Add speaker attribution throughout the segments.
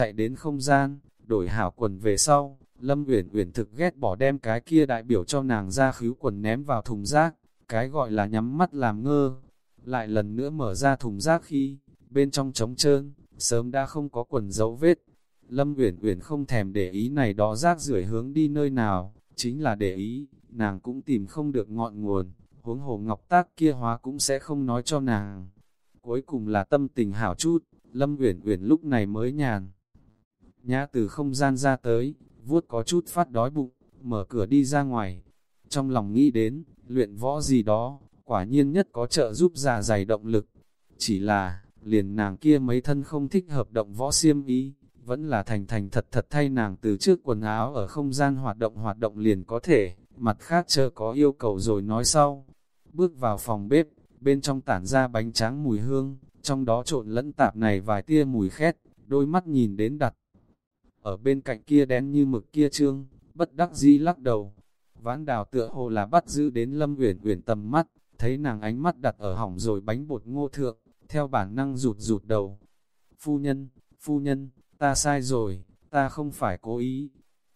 Speaker 1: chạy đến không gian, đổi hảo quần về sau, Lâm Uyển Uyển thực ghét bỏ đem cái kia đại biểu cho nàng ra khíu quần ném vào thùng rác, cái gọi là nhắm mắt làm ngơ. Lại lần nữa mở ra thùng rác khi, bên trong trống trơn, sớm đã không có quần dấu vết. Lâm Uyển Uyển không thèm để ý này đó rác rưởi hướng đi nơi nào, chính là để ý, nàng cũng tìm không được ngọn nguồn, huống hồ ngọc tác kia hóa cũng sẽ không nói cho nàng. Cuối cùng là tâm tình hảo chút, Lâm Uyển Uyển lúc này mới nhàn. Nhã từ không gian ra tới, vuốt có chút phát đói bụng, mở cửa đi ra ngoài. Trong lòng nghĩ đến, luyện võ gì đó, quả nhiên nhất có trợ giúp già dày động lực. Chỉ là, liền nàng kia mấy thân không thích hợp động võ xiêm ý, vẫn là thành thành thật thật thay nàng từ trước quần áo ở không gian hoạt động hoạt động liền có thể, mặt khác chờ có yêu cầu rồi nói sau. Bước vào phòng bếp, bên trong tản ra bánh tráng mùi hương, trong đó trộn lẫn tạp này vài tia mùi khét, đôi mắt nhìn đến đặt. Ở bên cạnh kia đen như mực kia trương, bất đắc dĩ lắc đầu. Vãn đào tựa hồ là bắt giữ đến Lâm Uyển Uyển tầm mắt, thấy nàng ánh mắt đặt ở hỏng rồi bánh bột ngô thượng, theo bản năng rụt rụt đầu. Phu nhân, phu nhân, ta sai rồi, ta không phải cố ý.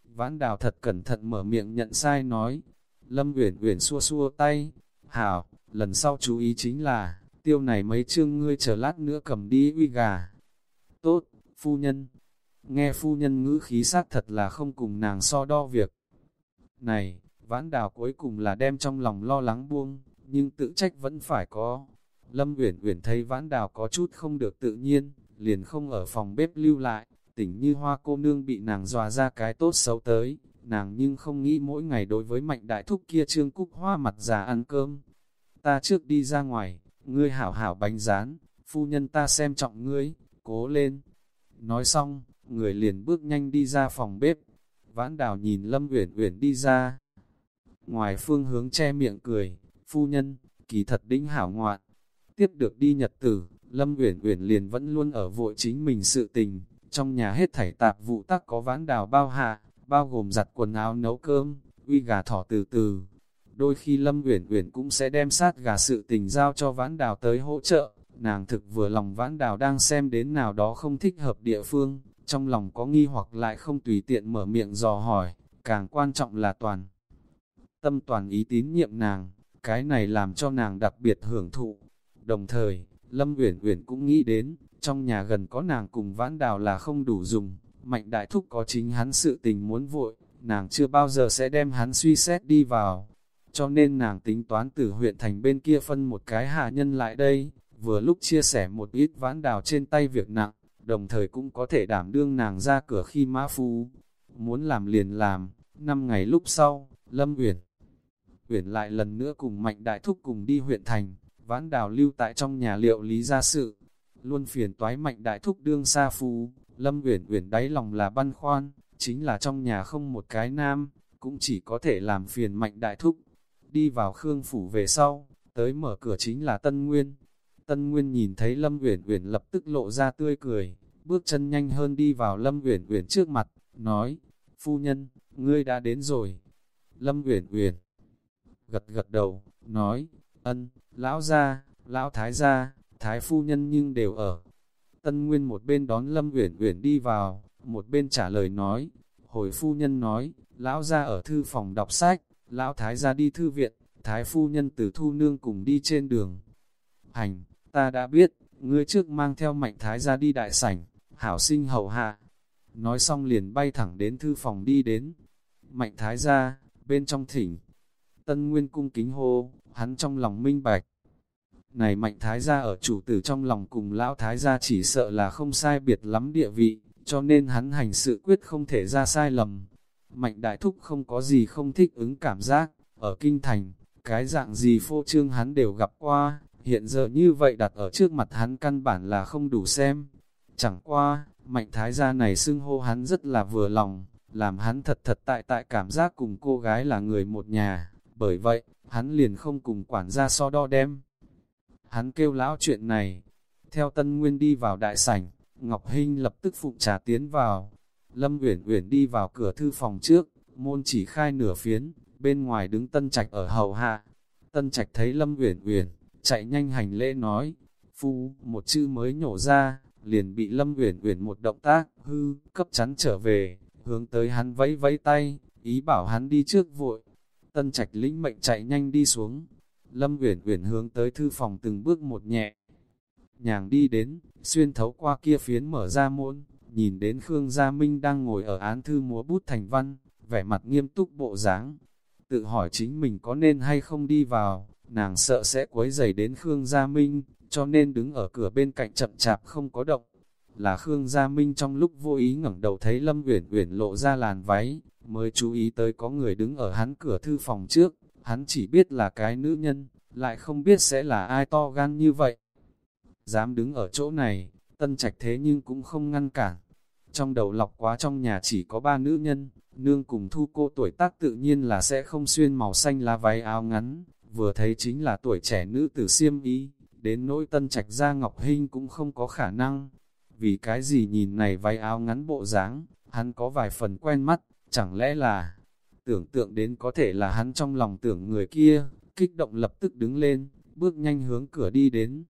Speaker 1: Vãn đào thật cẩn thận mở miệng nhận sai nói. Lâm Uyển Uyển xua xua tay, hảo, lần sau chú ý chính là, tiêu này mấy chương ngươi chờ lát nữa cầm đi uy gà. Tốt, phu nhân. Nghe phu nhân ngữ khí sát thật là không cùng nàng so đo việc. Này, vãn đào cuối cùng là đem trong lòng lo lắng buông, nhưng tự trách vẫn phải có. Lâm Uyển Uyển thấy vãn đào có chút không được tự nhiên, liền không ở phòng bếp lưu lại, tỉnh như hoa cô nương bị nàng dòa ra cái tốt xấu tới, nàng nhưng không nghĩ mỗi ngày đối với mạnh đại thúc kia trương cúc hoa mặt già ăn cơm. Ta trước đi ra ngoài, ngươi hảo hảo bánh rán, phu nhân ta xem trọng ngươi, cố lên. Nói xong, người liền bước nhanh đi ra phòng bếp. Vãn đào nhìn Lâm Uyển Uyển đi ra. Ngoài phương hướng che miệng cười, phu nhân, kỳ thật đính hảo ngoạn. Tiếp được đi nhật tử, Lâm Uyển Uyển liền vẫn luôn ở vội chính mình sự tình, trong nhà hết thảy tạp vụ tắc có vãn đào bao hạ, bao gồm giặt quần áo nấu cơm, uy gà thỏ từ từ. Đôi khi Lâm Uyển Uyển cũng sẽ đem sát gà sự tình giao cho vãn đào tới hỗ trợ, nàng thực vừa lòng vãn đào đang xem đến nào đó không thích hợp địa phương, trong lòng có nghi hoặc lại không tùy tiện mở miệng dò hỏi, càng quan trọng là toàn. Tâm toàn ý tín nhiệm nàng, cái này làm cho nàng đặc biệt hưởng thụ. Đồng thời, Lâm Uyển Uyển cũng nghĩ đến, trong nhà gần có nàng cùng vãn đào là không đủ dùng, mạnh đại thúc có chính hắn sự tình muốn vội, nàng chưa bao giờ sẽ đem hắn suy xét đi vào. Cho nên nàng tính toán từ huyện thành bên kia phân một cái hạ nhân lại đây, vừa lúc chia sẻ một ít vãn đào trên tay việc nặng, đồng thời cũng có thể đảm đương nàng ra cửa khi mã phu. Muốn làm liền làm, năm ngày lúc sau, Lâm Uyển Uyển lại lần nữa cùng Mạnh Đại Thúc cùng đi huyện thành, vãn đào lưu tại trong nhà liệu lý gia sự. Luôn phiền toái Mạnh Đại Thúc đương xa phu, Lâm Uyển Uyển đáy lòng là băn khoăn, chính là trong nhà không một cái nam, cũng chỉ có thể làm phiền Mạnh Đại Thúc. Đi vào Khương Phủ về sau, tới mở cửa chính là Tân Nguyên, Tân Nguyên nhìn thấy Lâm Uyển Uyển lập tức lộ ra tươi cười, bước chân nhanh hơn đi vào Lâm Uyển Uyển trước mặt, nói: "Phu nhân, ngươi đã đến rồi." Lâm Uyển Uyển gật gật đầu, nói: "Ân, lão gia, lão thái gia, thái phu nhân nhưng đều ở." Tân Nguyên một bên đón Lâm Uyển Uyển đi vào, một bên trả lời nói: "Hồi phu nhân nói, lão gia ở thư phòng đọc sách, lão thái gia đi thư viện, thái phu nhân từ thu nương cùng đi trên đường." Hành, ta đã biết, ngươi trước mang theo mạnh thái ra đi đại sảnh, hảo sinh hậu hạ. Nói xong liền bay thẳng đến thư phòng đi đến. Mạnh thái ra, bên trong thỉnh. Tân Nguyên cung kính hô, hắn trong lòng minh bạch. Này mạnh thái gia ở chủ tử trong lòng cùng lão thái gia chỉ sợ là không sai biệt lắm địa vị, cho nên hắn hành sự quyết không thể ra sai lầm. Mạnh đại thúc không có gì không thích ứng cảm giác, ở kinh thành, cái dạng gì phô trương hắn đều gặp qua, hiện giờ như vậy đặt ở trước mặt hắn căn bản là không đủ xem. Chẳng qua, mạnh thái gia này xưng hô hắn rất là vừa lòng, làm hắn thật thật tại tại cảm giác cùng cô gái là người một nhà, bởi vậy, hắn liền không cùng quản gia so đo đem. Hắn kêu lão chuyện này, theo Tân Nguyên đi vào đại sảnh, Ngọc Hinh lập tức phụng trà tiến vào. Lâm Uyển Uyển đi vào cửa thư phòng trước, môn chỉ khai nửa phiến, bên ngoài đứng Tân Trạch ở hầu hạ. Tân Trạch thấy Lâm Uyển Uyển, chạy nhanh hành lễ nói, phu, một chữ mới nhổ ra, liền bị Lâm Uyển Uyển một động tác, hư, cấp chắn trở về, hướng tới hắn vẫy vẫy tay, ý bảo hắn đi trước vội. Tân Trạch lĩnh mệnh chạy nhanh đi xuống. Lâm Uyển Uyển hướng tới thư phòng từng bước một nhẹ. Nhàng đi đến, xuyên thấu qua kia phiến mở ra môn, nhìn đến Khương Gia Minh đang ngồi ở án thư múa bút thành văn, vẻ mặt nghiêm túc bộ dáng. Tự hỏi chính mình có nên hay không đi vào, nàng sợ sẽ quấy rầy đến Khương Gia Minh, cho nên đứng ở cửa bên cạnh chậm chạp không có động. Là Khương Gia Minh trong lúc vô ý ngẩng đầu thấy Lâm Uyển Uyển lộ ra làn váy, mới chú ý tới có người đứng ở hắn cửa thư phòng trước, hắn chỉ biết là cái nữ nhân, lại không biết sẽ là ai to gan như vậy. Dám đứng ở chỗ này, tân trạch thế nhưng cũng không ngăn cản. Trong đầu lọc quá trong nhà chỉ có ba nữ nhân, nương cùng thu cô tuổi tác tự nhiên là sẽ không xuyên màu xanh lá váy áo ngắn, vừa thấy chính là tuổi trẻ nữ tử siêm ý, đến nỗi tân trạch ra Ngọc Hinh cũng không có khả năng. Vì cái gì nhìn này váy áo ngắn bộ dáng, hắn có vài phần quen mắt, chẳng lẽ là tưởng tượng đến có thể là hắn trong lòng tưởng người kia, kích động lập tức đứng lên, bước nhanh hướng cửa đi đến.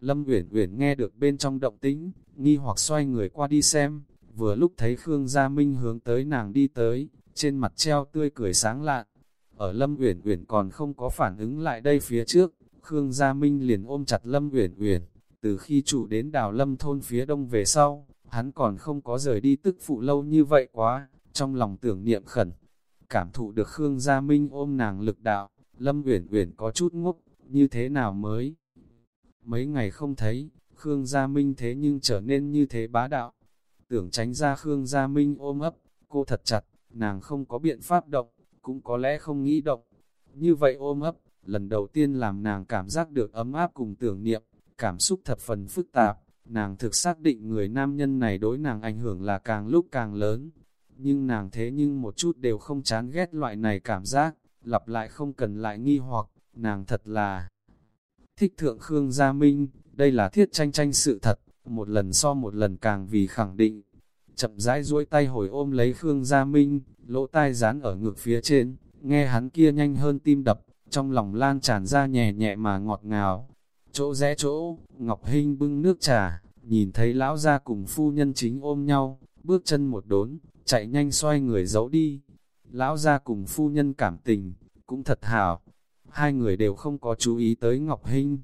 Speaker 1: Lâm Uyển Uyển nghe được bên trong động tĩnh, nghi hoặc xoay người qua đi xem, vừa lúc thấy Khương Gia Minh hướng tới nàng đi tới, trên mặt treo tươi cười sáng lạn. Ở Lâm Uyển Uyển còn không có phản ứng lại đây phía trước, Khương Gia Minh liền ôm chặt Lâm Uyển Uyển, từ khi chủ đến đào Lâm thôn phía đông về sau, hắn còn không có rời đi tức phụ lâu như vậy quá, trong lòng tưởng niệm khẩn. Cảm thụ được Khương Gia Minh ôm nàng lực đạo, Lâm Uyển Uyển có chút ngốc, như thế nào mới? Mấy ngày không thấy, Khương Gia Minh thế nhưng trở nên như thế bá đạo. Tưởng tránh ra Khương Gia Minh ôm ấp, cô thật chặt, nàng không có biện pháp động, cũng có lẽ không nghĩ động. Như vậy ôm ấp, lần đầu tiên làm nàng cảm giác được ấm áp cùng tưởng niệm, cảm xúc thập phần phức tạp. Nàng thực xác định người nam nhân này đối nàng ảnh hưởng là càng lúc càng lớn. Nhưng nàng thế nhưng một chút đều không chán ghét loại này cảm giác, lặp lại không cần lại nghi hoặc, nàng thật là thích thượng Khương Gia Minh, đây là thiết tranh tranh sự thật, một lần so một lần càng vì khẳng định. Chậm rãi duỗi tay hồi ôm lấy Khương Gia Minh, lỗ tai dán ở ngực phía trên, nghe hắn kia nhanh hơn tim đập, trong lòng lan tràn ra nhẹ nhẹ mà ngọt ngào. Chỗ rẽ chỗ, Ngọc Hinh bưng nước trà, nhìn thấy lão gia cùng phu nhân chính ôm nhau, bước chân một đốn, chạy nhanh xoay người giấu đi. Lão gia cùng phu nhân cảm tình, cũng thật hảo, hai người đều không có chú ý tới Ngọc Hinh.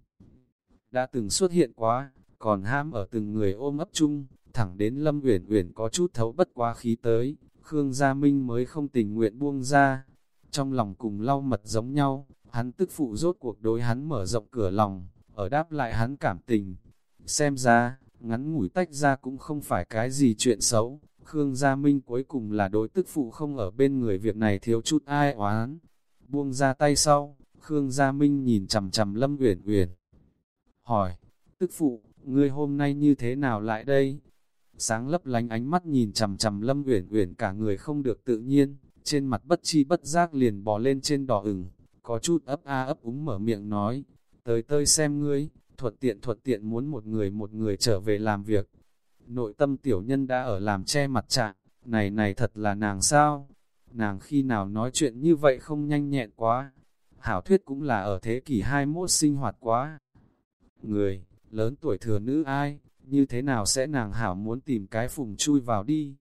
Speaker 1: Đã từng xuất hiện quá, còn ham ở từng người ôm ấp chung, thẳng đến Lâm Uyển Uyển có chút thấu bất quá khí tới, Khương Gia Minh mới không tình nguyện buông ra. Trong lòng cùng lau mật giống nhau, hắn tức phụ rốt cuộc đối hắn mở rộng cửa lòng, ở đáp lại hắn cảm tình. Xem ra, ngắn ngủi tách ra cũng không phải cái gì chuyện xấu, Khương Gia Minh cuối cùng là đối tức phụ không ở bên người việc này thiếu chút ai oán. Buông ra tay sau, Khương Gia Minh nhìn chầm chầm Lâm Uyển Uyển, hỏi, tức phụ, ngươi hôm nay như thế nào lại đây? Sáng lấp lánh ánh mắt nhìn chằm chằm Lâm Uyển Uyển cả người không được tự nhiên, trên mặt bất chi bất giác liền bò lên trên đỏ ửng, có chút ấp a ấp úng mở miệng nói, tới tơi xem ngươi, thuận tiện thuận tiện muốn một người một người trở về làm việc. Nội tâm tiểu nhân đã ở làm che mặt trạng, này này thật là nàng sao? Nàng khi nào nói chuyện như vậy không nhanh nhẹn quá? Hảo thuyết cũng là ở thế kỷ 21 sinh hoạt quá. Người, lớn tuổi thừa nữ ai, như thế nào sẽ nàng hảo muốn tìm cái phùng chui vào đi?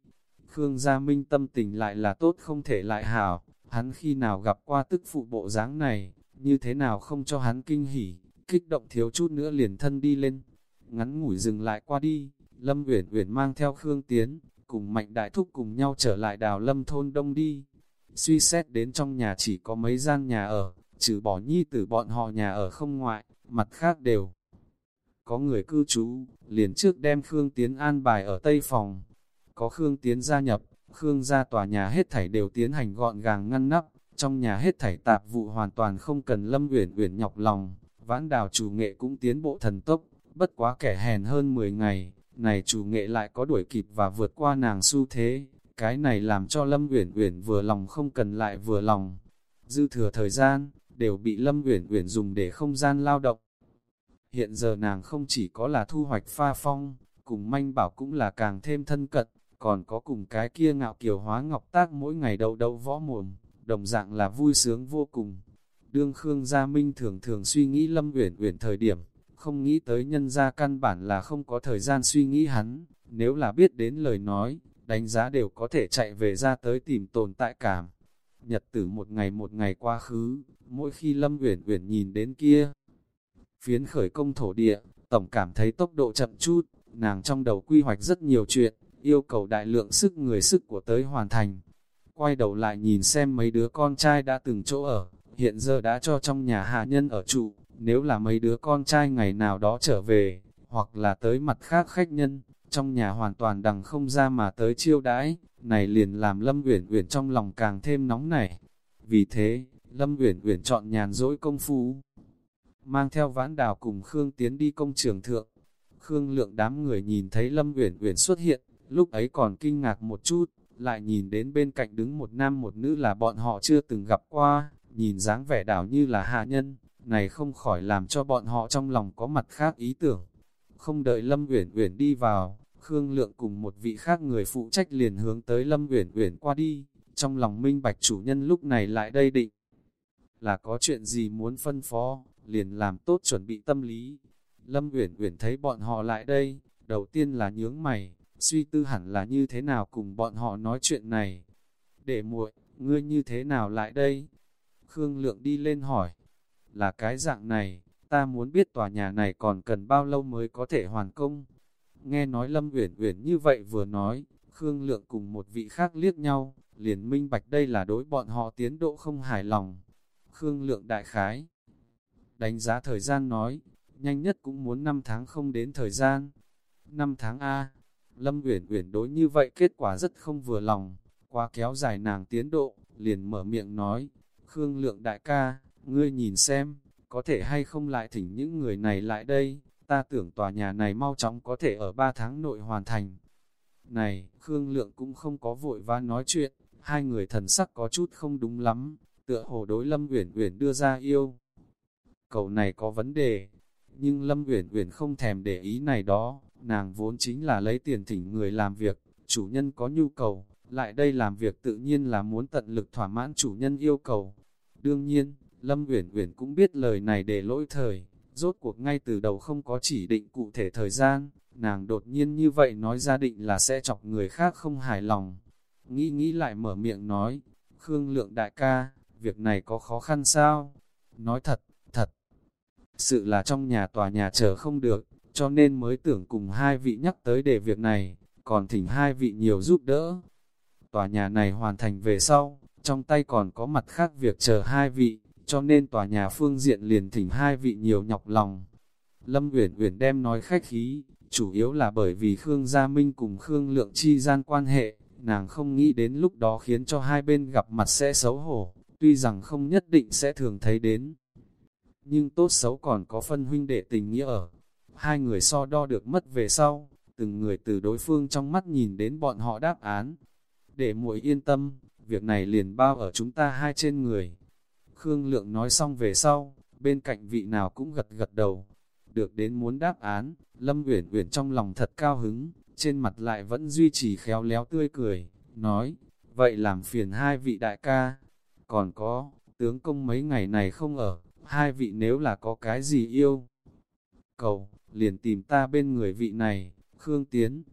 Speaker 1: Khương Gia Minh tâm tình lại là tốt không thể lại hảo, hắn khi nào gặp qua tức phụ bộ dáng này, như thế nào không cho hắn kinh hỉ, kích động thiếu chút nữa liền thân đi lên. Ngắn ngủi dừng lại qua đi, Lâm Uyển Uyển mang theo Khương Tiến, cùng Mạnh Đại Thúc cùng nhau trở lại đào Lâm thôn đông đi. Suy xét đến trong nhà chỉ có mấy gian nhà ở, trừ bỏ nhi tử bọn họ nhà ở không ngoại, mặt khác đều. Có người cư trú, liền trước đem Khương Tiến an bài ở Tây Phòng. Có Khương Tiến gia nhập, Khương gia tòa nhà hết thảy đều tiến hành gọn gàng ngăn nắp, trong nhà hết thảy tạp vụ hoàn toàn không cần Lâm Uyển Uyển nhọc lòng, vãn đào chủ nghệ cũng tiến bộ thần tốc, bất quá kẻ hèn hơn 10 ngày, này chủ nghệ lại có đuổi kịp và vượt qua nàng xu thế, cái này làm cho Lâm Uyển Uyển vừa lòng không cần lại vừa lòng. Dư thừa thời gian, đều bị Lâm Uyển Uyển dùng để không gian lao động. Hiện giờ nàng không chỉ có là thu hoạch pha phong, cùng manh bảo cũng là càng thêm thân cận, còn có cùng cái kia ngạo kiều hóa ngọc tác mỗi ngày đầu đầu võ mồm, đồng dạng là vui sướng vô cùng. Đương Khương Gia Minh thường thường suy nghĩ Lâm Uyển Uyển thời điểm, không nghĩ tới nhân gia căn bản là không có thời gian suy nghĩ hắn, nếu là biết đến lời nói, đánh giá đều có thể chạy về ra tới tìm tồn tại cảm. Nhật tử một ngày một ngày qua khứ, mỗi khi Lâm Uyển Uyển nhìn đến kia, phiến khởi công thổ địa, tổng cảm thấy tốc độ chậm chút, nàng trong đầu quy hoạch rất nhiều chuyện, yêu cầu đại lượng sức người sức của tới hoàn thành. Quay đầu lại nhìn xem mấy đứa con trai đã từng chỗ ở, hiện giờ đã cho trong nhà hạ nhân ở trụ, nếu là mấy đứa con trai ngày nào đó trở về, hoặc là tới mặt khác khách nhân, trong nhà hoàn toàn đằng không ra mà tới chiêu đãi, này liền làm Lâm Uyển Uyển trong lòng càng thêm nóng nảy. Vì thế, Lâm Uyển Uyển chọn nhàn dỗi công phu, mang theo vãn đào cùng Khương tiến đi công trường thượng. Khương lượng đám người nhìn thấy Lâm Uyển Uyển xuất hiện, lúc ấy còn kinh ngạc một chút, lại nhìn đến bên cạnh đứng một nam một nữ là bọn họ chưa từng gặp qua, nhìn dáng vẻ đảo như là hạ nhân, này không khỏi làm cho bọn họ trong lòng có mặt khác ý tưởng. Không đợi Lâm Uyển Uyển đi vào, Khương Lượng cùng một vị khác người phụ trách liền hướng tới Lâm Uyển Uyển qua đi, trong lòng minh bạch chủ nhân lúc này lại đây định. Là có chuyện gì muốn phân phó, liền làm tốt chuẩn bị tâm lý. Lâm Uyển Uyển thấy bọn họ lại đây, đầu tiên là nhướng mày, suy tư hẳn là như thế nào cùng bọn họ nói chuyện này. Để muội, ngươi như thế nào lại đây? Khương Lượng đi lên hỏi, là cái dạng này, ta muốn biết tòa nhà này còn cần bao lâu mới có thể hoàn công. Nghe nói Lâm Uyển Uyển như vậy vừa nói, Khương Lượng cùng một vị khác liếc nhau, liền minh bạch đây là đối bọn họ tiến độ không hài lòng. Khương Lượng đại khái đánh giá thời gian nói, nhanh nhất cũng muốn 5 tháng không đến thời gian. 5 tháng A, Lâm Uyển Uyển đối như vậy kết quả rất không vừa lòng, quá kéo dài nàng tiến độ, liền mở miệng nói, Khương Lượng đại ca, ngươi nhìn xem, có thể hay không lại thỉnh những người này lại đây, ta tưởng tòa nhà này mau chóng có thể ở 3 tháng nội hoàn thành. Này, Khương Lượng cũng không có vội và nói chuyện, hai người thần sắc có chút không đúng lắm, tựa hồ đối Lâm Uyển Uyển đưa ra yêu. Cầu này có vấn đề, nhưng Lâm Uyển Uyển không thèm để ý này đó, nàng vốn chính là lấy tiền thỉnh người làm việc, chủ nhân có nhu cầu, lại đây làm việc tự nhiên là muốn tận lực thỏa mãn chủ nhân yêu cầu. Đương nhiên, Lâm Uyển Uyển cũng biết lời này để lỗi thời, rốt cuộc ngay từ đầu không có chỉ định cụ thể thời gian, nàng đột nhiên như vậy nói ra định là sẽ chọc người khác không hài lòng. Nghĩ nghĩ lại mở miệng nói, Khương Lượng đại ca, việc này có khó khăn sao? Nói thật, sự là trong nhà tòa nhà chờ không được, cho nên mới tưởng cùng hai vị nhắc tới để việc này, còn thỉnh hai vị nhiều giúp đỡ. Tòa nhà này hoàn thành về sau, trong tay còn có mặt khác việc chờ hai vị, cho nên tòa nhà phương diện liền thỉnh hai vị nhiều nhọc lòng. Lâm Uyển Uyển đem nói khách khí, chủ yếu là bởi vì Khương Gia Minh cùng Khương Lượng chi gian quan hệ, nàng không nghĩ đến lúc đó khiến cho hai bên gặp mặt sẽ xấu hổ, tuy rằng không nhất định sẽ thường thấy đến. Nhưng tốt xấu còn có phân huynh đệ tình nghĩa ở. Hai người so đo được mất về sau, từng người từ đối phương trong mắt nhìn đến bọn họ đáp án. Để muội yên tâm, việc này liền bao ở chúng ta hai trên người. Khương Lượng nói xong về sau, bên cạnh vị nào cũng gật gật đầu. Được đến muốn đáp án, Lâm Uyển Uyển trong lòng thật cao hứng, trên mặt lại vẫn duy trì khéo léo tươi cười, nói, vậy làm phiền hai vị đại ca. Còn có, tướng công mấy ngày này không ở, hai vị nếu là có cái gì yêu. Cầu, liền tìm ta bên người vị này, Khương Tiến.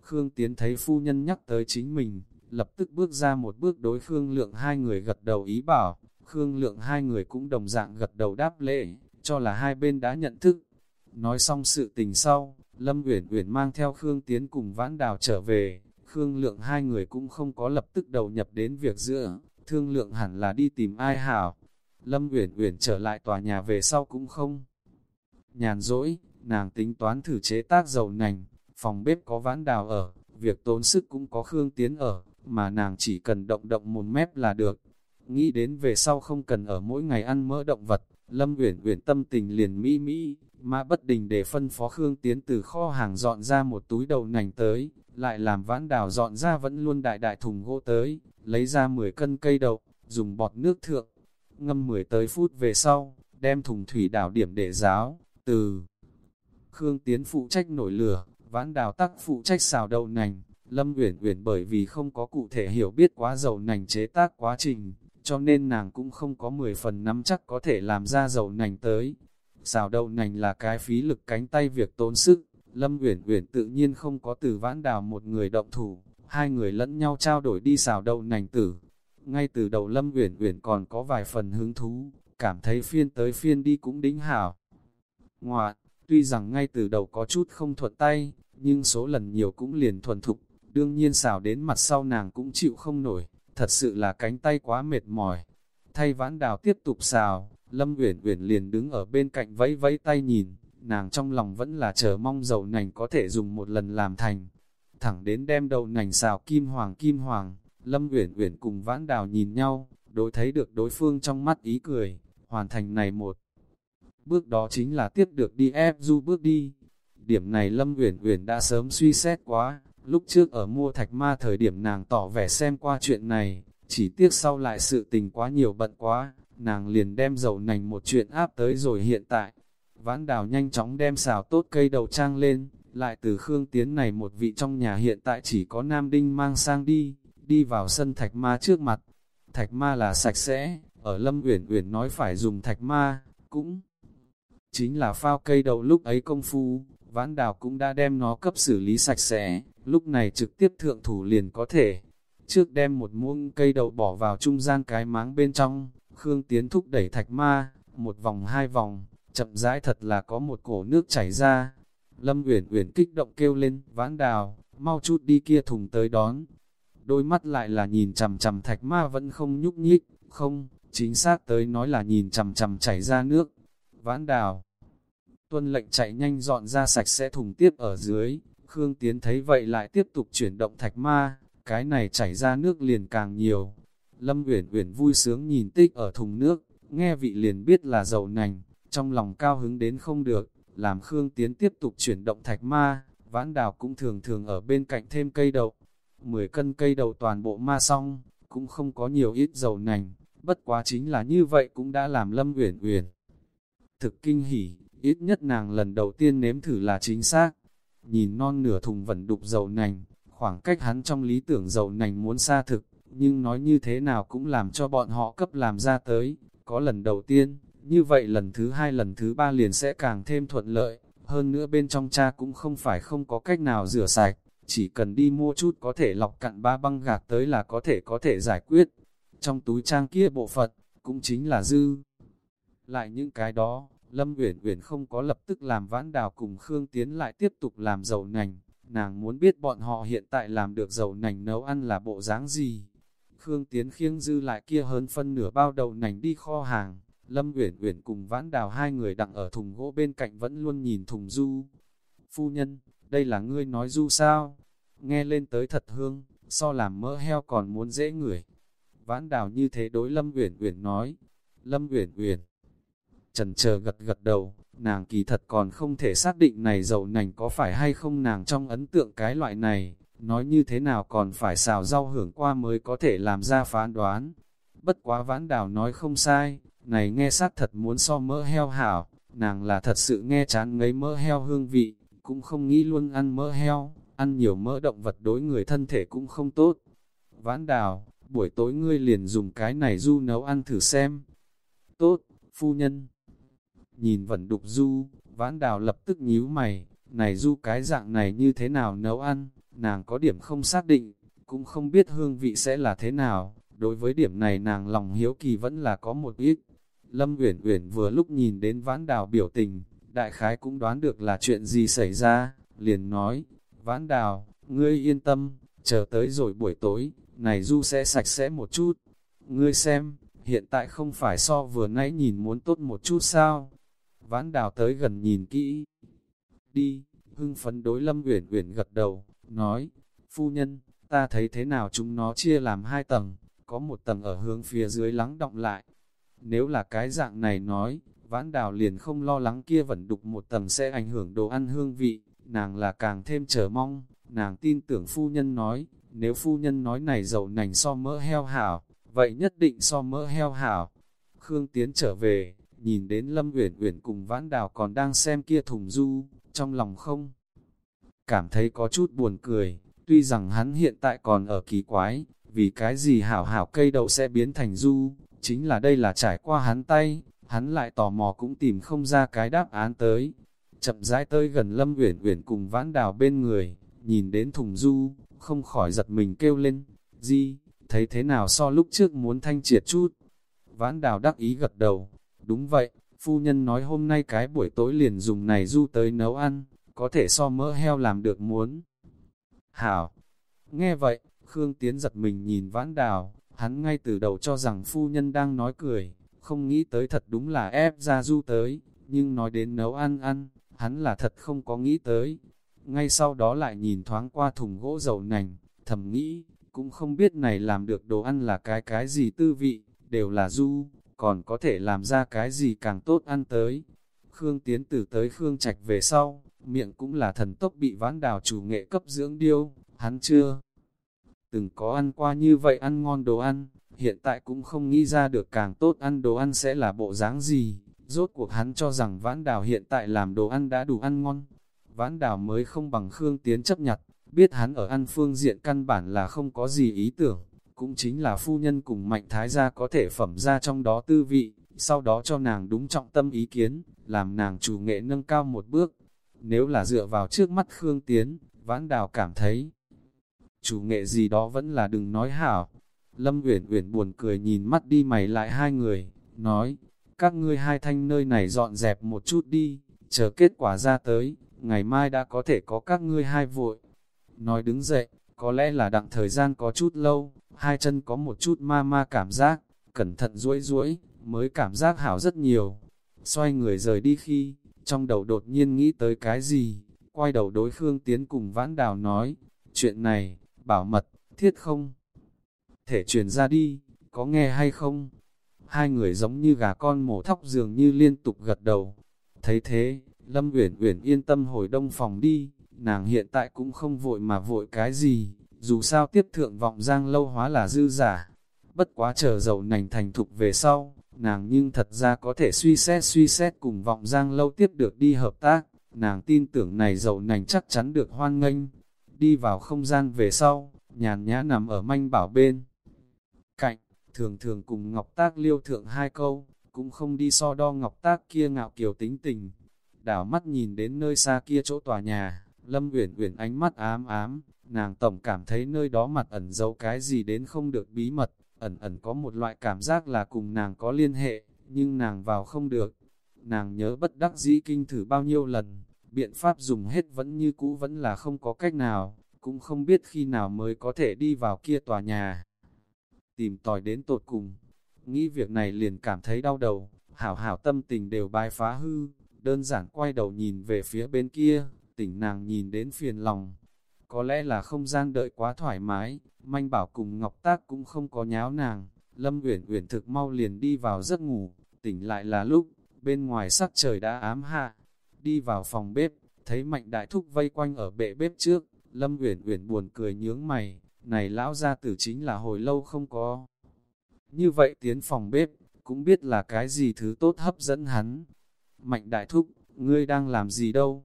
Speaker 1: Khương Tiến thấy phu nhân nhắc tới chính mình, lập tức bước ra một bước đối Khương Lượng hai người gật đầu ý bảo, Khương Lượng hai người cũng đồng dạng gật đầu đáp lễ, cho là hai bên đã nhận thức. Nói xong sự tình sau, Lâm Uyển Uyển mang theo Khương Tiến cùng Vãn Đào trở về, Khương Lượng hai người cũng không có lập tức đầu nhập đến việc giữa, thương lượng hẳn là đi tìm ai hảo. Lâm Uyển Uyển trở lại tòa nhà về sau cũng không nhàn rỗi, nàng tính toán thử chế tác dầu nành, phòng bếp có Vãn Đào ở, việc tốn sức cũng có Khương Tiến ở, mà nàng chỉ cần động động một mép là được. Nghĩ đến về sau không cần ở mỗi ngày ăn mỡ động vật, Lâm Uyển Uyển tâm tình liền mỹ mỹ, mà bất đình để phân phó Khương Tiến từ kho hàng dọn ra một túi đầu nành tới, lại làm vãn đào dọn ra vẫn luôn đại đại thùng gỗ tới, lấy ra 10 cân cây đậu, dùng bọt nước thượng, ngâm 10 tới phút về sau, đem thùng thủy đảo điểm để ráo, từ Khương Tiến phụ trách nổi lửa, vãn đào tắc phụ trách xào đậu nành, Lâm Uyển Uyển bởi vì không có cụ thể hiểu biết quá dầu nành chế tác quá trình, cho nên nàng cũng không có 10 phần nắm chắc có thể làm ra dầu nành tới. Xào đậu nành là cái phí lực cánh tay việc tốn sức, Lâm Uyển Uyển tự nhiên không có từ vãn đào một người động thủ, hai người lẫn nhau trao đổi đi xào đậu nành tử. Ngay từ đầu Lâm Uyển Uyển còn có vài phần hứng thú, cảm thấy phiên tới phiên đi cũng đính hảo. Ngoạn, tuy rằng ngay từ đầu có chút không thuận tay, nhưng số lần nhiều cũng liền thuần thục, đương nhiên xào đến mặt sau nàng cũng chịu không nổi, thật sự là cánh tay quá mệt mỏi. Thay vãn đào tiếp tục xào, Lâm Uyển Uyển liền đứng ở bên cạnh vẫy vẫy tay nhìn, nàng trong lòng vẫn là chờ mong dầu nành có thể dùng một lần làm thành. Thẳng đến đem đầu nành xào kim hoàng kim hoàng, Lâm Uyển Uyển cùng Vãn Đào nhìn nhau, đối thấy được đối phương trong mắt ý cười, hoàn thành này một. Bước đó chính là tiếp được đi ép du bước đi. Điểm này Lâm Uyển Uyển đã sớm suy xét quá, lúc trước ở mua thạch ma thời điểm nàng tỏ vẻ xem qua chuyện này, chỉ tiếc sau lại sự tình quá nhiều bận quá, nàng liền đem dầu nành một chuyện áp tới rồi hiện tại. Vãn đào nhanh chóng đem xào tốt cây đầu trang lên, lại từ Khương Tiến này một vị trong nhà hiện tại chỉ có Nam Đinh mang sang đi, đi vào sân thạch ma trước mặt. Thạch ma là sạch sẽ, ở Lâm Uyển Uyển nói phải dùng thạch ma, cũng chính là phao cây đầu lúc ấy công phu, vãn đào cũng đã đem nó cấp xử lý sạch sẽ, lúc này trực tiếp thượng thủ liền có thể. Trước đem một muông cây đậu bỏ vào trung gian cái máng bên trong, Khương Tiến thúc đẩy thạch ma, một vòng hai vòng, chậm rãi thật là có một cổ nước chảy ra. Lâm Uyển Uyển kích động kêu lên, vãn đào, mau chút đi kia thùng tới đón. Đôi mắt lại là nhìn chằm chằm thạch ma vẫn không nhúc nhích, không, chính xác tới nói là nhìn chằm chằm chảy ra nước. Vãn đào, tuân lệnh chạy nhanh dọn ra sạch sẽ thùng tiếp ở dưới, Khương Tiến thấy vậy lại tiếp tục chuyển động thạch ma, cái này chảy ra nước liền càng nhiều. Lâm Uyển Uyển vui sướng nhìn tích ở thùng nước, nghe vị liền biết là dầu nành, trong lòng cao hứng đến không được, làm Khương Tiến tiếp tục chuyển động thạch ma, vãn đào cũng thường thường ở bên cạnh thêm cây đậu. 10 cân cây đầu toàn bộ ma xong, cũng không có nhiều ít dầu nành, bất quá chính là như vậy cũng đã làm Lâm Uyển Uyển. Thực kinh hỉ, ít nhất nàng lần đầu tiên nếm thử là chính xác. Nhìn non nửa thùng vẫn đục dầu nành, khoảng cách hắn trong lý tưởng dầu nành muốn xa thực, nhưng nói như thế nào cũng làm cho bọn họ cấp làm ra tới, có lần đầu tiên, như vậy lần thứ hai lần thứ ba liền sẽ càng thêm thuận lợi, hơn nữa bên trong cha cũng không phải không có cách nào rửa sạch, chỉ cần đi mua chút có thể lọc cặn ba băng gạc tới là có thể có thể giải quyết. Trong túi trang kia bộ phận, cũng chính là dư. Lại những cái đó, Lâm Uyển Uyển không có lập tức làm vãn đào cùng Khương Tiến lại tiếp tục làm dầu nành, nàng muốn biết bọn họ hiện tại làm được dầu nành nấu ăn là bộ dáng gì. Khương Tiến khiêng dư lại kia hơn phân nửa bao đầu nành đi kho hàng, Lâm Uyển Uyển cùng Vãn Đào hai người đặng ở thùng gỗ bên cạnh vẫn luôn nhìn thùng du. Phu nhân, đây là ngươi nói du sao? Nghe lên tới thật hương, so làm mỡ heo còn muốn dễ ngửi. Vãn Đào như thế đối Lâm Uyển Uyển nói. Lâm Uyển Uyển trần chờ gật gật đầu, nàng kỳ thật còn không thể xác định này dầu nành có phải hay không nàng trong ấn tượng cái loại này, nói như thế nào còn phải xào rau hưởng qua mới có thể làm ra phán đoán. Bất quá vãn đào nói không sai, này nghe xác thật muốn so mỡ heo hảo, nàng là thật sự nghe chán ngấy mỡ heo hương vị, cũng không nghĩ luôn ăn mỡ heo, ăn nhiều mỡ động vật đối người thân thể cũng không tốt. Vãn đào, buổi tối ngươi liền dùng cái này du nấu ăn thử xem. Tốt, phu nhân. Nhìn vẫn đục du, vãn đào lập tức nhíu mày, này du cái dạng này như thế nào nấu ăn, nàng có điểm không xác định, cũng không biết hương vị sẽ là thế nào, đối với điểm này nàng lòng hiếu kỳ vẫn là có một ít. Lâm Uyển Uyển vừa lúc nhìn đến vãn đào biểu tình, đại khái cũng đoán được là chuyện gì xảy ra, liền nói, vãn đào, ngươi yên tâm, chờ tới rồi buổi tối, này du sẽ sạch sẽ một chút. Ngươi xem, hiện tại không phải so vừa nãy nhìn muốn tốt một chút sao? Vãn đào tới gần nhìn kỹ. Đi, hưng phấn đối Lâm Uyển Uyển gật đầu, nói, phu nhân, ta thấy thế nào chúng nó chia làm hai tầng, có một tầng ở hướng phía dưới lắng động lại. Nếu là cái dạng này nói, vãn đào liền không lo lắng kia vẫn đục một tầng sẽ ảnh hưởng đồ ăn hương vị, nàng là càng thêm chờ mong, nàng tin tưởng phu nhân nói, nếu phu nhân nói này dầu nành so mỡ heo hảo, vậy nhất định so mỡ heo hảo. Khương Tiến trở về, nhìn đến Lâm Uyển Uyển cùng Vãn Đào còn đang xem kia thùng du, trong lòng không cảm thấy có chút buồn cười, tuy rằng hắn hiện tại còn ở kỳ quái, vì cái gì hảo hảo cây đậu sẽ biến thành du, chính là đây là trải qua hắn tay, hắn lại tò mò cũng tìm không ra cái đáp án tới. Chậm rãi tới gần Lâm Uyển Uyển cùng Vãn Đào bên người, nhìn đến thùng du, không khỏi giật mình kêu lên, "Di, thấy thế nào so lúc trước muốn thanh triệt chút?" Vãn Đào đắc ý gật đầu, "Đúng vậy, phu nhân nói hôm nay cái buổi tối liền dùng này du tới nấu ăn, có thể so mỡ heo làm được muốn." Hảo. Nghe vậy, Khương Tiến giật mình nhìn Vãn Đào, hắn ngay từ đầu cho rằng phu nhân đang nói cười, không nghĩ tới thật đúng là ép ra du tới, nhưng nói đến nấu ăn ăn, hắn là thật không có nghĩ tới. Ngay sau đó lại nhìn thoáng qua thùng gỗ dầu nành, thầm nghĩ, cũng không biết này làm được đồ ăn là cái cái gì tư vị, đều là du, còn có thể làm ra cái gì càng tốt ăn tới. Khương Tiến từ tới Khương Trạch về sau, miệng cũng là thần tốc bị vãn đào chủ nghệ cấp dưỡng điêu, hắn chưa từng có ăn qua như vậy ăn ngon đồ ăn, hiện tại cũng không nghĩ ra được càng tốt ăn đồ ăn sẽ là bộ dáng gì. Rốt cuộc hắn cho rằng vãn đào hiện tại làm đồ ăn đã đủ ăn ngon. Vãn đào mới không bằng Khương Tiến chấp nhặt, biết hắn ở ăn phương diện căn bản là không có gì ý tưởng, cũng chính là phu nhân cùng mạnh thái gia có thể phẩm ra trong đó tư vị, sau đó cho nàng đúng trọng tâm ý kiến, làm nàng chủ nghệ nâng cao một bước. Nếu là dựa vào trước mắt Khương Tiến, vãn đào cảm thấy, chủ nghệ gì đó vẫn là đừng nói hảo. Lâm Uyển Uyển buồn cười nhìn mắt đi mày lại hai người, nói, các ngươi hai thanh nơi này dọn dẹp một chút đi, chờ kết quả ra tới, ngày mai đã có thể có các ngươi hai vội. Nói đứng dậy, có lẽ là đặng thời gian có chút lâu, hai chân có một chút ma ma cảm giác, cẩn thận duỗi duỗi mới cảm giác hảo rất nhiều. Xoay người rời đi khi, trong đầu đột nhiên nghĩ tới cái gì, quay đầu đối Khương Tiến cùng Vãn Đào nói, chuyện này, bảo mật, thiết không? Thể truyền ra đi, có nghe hay không? Hai người giống như gà con mổ thóc dường như liên tục gật đầu. Thấy thế, Lâm Uyển Uyển yên tâm hồi đông phòng đi, nàng hiện tại cũng không vội mà vội cái gì, dù sao tiếp thượng vọng giang lâu hóa là dư giả. Bất quá chờ dầu nành thành thục về sau, nàng nhưng thật ra có thể suy xét suy xét cùng vọng giang lâu tiếp được đi hợp tác, nàng tin tưởng này dầu nành chắc chắn được hoan nghênh. Đi vào không gian về sau, nhàn nhã nằm ở manh bảo bên. Cạnh, thường thường cùng Ngọc Tác liêu thượng hai câu, cũng không đi so đo Ngọc Tác kia ngạo kiều tính tình. Đảo mắt nhìn đến nơi xa kia chỗ tòa nhà, Lâm Uyển Uyển ánh mắt ám ám, nàng tổng cảm thấy nơi đó mặt ẩn giấu cái gì đến không được bí mật, ẩn ẩn có một loại cảm giác là cùng nàng có liên hệ, nhưng nàng vào không được. Nàng nhớ bất đắc dĩ kinh thử bao nhiêu lần, biện pháp dùng hết vẫn như cũ vẫn là không có cách nào, cũng không biết khi nào mới có thể đi vào kia tòa nhà. Tìm tòi đến tột cùng, nghĩ việc này liền cảm thấy đau đầu, hảo hảo tâm tình đều bài phá hư, đơn giản quay đầu nhìn về phía bên kia, tỉnh nàng nhìn đến phiền lòng. Có lẽ là không gian đợi quá thoải mái, manh bảo cùng Ngọc Tác cũng không có nháo nàng, Lâm Uyển Uyển thực mau liền đi vào giấc ngủ, tỉnh lại là lúc, bên ngoài sắc trời đã ám hạ, đi vào phòng bếp, thấy mạnh đại thúc vây quanh ở bệ bếp trước, Lâm Uyển Uyển buồn cười nhướng mày, này lão gia tử chính là hồi lâu không có. Như vậy tiến phòng bếp, cũng biết là cái gì thứ tốt hấp dẫn hắn. Mạnh đại thúc, ngươi đang làm gì đâu?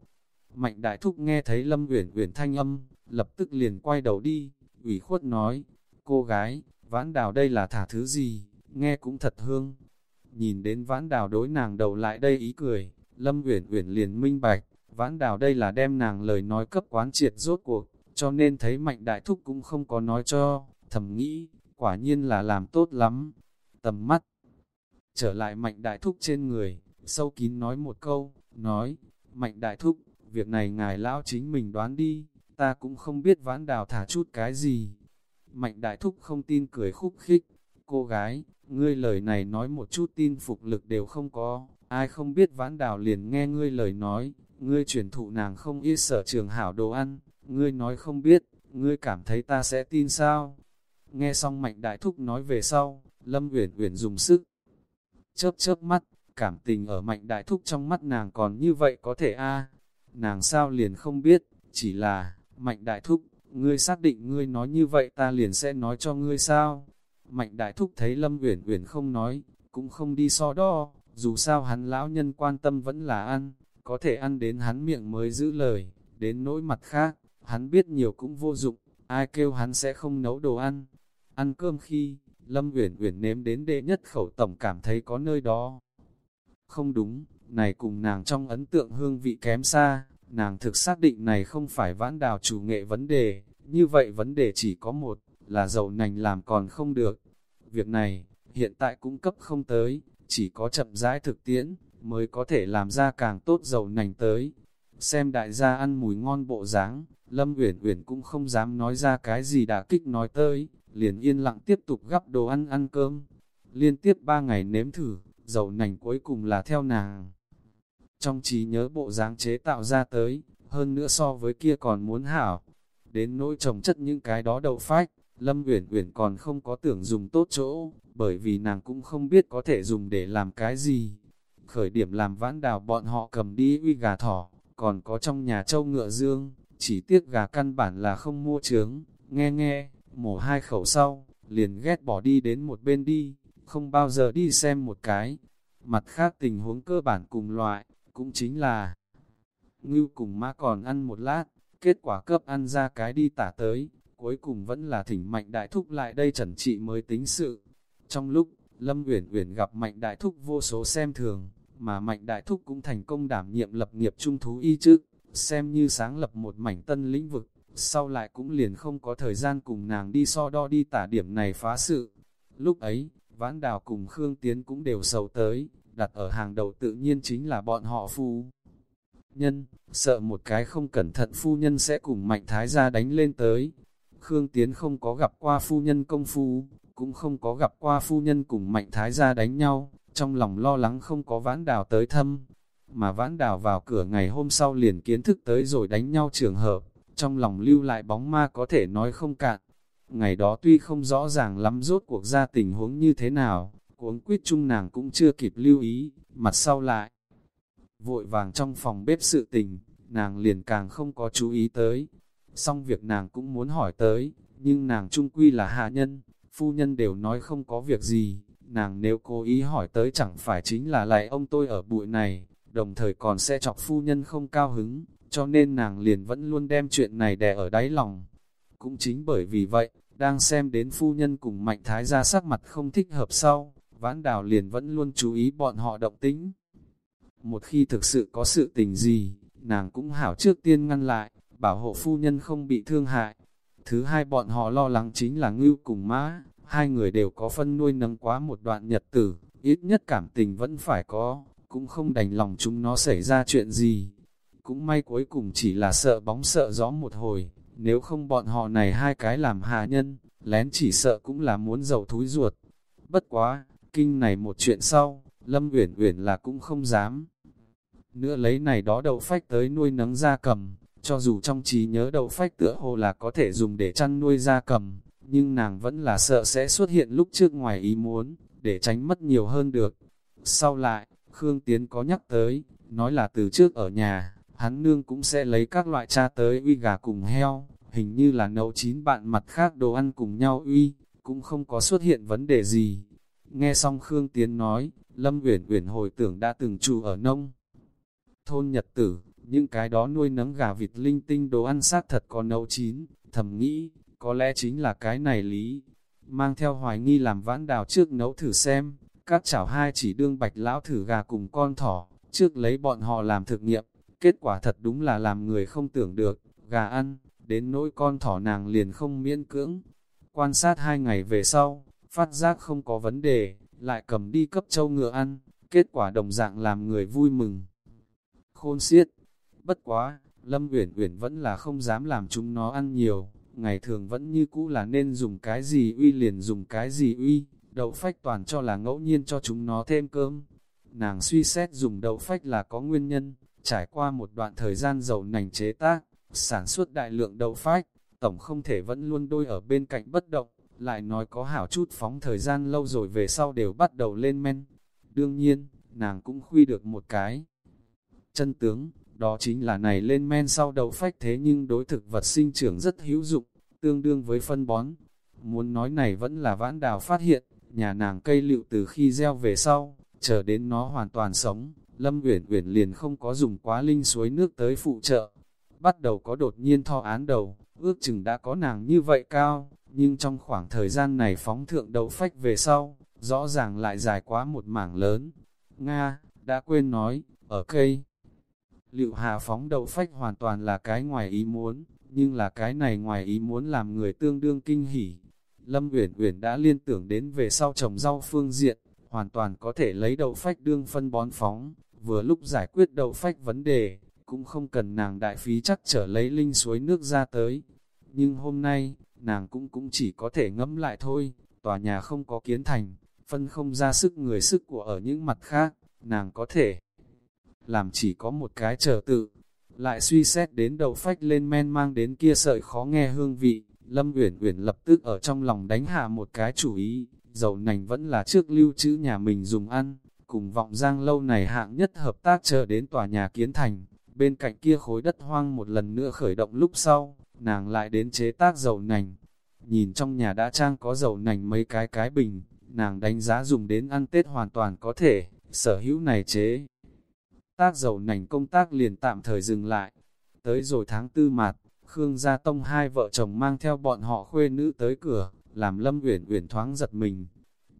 Speaker 1: Mạnh đại thúc nghe thấy Lâm Uyển Uyển thanh âm, lập tức liền quay đầu đi, ủy khuất nói, cô gái, vãn đào đây là thả thứ gì, nghe cũng thật hương. Nhìn đến vãn đào đối nàng đầu lại đây ý cười, Lâm Uyển Uyển liền minh bạch, vãn đào đây là đem nàng lời nói cấp quán triệt rốt cuộc, cho nên thấy mạnh đại thúc cũng không có nói cho, thầm nghĩ, quả nhiên là làm tốt lắm. Tầm mắt, trở lại mạnh đại thúc trên người, sâu kín nói một câu, nói, mạnh đại thúc, việc này ngài lão chính mình đoán đi, ta cũng không biết vãn đào thả chút cái gì. Mạnh đại thúc không tin cười khúc khích, cô gái, ngươi lời này nói một chút tin phục lực đều không có, ai không biết vãn đào liền nghe ngươi lời nói, ngươi truyền thụ nàng không ít sở trường hảo đồ ăn, ngươi nói không biết, ngươi cảm thấy ta sẽ tin sao? Nghe xong mạnh đại thúc nói về sau, Lâm Uyển Uyển dùng sức. Chớp chớp mắt, cảm tình ở mạnh đại thúc trong mắt nàng còn như vậy có thể a Nàng sao liền không biết, chỉ là, mạnh đại thúc, ngươi xác định ngươi nói như vậy ta liền sẽ nói cho ngươi sao? Mạnh đại thúc thấy Lâm Uyển Uyển không nói, cũng không đi so đo, dù sao hắn lão nhân quan tâm vẫn là ăn, có thể ăn đến hắn miệng mới giữ lời, đến nỗi mặt khác, hắn biết nhiều cũng vô dụng, ai kêu hắn sẽ không nấu đồ ăn. Ăn cơm khi, Lâm Uyển Uyển nếm đến đệ nhất khẩu tổng cảm thấy có nơi đó. Không đúng, này cùng nàng trong ấn tượng hương vị kém xa, nàng thực xác định này không phải vãn đào chủ nghệ vấn đề, như vậy vấn đề chỉ có một, là dầu nành làm còn không được. Việc này, hiện tại cũng cấp không tới, chỉ có chậm rãi thực tiễn, mới có thể làm ra càng tốt dầu nành tới. Xem đại gia ăn mùi ngon bộ dáng, Lâm Uyển Uyển cũng không dám nói ra cái gì đã kích nói tới, liền yên lặng tiếp tục gắp đồ ăn ăn cơm. Liên tiếp ba ngày nếm thử, dầu nành cuối cùng là theo nàng. Trong trí nhớ bộ dáng chế tạo ra tới, hơn nữa so với kia còn muốn hảo. Đến nỗi trồng chất những cái đó đậu phách, Lâm Uyển Uyển còn không có tưởng dùng tốt chỗ, bởi vì nàng cũng không biết có thể dùng để làm cái gì. Khởi điểm làm vãn đào bọn họ cầm đi uy gà thỏ, còn có trong nhà trâu ngựa dương, chỉ tiếc gà căn bản là không mua trướng, nghe nghe, mổ hai khẩu sau, liền ghét bỏ đi đến một bên đi, không bao giờ đi xem một cái. Mặt khác tình huống cơ bản cùng loại, cũng chính là ngưu cùng má còn ăn một lát, kết quả cấp ăn ra cái đi tả tới, cuối cùng vẫn là thỉnh mạnh đại thúc lại đây trần trị mới tính sự. Trong lúc, Lâm Uyển Uyển gặp mạnh đại thúc vô số xem thường, mà mạnh đại thúc cũng thành công đảm nhiệm lập nghiệp trung thú y trước xem như sáng lập một mảnh tân lĩnh vực, sau lại cũng liền không có thời gian cùng nàng đi so đo đi tả điểm này phá sự. Lúc ấy, Vãn Đào cùng Khương Tiến cũng đều sầu tới, đặt ở hàng đầu tự nhiên chính là bọn họ phu. Nhân, sợ một cái không cẩn thận phu nhân sẽ cùng mạnh thái gia đánh lên tới. Khương Tiến không có gặp qua phu nhân công phu, cũng không có gặp qua phu nhân cùng mạnh thái gia đánh nhau, trong lòng lo lắng không có vãn đào tới thăm. Mà vãn đào vào cửa ngày hôm sau liền kiến thức tới rồi đánh nhau trường hợp, trong lòng lưu lại bóng ma có thể nói không cạn. Ngày đó tuy không rõ ràng lắm rốt cuộc ra tình huống như thế nào, cuống quyết chung nàng cũng chưa kịp lưu ý, mặt sau lại. Vội vàng trong phòng bếp sự tình, nàng liền càng không có chú ý tới. Xong việc nàng cũng muốn hỏi tới, nhưng nàng trung quy là hạ nhân, phu nhân đều nói không có việc gì, nàng nếu cố ý hỏi tới chẳng phải chính là lại ông tôi ở bụi này, đồng thời còn sẽ chọc phu nhân không cao hứng, cho nên nàng liền vẫn luôn đem chuyện này đè ở đáy lòng. Cũng chính bởi vì vậy, đang xem đến phu nhân cùng mạnh thái ra sắc mặt không thích hợp sau, vãn đào liền vẫn luôn chú ý bọn họ động tính. Một khi thực sự có sự tình gì, nàng cũng hảo trước tiên ngăn lại, bảo hộ phu nhân không bị thương hại. Thứ hai bọn họ lo lắng chính là ngưu cùng mã, hai người đều có phân nuôi nâng quá một đoạn nhật tử, ít nhất cảm tình vẫn phải có, cũng không đành lòng chúng nó xảy ra chuyện gì. Cũng may cuối cùng chỉ là sợ bóng sợ gió một hồi, nếu không bọn họ này hai cái làm hạ nhân, lén chỉ sợ cũng là muốn dầu thúi ruột. Bất quá, kinh này một chuyện sau, Lâm Uyển Uyển là cũng không dám. Nữa lấy này đó đậu phách tới nuôi nấng gia cầm, cho dù trong trí nhớ đậu phách tựa hồ là có thể dùng để chăn nuôi gia cầm, nhưng nàng vẫn là sợ sẽ xuất hiện lúc trước ngoài ý muốn, để tránh mất nhiều hơn được. Sau lại, Khương Tiến có nhắc tới, nói là từ trước ở nhà, hắn nương cũng sẽ lấy các loại cha tới uy gà cùng heo, hình như là nấu chín bạn mặt khác đồ ăn cùng nhau uy, cũng không có xuất hiện vấn đề gì. Nghe xong Khương Tiến nói, Lâm Uyển Uyển hồi tưởng đã từng trụ ở nông. Thôn Nhật Tử, những cái đó nuôi nấng gà vịt linh tinh đồ ăn sát thật có nấu chín, thầm nghĩ, có lẽ chính là cái này lý. Mang theo hoài nghi làm vãn đào trước nấu thử xem, các chảo hai chỉ đương bạch lão thử gà cùng con thỏ, trước lấy bọn họ làm thực nghiệm, kết quả thật đúng là làm người không tưởng được, gà ăn, đến nỗi con thỏ nàng liền không miễn cưỡng. Quan sát hai ngày về sau, phát giác không có vấn đề, lại cầm đi cấp châu ngựa ăn, kết quả đồng dạng làm người vui mừng. Khôn xiết, bất quá, Lâm Uyển Uyển vẫn là không dám làm chúng nó ăn nhiều, ngày thường vẫn như cũ là nên dùng cái gì uy liền dùng cái gì uy, đậu phách toàn cho là ngẫu nhiên cho chúng nó thêm cơm. Nàng suy xét dùng đậu phách là có nguyên nhân, trải qua một đoạn thời gian dầu nành chế tác, sản xuất đại lượng đậu phách, tổng không thể vẫn luôn đôi ở bên cạnh bất động, lại nói có hảo chút phóng thời gian lâu rồi về sau đều bắt đầu lên men. Đương nhiên, nàng cũng khuy được một cái. Chân tướng, đó chính là này lên men sau đậu phách thế nhưng đối thực vật sinh trưởng rất hữu dụng, tương đương với phân bón. Muốn nói này vẫn là vãn đào phát hiện, nhà nàng cây lựu từ khi gieo về sau, chờ đến nó hoàn toàn sống, Lâm Uyển Uyển liền không có dùng quá linh suối nước tới phụ trợ. Bắt đầu có đột nhiên tho án đầu, ước chừng đã có nàng như vậy cao, nhưng trong khoảng thời gian này phóng thượng đậu phách về sau, rõ ràng lại dài quá một mảng lớn. Nga, đã quên nói, ở cây. Liệu hà phóng đậu phách hoàn toàn là cái ngoài ý muốn, nhưng là cái này ngoài ý muốn làm người tương đương kinh hỉ. Lâm Uyển Uyển đã liên tưởng đến về sau trồng rau phương diện, hoàn toàn có thể lấy đậu phách đương phân bón phóng, vừa lúc giải quyết đậu phách vấn đề, cũng không cần nàng đại phí chắc trở lấy linh suối nước ra tới. Nhưng hôm nay, nàng cũng cũng chỉ có thể ngẫm lại thôi, tòa nhà không có kiến thành, phân không ra sức người sức của ở những mặt khác, nàng có thể làm chỉ có một cái chờ tự. Lại suy xét đến đậu phách lên men mang đến kia sợi khó nghe hương vị, Lâm Uyển Uyển lập tức ở trong lòng đánh hạ một cái chủ ý, dầu nành vẫn là trước lưu trữ nhà mình dùng ăn, cùng vọng giang lâu này hạng nhất hợp tác chờ đến tòa nhà kiến thành, bên cạnh kia khối đất hoang một lần nữa khởi động lúc sau, nàng lại đến chế tác dầu nành. Nhìn trong nhà đã trang có dầu nành mấy cái cái bình, nàng đánh giá dùng đến ăn Tết hoàn toàn có thể, sở hữu này chế. Tác dầu nành công tác liền tạm thời dừng lại. Tới rồi tháng tư mạt, Khương Gia Tông hai vợ chồng mang theo bọn họ khuê nữ tới cửa, làm Lâm Uyển Uyển thoáng giật mình.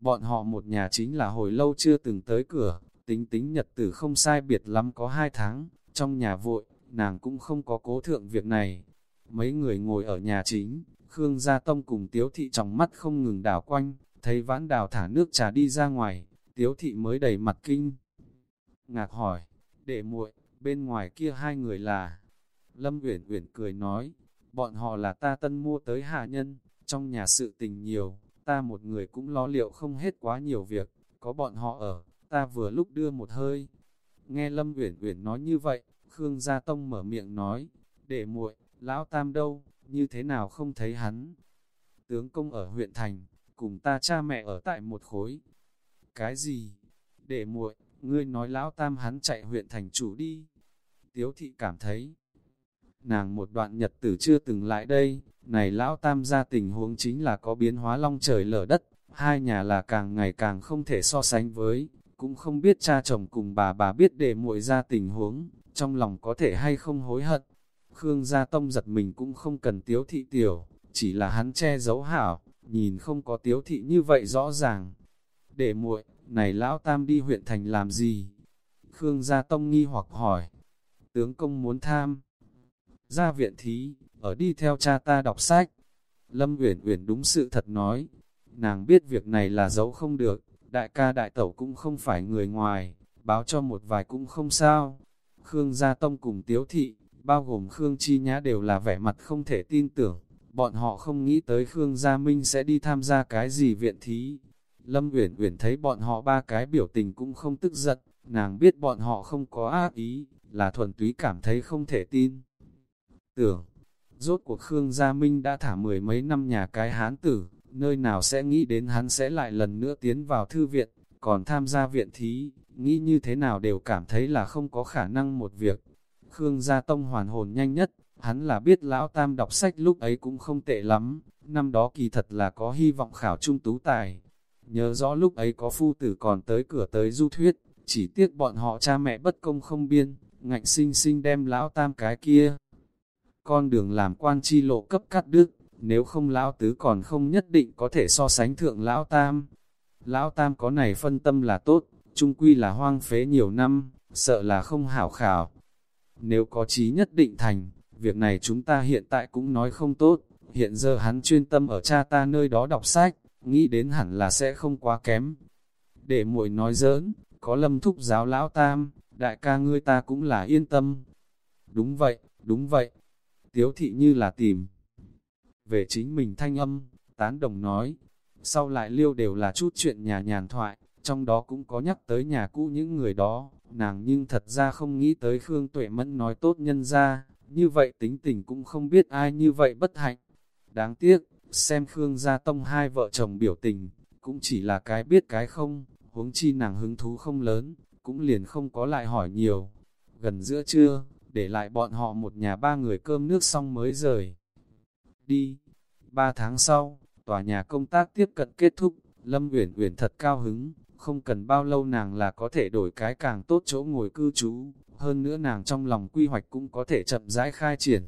Speaker 1: Bọn họ một nhà chính là hồi lâu chưa từng tới cửa, tính tính nhật tử không sai biệt lắm có hai tháng, trong nhà vội, nàng cũng không có cố thượng việc này. Mấy người ngồi ở nhà chính, Khương Gia Tông cùng Tiếu Thị trong mắt không ngừng đảo quanh, thấy vãn đào thả nước trà đi ra ngoài, Tiếu Thị mới đầy mặt kinh. Ngạc hỏi, đệ muội bên ngoài kia hai người là... Lâm Uyển Uyển cười nói, bọn họ là ta tân mua tới hạ nhân, trong nhà sự tình nhiều, ta một người cũng lo liệu không hết quá nhiều việc, có bọn họ ở, ta vừa lúc đưa một hơi. Nghe Lâm Uyển Uyển nói như vậy, Khương Gia Tông mở miệng nói, để muội, lão tam đâu, như thế nào không thấy hắn? Tướng công ở huyện thành, cùng ta cha mẹ ở tại một khối. Cái gì? Để muội, ngươi nói lão tam hắn chạy huyện thành chủ đi. Tiếu thị cảm thấy, nàng một đoạn nhật tử chưa từng lại đây, này lão tam gia tình huống chính là có biến hóa long trời lở đất, hai nhà là càng ngày càng không thể so sánh với, cũng không biết cha chồng cùng bà bà biết để muội ra tình huống, trong lòng có thể hay không hối hận. Khương Gia Tông giật mình cũng không cần tiếu thị tiểu, chỉ là hắn che giấu hảo, nhìn không có tiếu thị như vậy rõ ràng. Để muội, này lão tam đi huyện thành làm gì? Khương Gia Tông nghi hoặc hỏi. Tướng công muốn tham. Ra viện thí, ở đi theo cha ta đọc sách. Lâm Uyển Uyển đúng sự thật nói. Nàng biết việc này là giấu không được, đại ca đại tẩu cũng không phải người ngoài, báo cho một vài cũng không sao. Khương Gia Tông cùng Tiếu Thị, bao gồm Khương Chi Nhã đều là vẻ mặt không thể tin tưởng, bọn họ không nghĩ tới Khương Gia Minh sẽ đi tham gia cái gì viện thí. Lâm Uyển Uyển thấy bọn họ ba cái biểu tình cũng không tức giận, nàng biết bọn họ không có ác ý, là thuần túy cảm thấy không thể tin. Tưởng, rốt cuộc Khương Gia Minh đã thả mười mấy năm nhà cái hán tử, nơi nào sẽ nghĩ đến hắn sẽ lại lần nữa tiến vào thư viện, còn tham gia viện thí, nghĩ như thế nào đều cảm thấy là không có khả năng một việc. Khương Gia Tông hoàn hồn nhanh nhất, hắn là biết lão tam đọc sách lúc ấy cũng không tệ lắm, năm đó kỳ thật là có hy vọng khảo trung tú tài. Nhớ rõ lúc ấy có phu tử còn tới cửa tới du thuyết, chỉ tiếc bọn họ cha mẹ bất công không biên, ngạnh sinh sinh đem lão tam cái kia. Con đường làm quan chi lộ cấp cắt đứt, nếu không lão tứ còn không nhất định có thể so sánh thượng lão tam. Lão tam có này phân tâm là tốt, trung quy là hoang phế nhiều năm, sợ là không hảo khảo. Nếu có chí nhất định thành, việc này chúng ta hiện tại cũng nói không tốt, hiện giờ hắn chuyên tâm ở cha ta nơi đó đọc sách, nghĩ đến hẳn là sẽ không quá kém. Để muội nói giỡn, có lâm thúc giáo lão tam, đại ca ngươi ta cũng là yên tâm. Đúng vậy, đúng vậy. Tiếu thị như là tìm. Về chính mình thanh âm, tán đồng nói, sau lại liêu đều là chút chuyện nhà nhàn thoại, trong đó cũng có nhắc tới nhà cũ những người đó, nàng nhưng thật ra không nghĩ tới Khương Tuệ Mẫn nói tốt nhân ra, như vậy tính tình cũng không biết ai như vậy bất hạnh. Đáng tiếc, xem Khương Gia Tông hai vợ chồng biểu tình, cũng chỉ là cái biết cái không, huống chi nàng hứng thú không lớn, cũng liền không có lại hỏi nhiều. Gần giữa trưa, để lại bọn họ một nhà ba người cơm nước xong mới rời. Đi, ba tháng sau, tòa nhà công tác tiếp cận kết thúc, Lâm Uyển Uyển thật cao hứng, không cần bao lâu nàng là có thể đổi cái càng tốt chỗ ngồi cư trú, hơn nữa nàng trong lòng quy hoạch cũng có thể chậm rãi khai triển.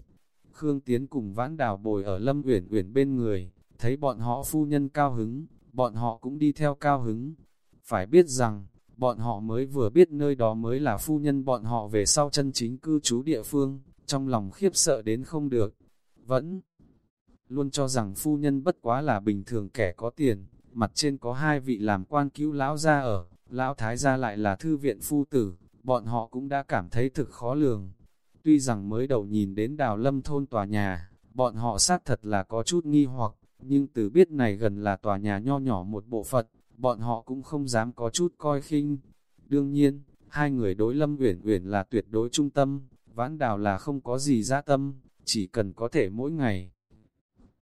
Speaker 1: Khương Tiến cùng vãn đào bồi ở Lâm Uyển Uyển bên người, thấy bọn họ phu nhân cao hứng, bọn họ cũng đi theo cao hứng. Phải biết rằng, bọn họ mới vừa biết nơi đó mới là phu nhân bọn họ về sau chân chính cư trú địa phương, trong lòng khiếp sợ đến không được. Vẫn luôn cho rằng phu nhân bất quá là bình thường kẻ có tiền, mặt trên có hai vị làm quan cứu lão gia ở, lão thái gia lại là thư viện phu tử, bọn họ cũng đã cảm thấy thực khó lường. Tuy rằng mới đầu nhìn đến đào lâm thôn tòa nhà, bọn họ xác thật là có chút nghi hoặc, nhưng từ biết này gần là tòa nhà nho nhỏ một bộ phận, bọn họ cũng không dám có chút coi khinh. Đương nhiên, hai người đối Lâm Uyển Uyển là tuyệt đối trung tâm, Vãn Đào là không có gì dã tâm, chỉ cần có thể mỗi ngày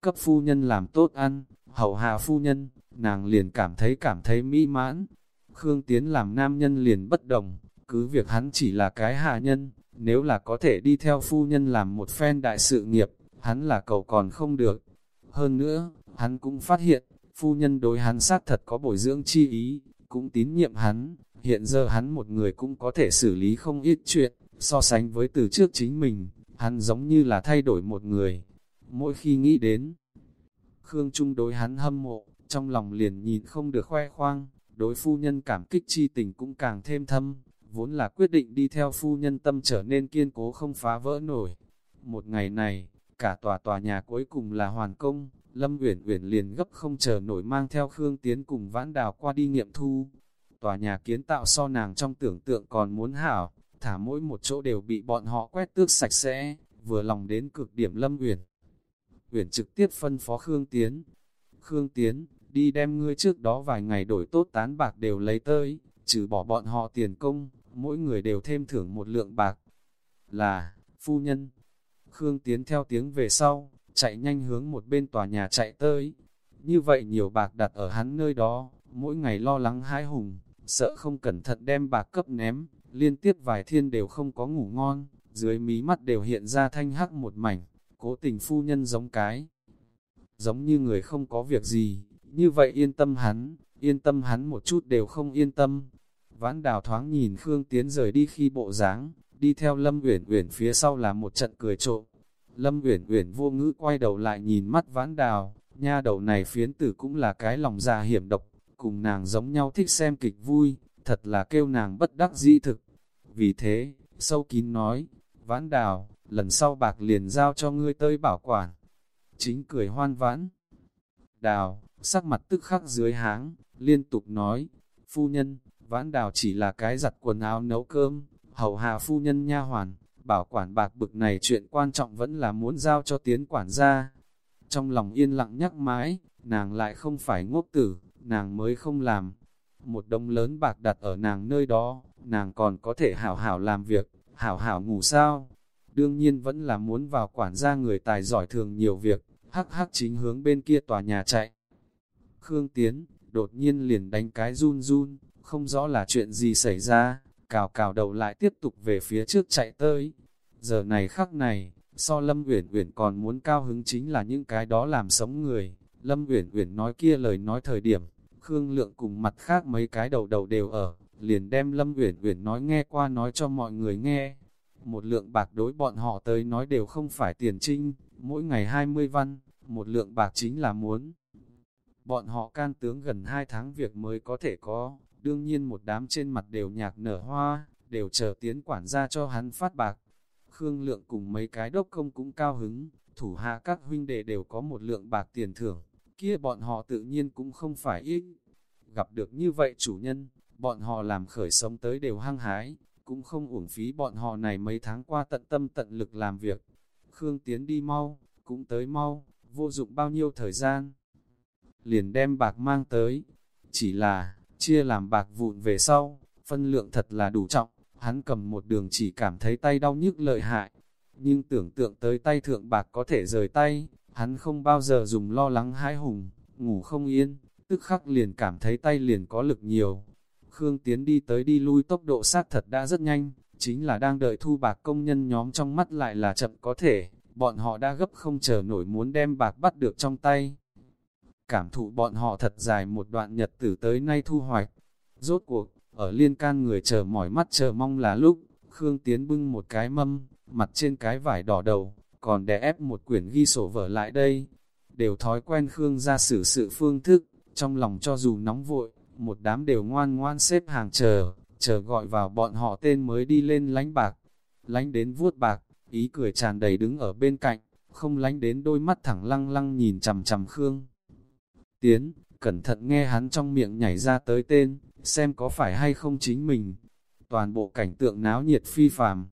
Speaker 1: cấp phu nhân làm tốt ăn, hầu hạ phu nhân, nàng liền cảm thấy cảm thấy mỹ mãn. Khương Tiến làm nam nhân liền bất đồng, cứ việc hắn chỉ là cái hạ nhân, nếu là có thể đi theo phu nhân làm một phen đại sự nghiệp, hắn là cầu còn không được. Hơn nữa, hắn cũng phát hiện, phu nhân đối hắn sát thật có bồi dưỡng chi ý, cũng tín nhiệm hắn, hiện giờ hắn một người cũng có thể xử lý không ít chuyện, so sánh với từ trước chính mình, hắn giống như là thay đổi một người. Mỗi khi nghĩ đến, Khương Trung đối hắn hâm mộ, trong lòng liền nhìn không được khoe khoang, đối phu nhân cảm kích chi tình cũng càng thêm thâm, vốn là quyết định đi theo phu nhân tâm trở nên kiên cố không phá vỡ nổi. Một ngày này, cả tòa tòa nhà cuối cùng là hoàn công, Lâm Uyển Uyển liền gấp không chờ nổi mang theo Khương Tiến cùng Vãn Đào qua đi nghiệm thu. Tòa nhà kiến tạo so nàng trong tưởng tượng còn muốn hảo, thả mỗi một chỗ đều bị bọn họ quét tước sạch sẽ, vừa lòng đến cực điểm Lâm Uyển. Uyển trực tiếp phân phó Khương Tiến. Khương Tiến, đi đem ngươi trước đó vài ngày đổi tốt tán bạc đều lấy tới, trừ bỏ bọn họ tiền công, mỗi người đều thêm thưởng một lượng bạc. Là, phu nhân. Khương Tiến theo tiếng về sau, chạy nhanh hướng một bên tòa nhà chạy tới. Như vậy nhiều bạc đặt ở hắn nơi đó, mỗi ngày lo lắng hãi hùng, sợ không cẩn thận đem bạc cấp ném, liên tiếp vài thiên đều không có ngủ ngon, dưới mí mắt đều hiện ra thanh hắc một mảnh, cố tình phu nhân giống cái. Giống như người không có việc gì, như vậy yên tâm hắn, yên tâm hắn một chút đều không yên tâm. Vãn đào thoáng nhìn Khương Tiến rời đi khi bộ dáng đi theo Lâm Uyển Uyển phía sau là một trận cười trộm. Lâm Uyển Uyển vô ngữ quay đầu lại nhìn mắt Vãn Đào, nha đầu này phiến tử cũng là cái lòng già hiểm độc, cùng nàng giống nhau thích xem kịch vui, thật là kêu nàng bất đắc dĩ thực. Vì thế, sâu kín nói, Vãn Đào, lần sau bạc liền giao cho ngươi tới bảo quản. Chính cười hoan vãn. Đào, sắc mặt tức khắc dưới háng, liên tục nói, phu nhân, vãn đào chỉ là cái giặt quần áo nấu cơm, hầu hạ phu nhân nha hoàn, bảo quản bạc bực này chuyện quan trọng vẫn là muốn giao cho tiến quản gia. Trong lòng yên lặng nhắc mãi, nàng lại không phải ngốc tử, nàng mới không làm. Một đông lớn bạc đặt ở nàng nơi đó, nàng còn có thể hảo hảo làm việc, hảo hảo ngủ sao. Đương nhiên vẫn là muốn vào quản gia người tài giỏi thường nhiều việc, hắc hắc chính hướng bên kia tòa nhà chạy. Khương Tiến, đột nhiên liền đánh cái run run, không rõ là chuyện gì xảy ra, cào cào đầu lại tiếp tục về phía trước chạy tới. Giờ này khắc này, so Lâm Uyển Uyển còn muốn cao hứng chính là những cái đó làm sống người. Lâm Uyển Uyển nói kia lời nói thời điểm, Khương Lượng cùng mặt khác mấy cái đầu đầu đều ở, liền đem Lâm Uyển Uyển nói nghe qua nói cho mọi người nghe. Một lượng bạc đối bọn họ tới nói đều không phải tiền trinh, mỗi ngày 20 văn, một lượng bạc chính là muốn. Bọn họ can tướng gần 2 tháng việc mới có thể có, đương nhiên một đám trên mặt đều nhạc nở hoa, đều chờ tiến quản gia cho hắn phát bạc. Khương Lượng cùng mấy cái đốc công cũng cao hứng, thủ hạ các huynh đệ đều có một lượng bạc tiền thưởng, kia bọn họ tự nhiên cũng không phải ít. Gặp được như vậy chủ nhân, bọn họ làm khởi sống tới đều hăng hái, cũng không uổng phí bọn họ này mấy tháng qua tận tâm tận lực làm việc. Khương Tiến đi mau, cũng tới mau, vô dụng bao nhiêu thời gian. Liền đem bạc mang tới, chỉ là, chia làm bạc vụn về sau, phân lượng thật là đủ trọng, hắn cầm một đường chỉ cảm thấy tay đau nhức lợi hại, nhưng tưởng tượng tới tay thượng bạc có thể rời tay, hắn không bao giờ dùng lo lắng hãi hùng, ngủ không yên, tức khắc liền cảm thấy tay liền có lực nhiều. Khương Tiến đi tới đi lui tốc độ sát thật đã rất nhanh, chính là đang đợi thu bạc công nhân nhóm trong mắt lại là chậm có thể, bọn họ đã gấp không chờ nổi muốn đem bạc bắt được trong tay cảm thụ bọn họ thật dài một đoạn nhật tử tới nay thu hoạch. Rốt cuộc, ở liên can người chờ mỏi mắt chờ mong là lúc, Khương Tiến bưng một cái mâm, mặt trên cái vải đỏ đầu, còn đè ép một quyển ghi sổ vở lại đây. Đều thói quen Khương ra xử sự phương thức, trong lòng cho dù nóng vội, một đám đều ngoan ngoan xếp hàng chờ, chờ gọi vào bọn họ tên mới đi lên lánh bạc. Lánh đến vuốt bạc, ý cười tràn đầy đứng ở bên cạnh, không lánh đến đôi mắt thẳng lăng lăng nhìn chằm chằm Khương. Tiến, cẩn thận nghe hắn trong miệng nhảy ra tới tên, xem có phải hay không chính mình. Toàn bộ cảnh tượng náo nhiệt phi phàm.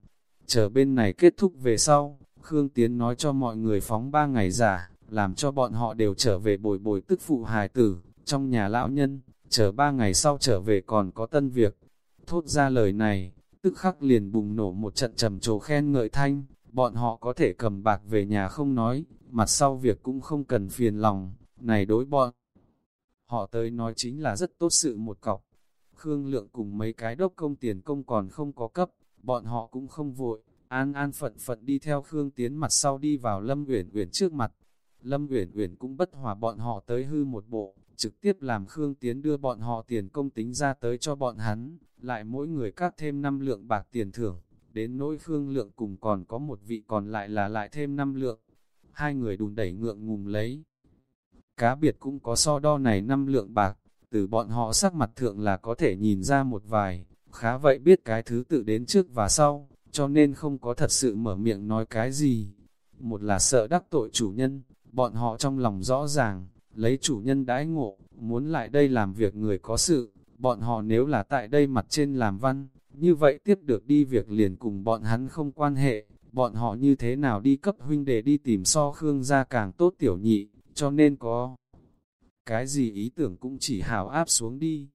Speaker 1: Chờ bên này kết thúc về sau, Khương Tiến nói cho mọi người phóng ba ngày giả, làm cho bọn họ đều trở về bồi bồi tức phụ hài tử, trong nhà lão nhân, chờ ba ngày sau trở về còn có tân việc. Thốt ra lời này, tức khắc liền bùng nổ một trận trầm trồ khen ngợi thanh, bọn họ có thể cầm bạc về nhà không nói, mặt sau việc cũng không cần phiền lòng, này đối bọn. Họ tới nói chính là rất tốt sự một cọc. Khương Lượng cùng mấy cái đốc công tiền công còn không có cấp, bọn họ cũng không vội, an an phận phận đi theo Khương Tiến mặt sau đi vào Lâm Uyển Uyển trước mặt. Lâm Uyển Uyển cũng bất hòa bọn họ tới hư một bộ, trực tiếp làm Khương Tiến đưa bọn họ tiền công tính ra tới cho bọn hắn, lại mỗi người các thêm 5 lượng bạc tiền thưởng, đến nỗi Khương Lượng cùng còn có một vị còn lại là lại thêm 5 lượng. Hai người đùn đẩy ngượng ngùng lấy. Cá biệt cũng có so đo này 5 lượng bạc, từ bọn họ sắc mặt thượng là có thể nhìn ra một vài, khá vậy biết cái thứ tự đến trước và sau, cho nên không có thật sự mở miệng nói cái gì. Một là sợ đắc tội chủ nhân, bọn họ trong lòng rõ ràng, lấy chủ nhân đãi ngộ, muốn lại đây làm việc người có sự, bọn họ nếu là tại đây mặt trên làm văn, như vậy tiếp được đi việc liền cùng bọn hắn không quan hệ, bọn họ như thế nào đi cấp huynh để đi tìm so Khương ra càng tốt tiểu nhị, cho nên có cái gì ý tưởng cũng chỉ hào áp xuống đi.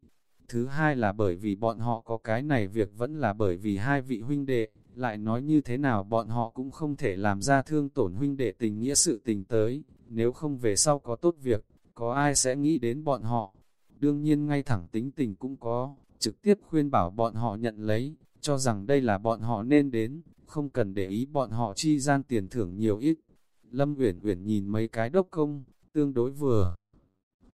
Speaker 1: Thứ hai là bởi vì bọn họ có cái này việc vẫn là bởi vì hai vị huynh đệ, lại nói như thế nào bọn họ cũng không thể làm ra thương tổn huynh đệ tình nghĩa sự tình tới, nếu không về sau có tốt việc, có ai sẽ nghĩ đến bọn họ. Đương nhiên ngay thẳng tính tình cũng có, trực tiếp khuyên bảo bọn họ nhận lấy, cho rằng đây là bọn họ nên đến, không cần để ý bọn họ chi gian tiền thưởng nhiều ít. Lâm Uyển Uyển nhìn mấy cái đốc công, tương đối vừa.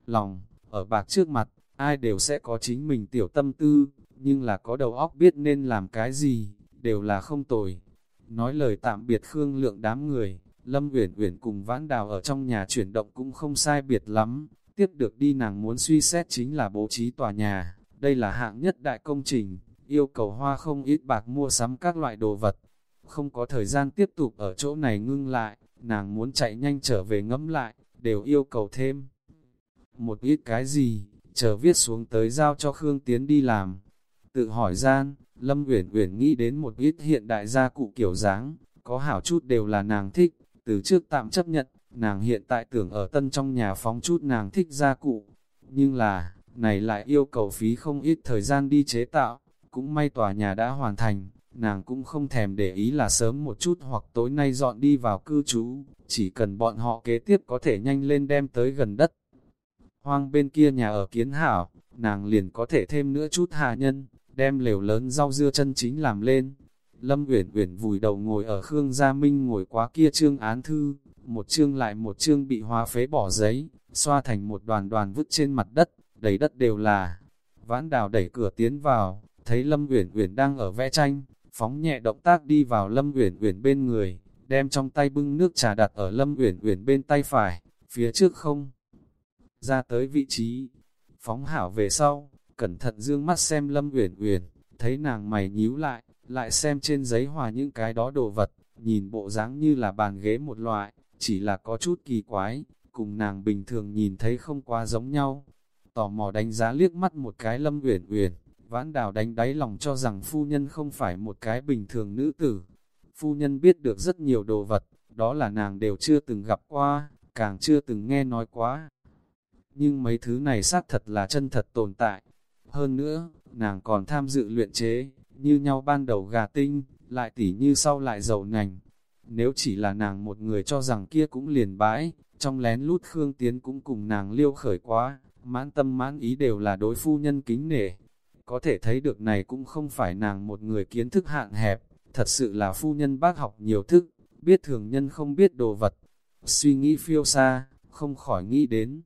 Speaker 1: Lòng, ở bạc trước mặt, ai đều sẽ có chính mình tiểu tâm tư, nhưng là có đầu óc biết nên làm cái gì, đều là không tồi. Nói lời tạm biệt Khương Lượng đám người, Lâm Uyển Uyển cùng Vãn Đào ở trong nhà chuyển động cũng không sai biệt lắm, tiếp được đi nàng muốn suy xét chính là bố trí tòa nhà, đây là hạng nhất đại công trình, yêu cầu hoa không ít bạc mua sắm các loại đồ vật. Không có thời gian tiếp tục ở chỗ này ngưng lại, nàng muốn chạy nhanh trở về ngẫm lại, đều yêu cầu thêm. Một ít cái gì, chờ viết xuống tới giao cho Khương Tiến đi làm. Tự hỏi gian, Lâm Uyển Uyển nghĩ đến một ít hiện đại gia cụ kiểu dáng, có hảo chút đều là nàng thích, từ trước tạm chấp nhận, nàng hiện tại tưởng ở tân trong nhà phóng chút nàng thích gia cụ. Nhưng là, này lại yêu cầu phí không ít thời gian đi chế tạo, cũng may tòa nhà đã hoàn thành, nàng cũng không thèm để ý là sớm một chút hoặc tối nay dọn đi vào cư trú, chỉ cần bọn họ kế tiếp có thể nhanh lên đem tới gần đất. Hoang bên kia nhà ở kiến hảo, nàng liền có thể thêm nữa chút hạ nhân, đem lều lớn rau dưa chân chính làm lên. Lâm Uyển Uyển vùi đầu ngồi ở Khương Gia Minh ngồi quá kia trương án thư, một chương lại một chương bị hóa phế bỏ giấy, xoa thành một đoàn đoàn vứt trên mặt đất, đầy đất đều là. Vãn Đào đẩy cửa tiến vào, thấy Lâm Uyển Uyển đang ở vẽ tranh, phóng nhẹ động tác đi vào Lâm Uyển Uyển bên người, đem trong tay bưng nước trà đặt ở Lâm Uyển Uyển bên tay phải, phía trước không. Ra tới vị trí, phóng hảo về sau, cẩn thận dương mắt xem Lâm Uyển Uyển, thấy nàng mày nhíu lại, lại xem trên giấy hòa những cái đó đồ vật, nhìn bộ dáng như là bàn ghế một loại, chỉ là có chút kỳ quái, cùng nàng bình thường nhìn thấy không quá giống nhau. Tò mò đánh giá liếc mắt một cái Lâm Uyển Uyển, vãn đào đánh đáy lòng cho rằng phu nhân không phải một cái bình thường nữ tử. Phu nhân biết được rất nhiều đồ vật, đó là nàng đều chưa từng gặp qua, càng chưa từng nghe nói quá. Nhưng mấy thứ này xác thật là chân thật tồn tại, hơn nữa, nàng còn tham dự luyện chế, như nhau ban đầu gà tinh, lại tỉ như sau lại dầu nành. Nếu chỉ là nàng một người cho rằng kia cũng liền bãi, trong lén lút Khương Tiến cũng cùng nàng liêu khởi quá, mãn tâm mãn ý đều là đối phu nhân kính nể. Có thể thấy được này cũng không phải nàng một người kiến thức hạn hẹp, thật sự là phu nhân bác học nhiều thức, biết thường nhân không biết đồ vật. Suy nghĩ phiêu xa, không khỏi nghĩ đến.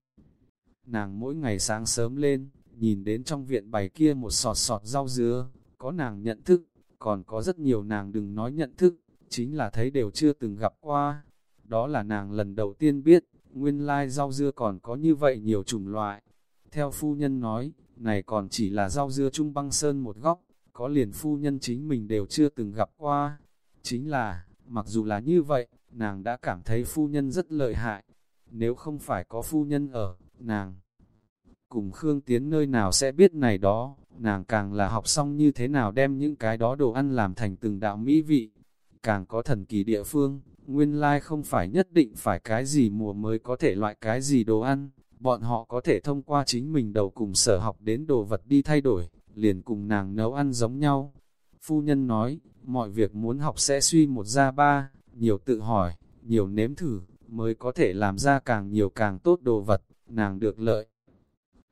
Speaker 1: Nàng mỗi ngày sáng sớm lên, nhìn đến trong viện bày kia một sọt sọt rau dứa, có nàng nhận thức, còn có rất nhiều nàng đừng nói nhận thức, chính là thấy đều chưa từng gặp qua. Đó là nàng lần đầu tiên biết, nguyên lai rau dưa còn có như vậy nhiều chủng loại. Theo phu nhân nói, này còn chỉ là rau dưa trung băng sơn một góc, có liền phu nhân chính mình đều chưa từng gặp qua. Chính là, mặc dù là như vậy, nàng đã cảm thấy phu nhân rất lợi hại. Nếu không phải có phu nhân ở, nàng cùng Khương Tiến nơi nào sẽ biết này đó, nàng càng là học xong như thế nào đem những cái đó đồ ăn làm thành từng đạo mỹ vị. Càng có thần kỳ địa phương, nguyên lai không phải nhất định phải cái gì mùa mới có thể loại cái gì đồ ăn, bọn họ có thể thông qua chính mình đầu cùng sở học đến đồ vật đi thay đổi, liền cùng nàng nấu ăn giống nhau. Phu nhân nói, mọi việc muốn học sẽ suy một ra ba, nhiều tự hỏi, nhiều nếm thử, mới có thể làm ra càng nhiều càng tốt đồ vật, nàng được lợi.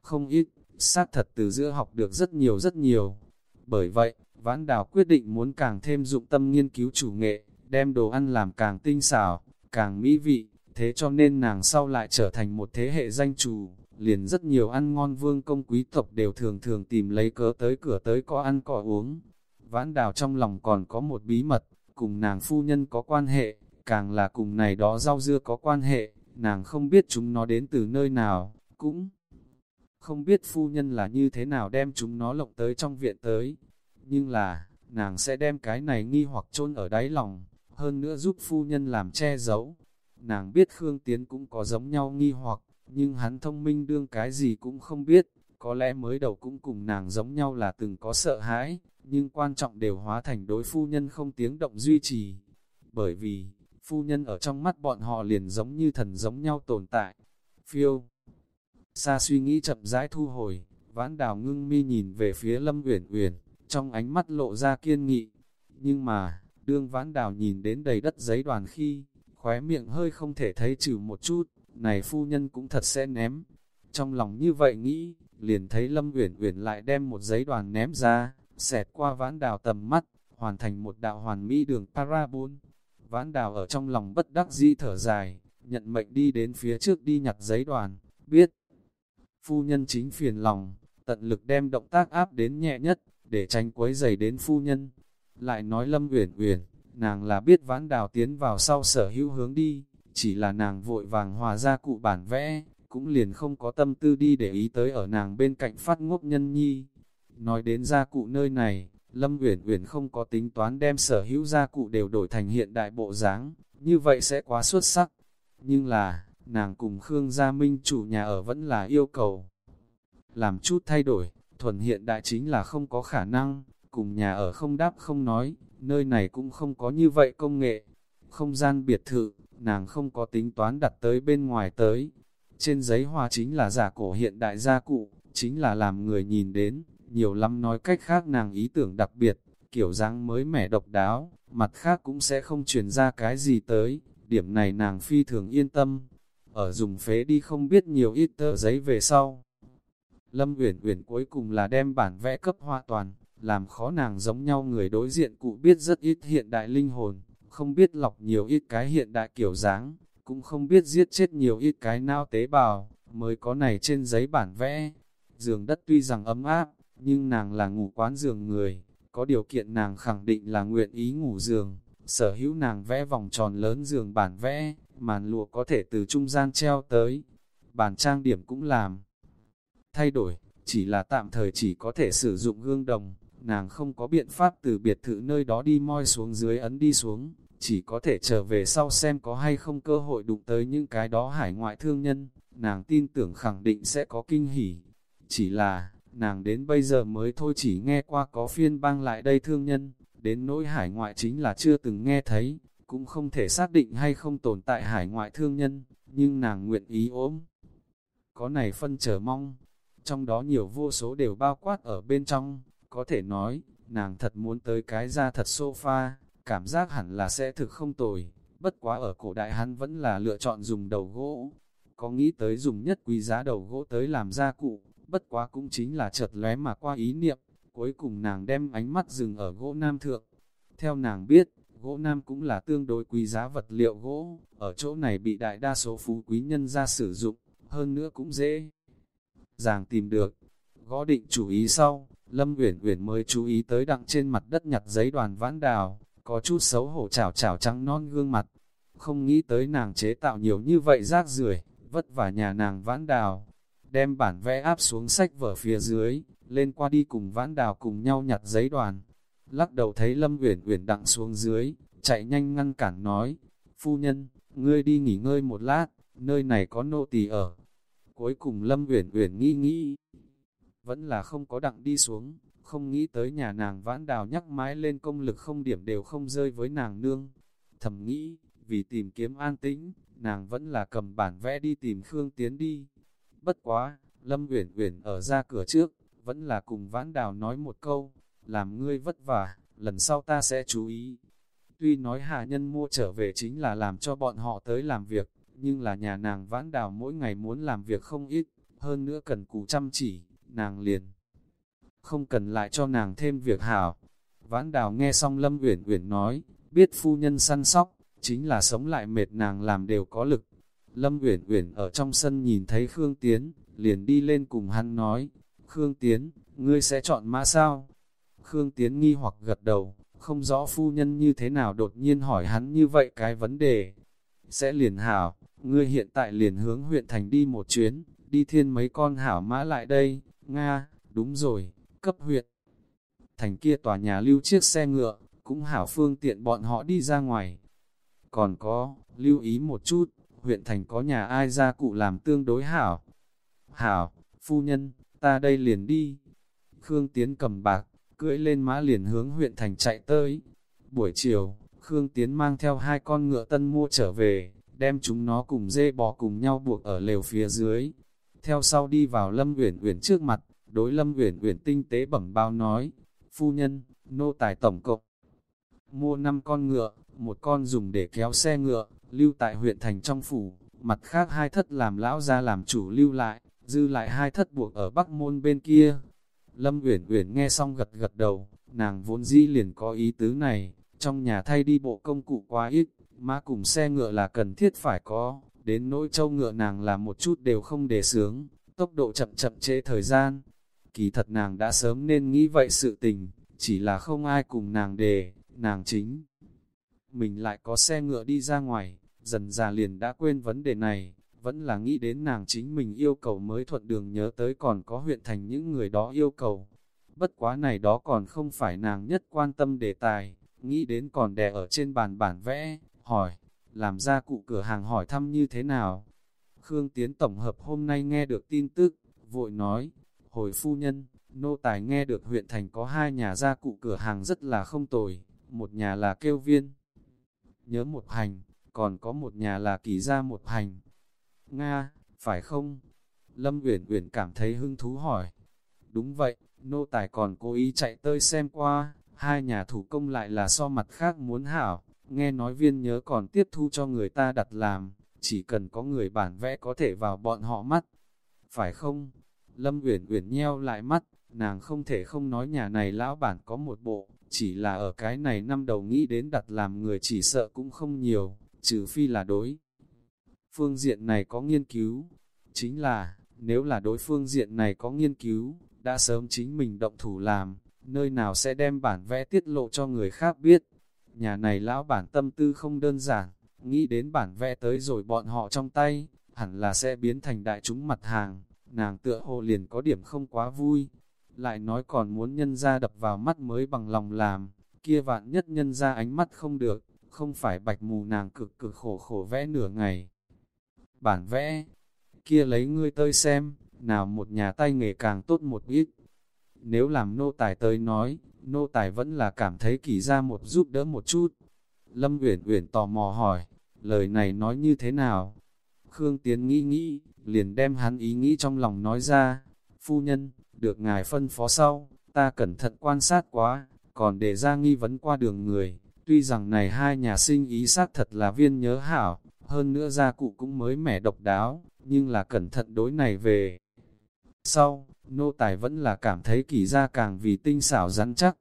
Speaker 1: Không ít, sát thật từ giữa học được rất nhiều rất nhiều. Bởi vậy, Vãn Đào quyết định muốn càng thêm dụng tâm nghiên cứu chủ nghệ, đem đồ ăn làm càng tinh xảo, càng mỹ vị, thế cho nên nàng sau lại trở thành một thế hệ danh chủ, liền rất nhiều ăn ngon vương công quý tộc đều thường thường tìm lấy cớ tới cửa tới có ăn có uống. Vãn đào trong lòng còn có một bí mật, cùng nàng phu nhân có quan hệ, càng là cùng này đó rau dưa có quan hệ, nàng không biết chúng nó đến từ nơi nào, cũng không biết phu nhân là như thế nào đem chúng nó lộng tới trong viện tới. Nhưng là, nàng sẽ đem cái này nghi hoặc chôn ở đáy lòng, hơn nữa giúp phu nhân làm che giấu. Nàng biết Khương Tiến cũng có giống nhau nghi hoặc, nhưng hắn thông minh đương cái gì cũng không biết, có lẽ mới đầu cũng cùng nàng giống nhau là từng có sợ hãi, nhưng quan trọng đều hóa thành đối phu nhân không tiếng động duy trì. Bởi vì, phu nhân ở trong mắt bọn họ liền giống như thần giống nhau tồn tại. Phiêu xa suy nghĩ chậm rãi thu hồi, vãn đào ngưng mi nhìn về phía Lâm Uyển Uyển, trong ánh mắt lộ ra kiên nghị. Nhưng mà, đương vãn đào nhìn đến đầy đất giấy đoàn khi, khóe miệng hơi không thể thấy trừ một chút, này phu nhân cũng thật sẽ ném. Trong lòng như vậy nghĩ, liền thấy Lâm Uyển Uyển lại đem một giấy đoàn ném ra, xẹt qua vãn đào tầm mắt, hoàn thành một đạo hoàn mỹ đường parabol. Vãn đào ở trong lòng bất đắc dĩ thở dài, nhận mệnh đi đến phía trước đi nhặt giấy đoàn, biết. Phu nhân chính phiền lòng, tận lực đem động tác áp đến nhẹ nhất, để tránh quấy giày đến phu nhân. Lại nói Lâm Uyển Uyển, nàng là biết vãn đào tiến vào sau sở hữu hướng đi, chỉ là nàng vội vàng hòa ra cụ bản vẽ, cũng liền không có tâm tư đi để ý tới ở nàng bên cạnh phát ngốc nhân nhi. Nói đến gia cụ nơi này, Lâm Uyển Uyển không có tính toán đem sở hữu gia cụ đều đổi thành hiện đại bộ dáng, như vậy sẽ quá xuất sắc. Nhưng là, nàng cùng Khương Gia Minh chủ nhà ở vẫn là yêu cầu. Làm chút thay đổi, thuần hiện đại chính là không có khả năng, cùng nhà ở không đáp không nói, nơi này cũng không có như vậy công nghệ. Không gian biệt thự, nàng không có tính toán đặt tới bên ngoài tới. Trên giấy hoa chính là giả cổ hiện đại gia cụ, chính là làm người nhìn đến, nhiều lắm nói cách khác nàng ý tưởng đặc biệt, kiểu dáng mới mẻ độc đáo, mặt khác cũng sẽ không truyền ra cái gì tới, điểm này nàng phi thường yên tâm. Ở dùng phế đi không biết nhiều ít tờ giấy về sau. Lâm Uyển Uyển cuối cùng là đem bản vẽ cấp hoa toàn, làm khó nàng giống nhau người đối diện cụ biết rất ít hiện đại linh hồn, không biết lọc nhiều ít cái hiện đại kiểu dáng, cũng không biết giết chết nhiều ít cái nao tế bào, mới có này trên giấy bản vẽ. Giường đất tuy rằng ấm áp, nhưng nàng là ngủ quán giường người, có điều kiện nàng khẳng định là nguyện ý ngủ giường, sở hữu nàng vẽ vòng tròn lớn giường bản vẽ, màn lụa có thể từ trung gian treo tới, bản trang điểm cũng làm. Thay đổi, chỉ là tạm thời chỉ có thể sử dụng gương đồng, nàng không có biện pháp từ biệt thự nơi đó đi moi xuống dưới ấn đi xuống, chỉ có thể trở về sau xem có hay không cơ hội đụng tới những cái đó hải ngoại thương nhân, nàng tin tưởng khẳng định sẽ có kinh hỉ. Chỉ là, nàng đến bây giờ mới thôi chỉ nghe qua có phiên bang lại đây thương nhân, đến nỗi hải ngoại chính là chưa từng nghe thấy, cũng không thể xác định hay không tồn tại hải ngoại thương nhân, nhưng nàng nguyện ý ốm. Có này phân chờ mong, trong đó nhiều vô số đều bao quát ở bên trong, có thể nói, nàng thật muốn tới cái ra thật sofa, cảm giác hẳn là sẽ thực không tồi, bất quá ở cổ đại hắn vẫn là lựa chọn dùng đầu gỗ, có nghĩ tới dùng nhất quý giá đầu gỗ tới làm gia cụ, bất quá cũng chính là chợt lóe mà qua ý niệm, cuối cùng nàng đem ánh mắt dừng ở gỗ nam thượng. Theo nàng biết, gỗ nam cũng là tương đối quý giá vật liệu gỗ, ở chỗ này bị đại đa số phú quý nhân ra sử dụng, hơn nữa cũng dễ dàng tìm được. Gõ định chủ ý sau, Lâm Uyển Uyển mới chú ý tới đặng trên mặt đất nhặt giấy đoàn vãn đào, có chút xấu hổ chảo chảo trắng non gương mặt. Không nghĩ tới nàng chế tạo nhiều như vậy rác rưởi, vất vả nhà nàng vãn đào. đem bản vẽ áp xuống sách vở phía dưới, lên qua đi cùng vãn đào cùng nhau nhặt giấy đoàn. Lắc đầu thấy Lâm Uyển Uyển đặng xuống dưới, chạy nhanh ngăn cản nói, phu nhân, ngươi đi nghỉ ngơi một lát, nơi này có nô tỳ ở. Cuối cùng Lâm Uyển Uyển nghĩ nghĩ, vẫn là không có đặng đi xuống, không nghĩ tới nhà nàng vãn đào nhắc mãi lên công lực không điểm đều không rơi với nàng nương. Thầm nghĩ, vì tìm kiếm an tĩnh, nàng vẫn là cầm bản vẽ đi tìm Khương Tiến đi. Bất quá, Lâm Uyển Uyển ở ra cửa trước, vẫn là cùng vãn đào nói một câu, làm ngươi vất vả, lần sau ta sẽ chú ý. Tuy nói hạ nhân mua trở về chính là làm cho bọn họ tới làm việc, nhưng là nhà nàng vãn đào mỗi ngày muốn làm việc không ít, hơn nữa cần cù chăm chỉ, nàng liền. Không cần lại cho nàng thêm việc hảo. Vãn đào nghe xong Lâm Uyển Uyển nói, biết phu nhân săn sóc, chính là sống lại mệt nàng làm đều có lực. Lâm Uyển Uyển ở trong sân nhìn thấy Khương Tiến, liền đi lên cùng hắn nói, Khương Tiến, ngươi sẽ chọn mã sao? Khương Tiến nghi hoặc gật đầu, không rõ phu nhân như thế nào đột nhiên hỏi hắn như vậy cái vấn đề. Sẽ liền hảo, ngươi hiện tại liền hướng huyện thành đi một chuyến, đi thiên mấy con hảo mã lại đây, Nga, đúng rồi, cấp huyện. Thành kia tòa nhà lưu chiếc xe ngựa, cũng hảo phương tiện bọn họ đi ra ngoài. Còn có, lưu ý một chút, huyện thành có nhà ai ra cụ làm tương đối hảo. Hảo, phu nhân, ta đây liền đi. Khương Tiến cầm bạc, cưỡi lên mã liền hướng huyện thành chạy tới. Buổi chiều, Khương Tiến mang theo hai con ngựa tân mua trở về, đem chúng nó cùng dê bò cùng nhau buộc ở lều phía dưới. Theo sau đi vào Lâm Uyển Uyển trước mặt, đối Lâm Uyển Uyển tinh tế bẩm bao nói, phu nhân, nô tài tổng cộng mua 5 con ngựa, một con dùng để kéo xe ngựa, lưu tại huyện thành trong phủ, mặt khác hai thất làm lão gia làm chủ lưu lại, dư lại hai thất buộc ở bắc môn bên kia. Lâm Uyển Uyển nghe xong gật gật đầu, nàng vốn dĩ liền có ý tứ này, trong nhà thay đi bộ công cụ quá ít, mà cùng xe ngựa là cần thiết phải có, đến nỗi châu ngựa nàng là một chút đều không để sướng, tốc độ chậm chậm chế thời gian. Kỳ thật nàng đã sớm nên nghĩ vậy sự tình, chỉ là không ai cùng nàng đề, nàng chính. Mình lại có xe ngựa đi ra ngoài, dần già liền đã quên vấn đề này, vẫn là nghĩ đến nàng chính mình yêu cầu mới thuận đường nhớ tới còn có huyện thành những người đó yêu cầu. Bất quá này đó còn không phải nàng nhất quan tâm đề tài, nghĩ đến còn đè ở trên bàn bản vẽ, hỏi, làm ra cụ cửa hàng hỏi thăm như thế nào. Khương Tiến tổng hợp hôm nay nghe được tin tức, vội nói, hồi phu nhân, nô tài nghe được huyện thành có hai nhà gia cụ cửa hàng rất là không tồi, một nhà là kêu viên, nhớ một hành, còn có một nhà là kỳ gia một hành. Nga, phải không? Lâm Uyển Uyển cảm thấy hứng thú hỏi. Đúng vậy, nô tài còn cố ý chạy tới xem qua, hai nhà thủ công lại là so mặt khác muốn hảo, nghe nói viên nhớ còn tiếp thu cho người ta đặt làm, chỉ cần có người bản vẽ có thể vào bọn họ mắt. Phải không? Lâm Uyển Uyển nheo lại mắt, nàng không thể không nói nhà này lão bản có một bộ, chỉ là ở cái này năm đầu nghĩ đến đặt làm người chỉ sợ cũng không nhiều, trừ phi là đối. Phương diện này có nghiên cứu, chính là, nếu là đối phương diện này có nghiên cứu, đã sớm chính mình động thủ làm, nơi nào sẽ đem bản vẽ tiết lộ cho người khác biết. Nhà này lão bản tâm tư không đơn giản, nghĩ đến bản vẽ tới rồi bọn họ trong tay, hẳn là sẽ biến thành đại chúng mặt hàng, nàng tựa hồ liền có điểm không quá vui. Lại nói còn muốn nhân ra đập vào mắt mới bằng lòng làm, kia vạn nhất nhân ra ánh mắt không được, không phải bạch mù nàng cực cực khổ khổ vẽ nửa ngày. Bản vẽ, kia lấy ngươi tơi xem, nào một nhà tay nghề càng tốt một ít. Nếu làm nô tài tới nói, nô tài vẫn là cảm thấy kỳ ra một giúp đỡ một chút. Lâm Uyển Uyển tò mò hỏi, lời này nói như thế nào? Khương Tiến nghĩ nghĩ, liền đem hắn ý nghĩ trong lòng nói ra. Phu nhân, được ngài phân phó sau, ta cẩn thận quan sát quá, còn để ra nghi vấn qua đường người. Tuy rằng này hai nhà sinh ý xác thật là viên nhớ hảo, hơn nữa gia cụ cũng mới mẻ độc đáo, nhưng là cẩn thận đối này về. Sau, nô tài vẫn là cảm thấy kỳ gia càng vì tinh xảo rắn chắc.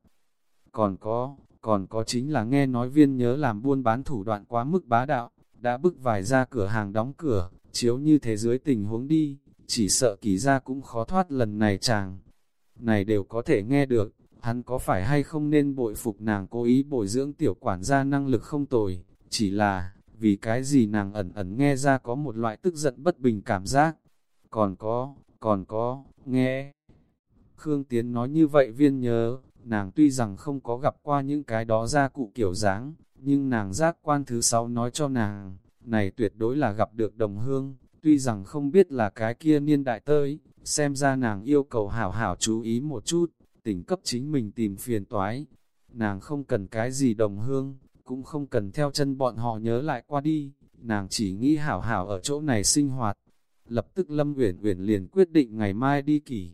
Speaker 1: Còn có, còn có chính là nghe nói viên nhớ làm buôn bán thủ đoạn quá mức bá đạo, đã bức vài ra cửa hàng đóng cửa, chiếu như thế giới tình huống đi, chỉ sợ kỳ gia cũng khó thoát lần này chàng. Này đều có thể nghe được, hắn có phải hay không nên bội phục nàng cố ý bồi dưỡng tiểu quản gia năng lực không tồi, chỉ là, vì cái gì nàng ẩn ẩn nghe ra có một loại tức giận bất bình cảm giác. Còn có, còn có, nghe. Khương Tiến nói như vậy viên nhớ, nàng tuy rằng không có gặp qua những cái đó ra cụ kiểu dáng, nhưng nàng giác quan thứ sáu nói cho nàng, này tuyệt đối là gặp được đồng hương, tuy rằng không biết là cái kia niên đại tới, xem ra nàng yêu cầu hảo hảo chú ý một chút, tỉnh cấp chính mình tìm phiền toái. Nàng không cần cái gì đồng hương, cũng không cần theo chân bọn họ nhớ lại qua đi, nàng chỉ nghĩ hảo hảo ở chỗ này sinh hoạt. Lập tức Lâm Uyển Uyển liền quyết định ngày mai đi kỳ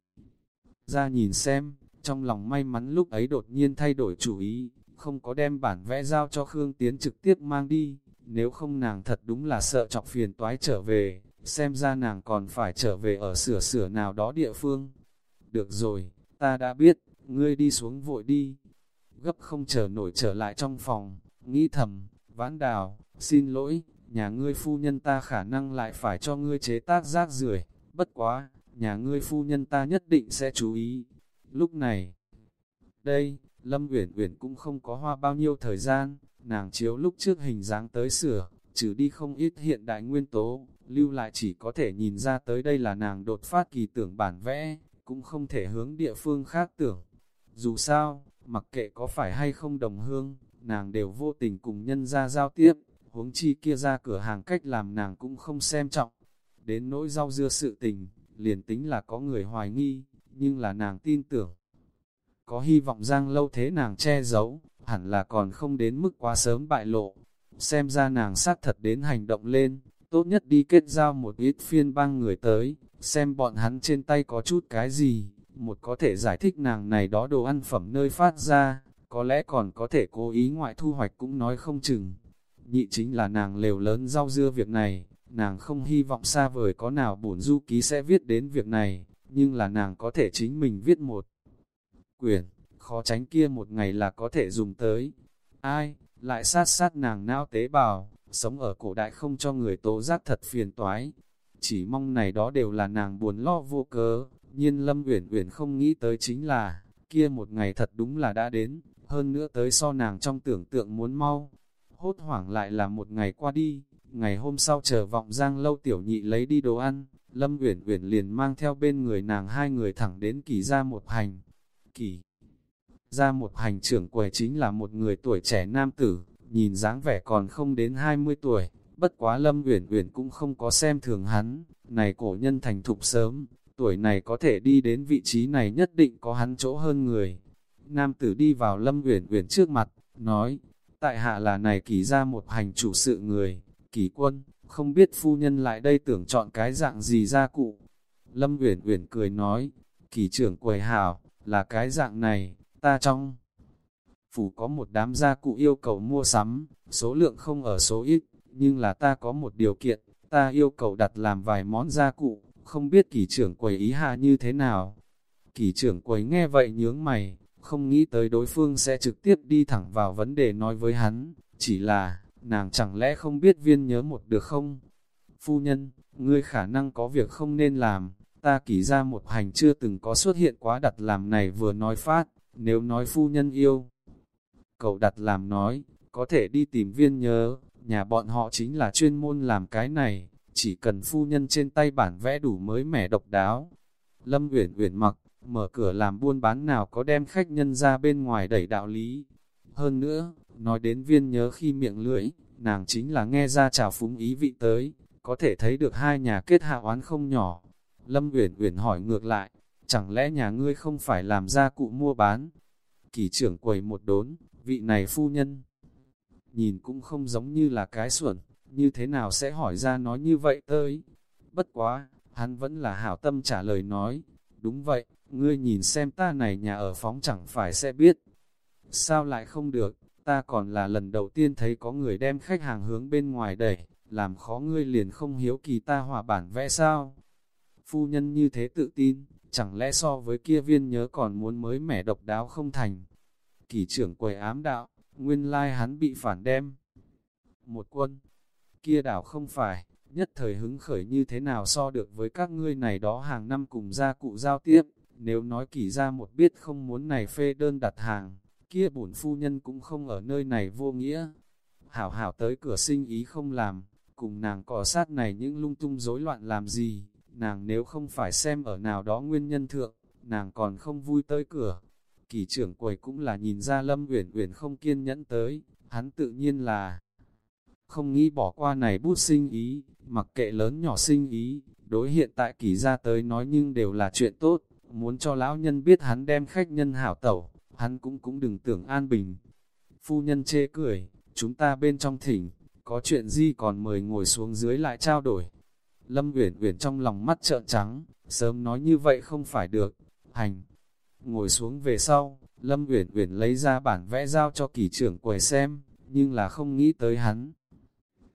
Speaker 1: Ra nhìn xem, trong lòng may mắn lúc ấy đột nhiên thay đổi chủ ý, không có đem bản vẽ giao cho Khương Tiến trực tiếp mang đi, nếu không nàng thật đúng là sợ chọc phiền toái trở về, xem ra nàng còn phải trở về ở sửa sửa nào đó địa phương. Được rồi, ta đã biết, ngươi đi xuống vội đi. Gấp không chờ nổi trở lại trong phòng, nghĩ thầm, vãn đào, xin lỗi, nhà ngươi phu nhân ta khả năng lại phải cho ngươi chế tác rác rưởi bất quá, nhà ngươi phu nhân ta nhất định sẽ chú ý. Lúc này, đây, Lâm Uyển Uyển cũng không có hoa bao nhiêu thời gian, nàng chiếu lúc trước hình dáng tới sửa, trừ đi không ít hiện đại nguyên tố, lưu lại chỉ có thể nhìn ra tới đây là nàng đột phát kỳ tưởng bản vẽ, cũng không thể hướng địa phương khác tưởng. Dù sao, mặc kệ có phải hay không đồng hương, nàng đều vô tình cùng nhân ra giao tiếp, huống chi kia ra cửa hàng cách làm nàng cũng không xem trọng. Đến nỗi rau dưa sự tình, liền tính là có người hoài nghi, nhưng là nàng tin tưởng. Có hy vọng giang lâu thế nàng che giấu, hẳn là còn không đến mức quá sớm bại lộ. Xem ra nàng sát thật đến hành động lên, tốt nhất đi kết giao một ít phiên bang người tới, xem bọn hắn trên tay có chút cái gì, một có thể giải thích nàng này đó đồ ăn phẩm nơi phát ra, có lẽ còn có thể cố ý ngoại thu hoạch cũng nói không chừng. Nhị chính là nàng lều lớn rau dưa việc này, nàng không hy vọng xa vời có nào bổn du ký sẽ viết đến việc này, nhưng là nàng có thể chính mình viết một quyển, khó tránh kia một ngày là có thể dùng tới. Ai, lại sát sát nàng não tế bào, sống ở cổ đại không cho người tố giác thật phiền toái. Chỉ mong này đó đều là nàng buồn lo vô cớ, nhiên Lâm Uyển Uyển không nghĩ tới chính là, kia một ngày thật đúng là đã đến, hơn nữa tới so nàng trong tưởng tượng muốn mau. Hốt hoảng lại là một ngày qua đi, ngày hôm sau chờ vọng giang lâu tiểu nhị lấy đi đồ ăn, Lâm Uyển Uyển liền mang theo bên người nàng hai người thẳng đến kỳ ra một hành. Kỳ ra một hành trưởng quầy chính là một người tuổi trẻ nam tử, nhìn dáng vẻ còn không đến 20 tuổi, bất quá Lâm Uyển Uyển cũng không có xem thường hắn, này cổ nhân thành thục sớm, tuổi này có thể đi đến vị trí này nhất định có hắn chỗ hơn người. Nam tử đi vào Lâm Uyển Uyển trước mặt, nói, tại hạ là này kỳ ra một hành chủ sự người, kỳ quân, không biết phu nhân lại đây tưởng chọn cái dạng gì ra cụ. Lâm Uyển Uyển cười nói, kỳ trưởng quầy hảo, là cái dạng này, ta trong phủ có một đám gia cụ yêu cầu mua sắm, số lượng không ở số ít, nhưng là ta có một điều kiện, ta yêu cầu đặt làm vài món gia cụ, không biết kỳ trưởng quầy ý hạ như thế nào. kỳ trưởng quầy nghe vậy nhướng mày, không nghĩ tới đối phương sẽ trực tiếp đi thẳng vào vấn đề nói với hắn, chỉ là, nàng chẳng lẽ không biết viên nhớ một được không? Phu nhân, ngươi khả năng có việc không nên làm, ta kỷ ra một hành chưa từng có xuất hiện quá đặt làm này vừa nói phát, nếu nói phu nhân yêu, Cậu đặt làm nói, có thể đi tìm viên nhớ, nhà bọn họ chính là chuyên môn làm cái này, chỉ cần phu nhân trên tay bản vẽ đủ mới mẻ độc đáo. Lâm Uyển Uyển mặc, mở cửa làm buôn bán nào có đem khách nhân ra bên ngoài đẩy đạo lý. Hơn nữa, nói đến viên nhớ khi miệng lưỡi, nàng chính là nghe ra trào phúng ý vị tới, có thể thấy được hai nhà kết hạ oán không nhỏ. Lâm Uyển Uyển hỏi ngược lại, chẳng lẽ nhà ngươi không phải làm ra cụ mua bán? Kỳ trưởng quầy một đốn, vị này phu nhân. Nhìn cũng không giống như là cái xuẩn, như thế nào sẽ hỏi ra nói như vậy tới. Bất quá, hắn vẫn là hảo tâm trả lời nói, đúng vậy, ngươi nhìn xem ta này nhà ở phóng chẳng phải sẽ biết. Sao lại không được, ta còn là lần đầu tiên thấy có người đem khách hàng hướng bên ngoài đẩy, làm khó ngươi liền không hiếu kỳ ta hòa bản vẽ sao. Phu nhân như thế tự tin, chẳng lẽ so với kia viên nhớ còn muốn mới mẻ độc đáo không thành kỷ trưởng quầy ám đạo, nguyên lai hắn bị phản đem. Một quân, kia đảo không phải, nhất thời hứng khởi như thế nào so được với các ngươi này đó hàng năm cùng gia cụ giao tiếp, nếu nói kỳ ra một biết không muốn này phê đơn đặt hàng, kia bổn phu nhân cũng không ở nơi này vô nghĩa. Hảo hảo tới cửa sinh ý không làm, cùng nàng cỏ sát này những lung tung rối loạn làm gì, nàng nếu không phải xem ở nào đó nguyên nhân thượng, nàng còn không vui tới cửa. Kỳ trưởng quầy cũng là nhìn ra Lâm Uyển Uyển không kiên nhẫn tới, hắn tự nhiên là không nghĩ bỏ qua này bút sinh ý, mặc kệ lớn nhỏ sinh ý, đối hiện tại kỳ ra tới nói nhưng đều là chuyện tốt, muốn cho lão nhân biết hắn đem khách nhân hảo tẩu, hắn cũng cũng đừng tưởng an bình. Phu nhân chê cười, chúng ta bên trong thỉnh, có chuyện gì còn mời ngồi xuống dưới lại trao đổi. Lâm Uyển Uyển trong lòng mắt trợn trắng, sớm nói như vậy không phải được. Hành. Ngồi xuống về sau, Lâm Uyển Uyển lấy ra bản vẽ giao cho kỳ trưởng quầy xem, nhưng là không nghĩ tới hắn.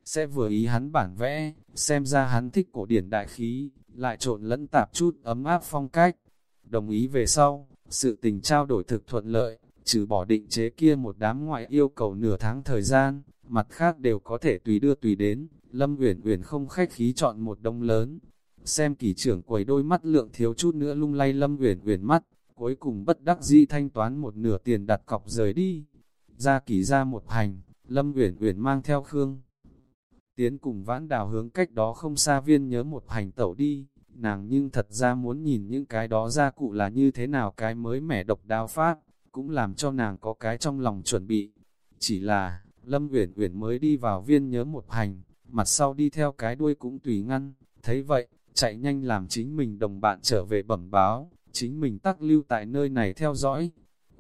Speaker 1: Sẽ vừa ý hắn bản vẽ, xem ra hắn thích cổ điển đại khí, lại trộn lẫn tạp chút ấm áp phong cách. Đồng ý về sau, sự tình trao đổi thực thuận lợi, trừ bỏ định chế kia một đám ngoại yêu cầu nửa tháng thời gian, mặt khác đều có thể tùy đưa tùy đến, Lâm Uyển Uyển không khách khí chọn một đông lớn. Xem kỳ trưởng quầy đôi mắt lượng thiếu chút nữa lung lay Lâm Uyển Uyển mắt, cuối cùng bất đắc dĩ thanh toán một nửa tiền đặt cọc rời đi. Ra kỳ ra một hành, Lâm Uyển Uyển mang theo Khương. Tiến cùng vãn đào hướng cách đó không xa viên nhớ một hành tẩu đi, nàng nhưng thật ra muốn nhìn những cái đó ra cụ là như thế nào cái mới mẻ độc đao pháp, cũng làm cho nàng có cái trong lòng chuẩn bị. Chỉ là, Lâm Uyển Uyển mới đi vào viên nhớ một hành, mặt sau đi theo cái đuôi cũng tùy ngăn, thấy vậy, chạy nhanh làm chính mình đồng bạn trở về bẩm báo, chính mình tắc lưu tại nơi này theo dõi.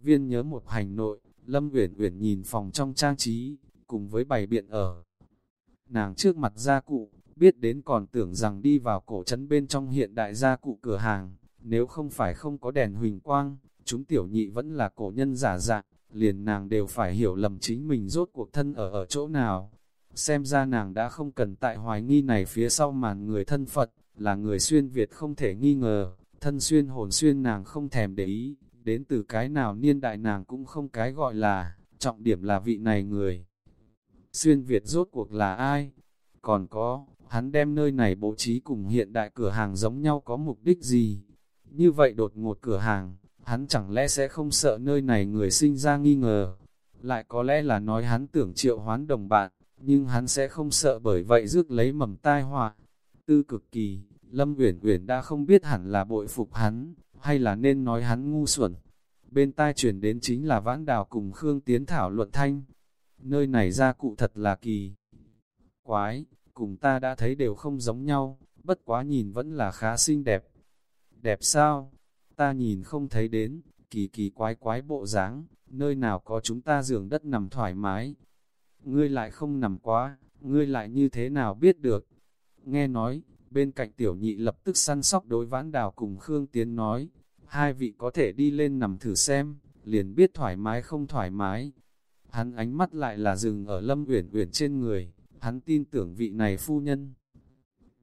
Speaker 1: Viên nhớ một hành nội, Lâm Uyển Uyển nhìn phòng trong trang trí, cùng với bày biện ở. Nàng trước mặt gia cụ, biết đến còn tưởng rằng đi vào cổ trấn bên trong hiện đại gia cụ cửa hàng, nếu không phải không có đèn huỳnh quang, chúng tiểu nhị vẫn là cổ nhân giả dạng, liền nàng đều phải hiểu lầm chính mình rốt cuộc thân ở ở chỗ nào. Xem ra nàng đã không cần tại hoài nghi này phía sau màn người thân Phật, là người xuyên Việt không thể nghi ngờ, thân xuyên hồn xuyên nàng không thèm để ý, đến từ cái nào niên đại nàng cũng không cái gọi là, trọng điểm là vị này người. Xuyên Việt rốt cuộc là ai? Còn có, hắn đem nơi này bố trí cùng hiện đại cửa hàng giống nhau có mục đích gì? Như vậy đột ngột cửa hàng, hắn chẳng lẽ sẽ không sợ nơi này người sinh ra nghi ngờ? Lại có lẽ là nói hắn tưởng triệu hoán đồng bạn, nhưng hắn sẽ không sợ bởi vậy rước lấy mầm tai họa. Tư cực kỳ, Lâm Uyển Uyển đã không biết hẳn là bội phục hắn, hay là nên nói hắn ngu xuẩn. Bên tai truyền đến chính là Vãn Đào cùng Khương Tiến thảo luận thanh. Nơi này ra cụ thật là kỳ. Quái, cùng ta đã thấy đều không giống nhau, bất quá nhìn vẫn là khá xinh đẹp. Đẹp sao? Ta nhìn không thấy đến, kỳ kỳ quái quái bộ dáng, nơi nào có chúng ta giường đất nằm thoải mái. Ngươi lại không nằm quá, ngươi lại như thế nào biết được? Nghe nói, bên cạnh tiểu nhị lập tức săn sóc đối vãn đào cùng Khương Tiến nói, hai vị có thể đi lên nằm thử xem, liền biết thoải mái không thoải mái. Hắn ánh mắt lại là dừng ở Lâm Uyển Uyển trên người, hắn tin tưởng vị này phu nhân.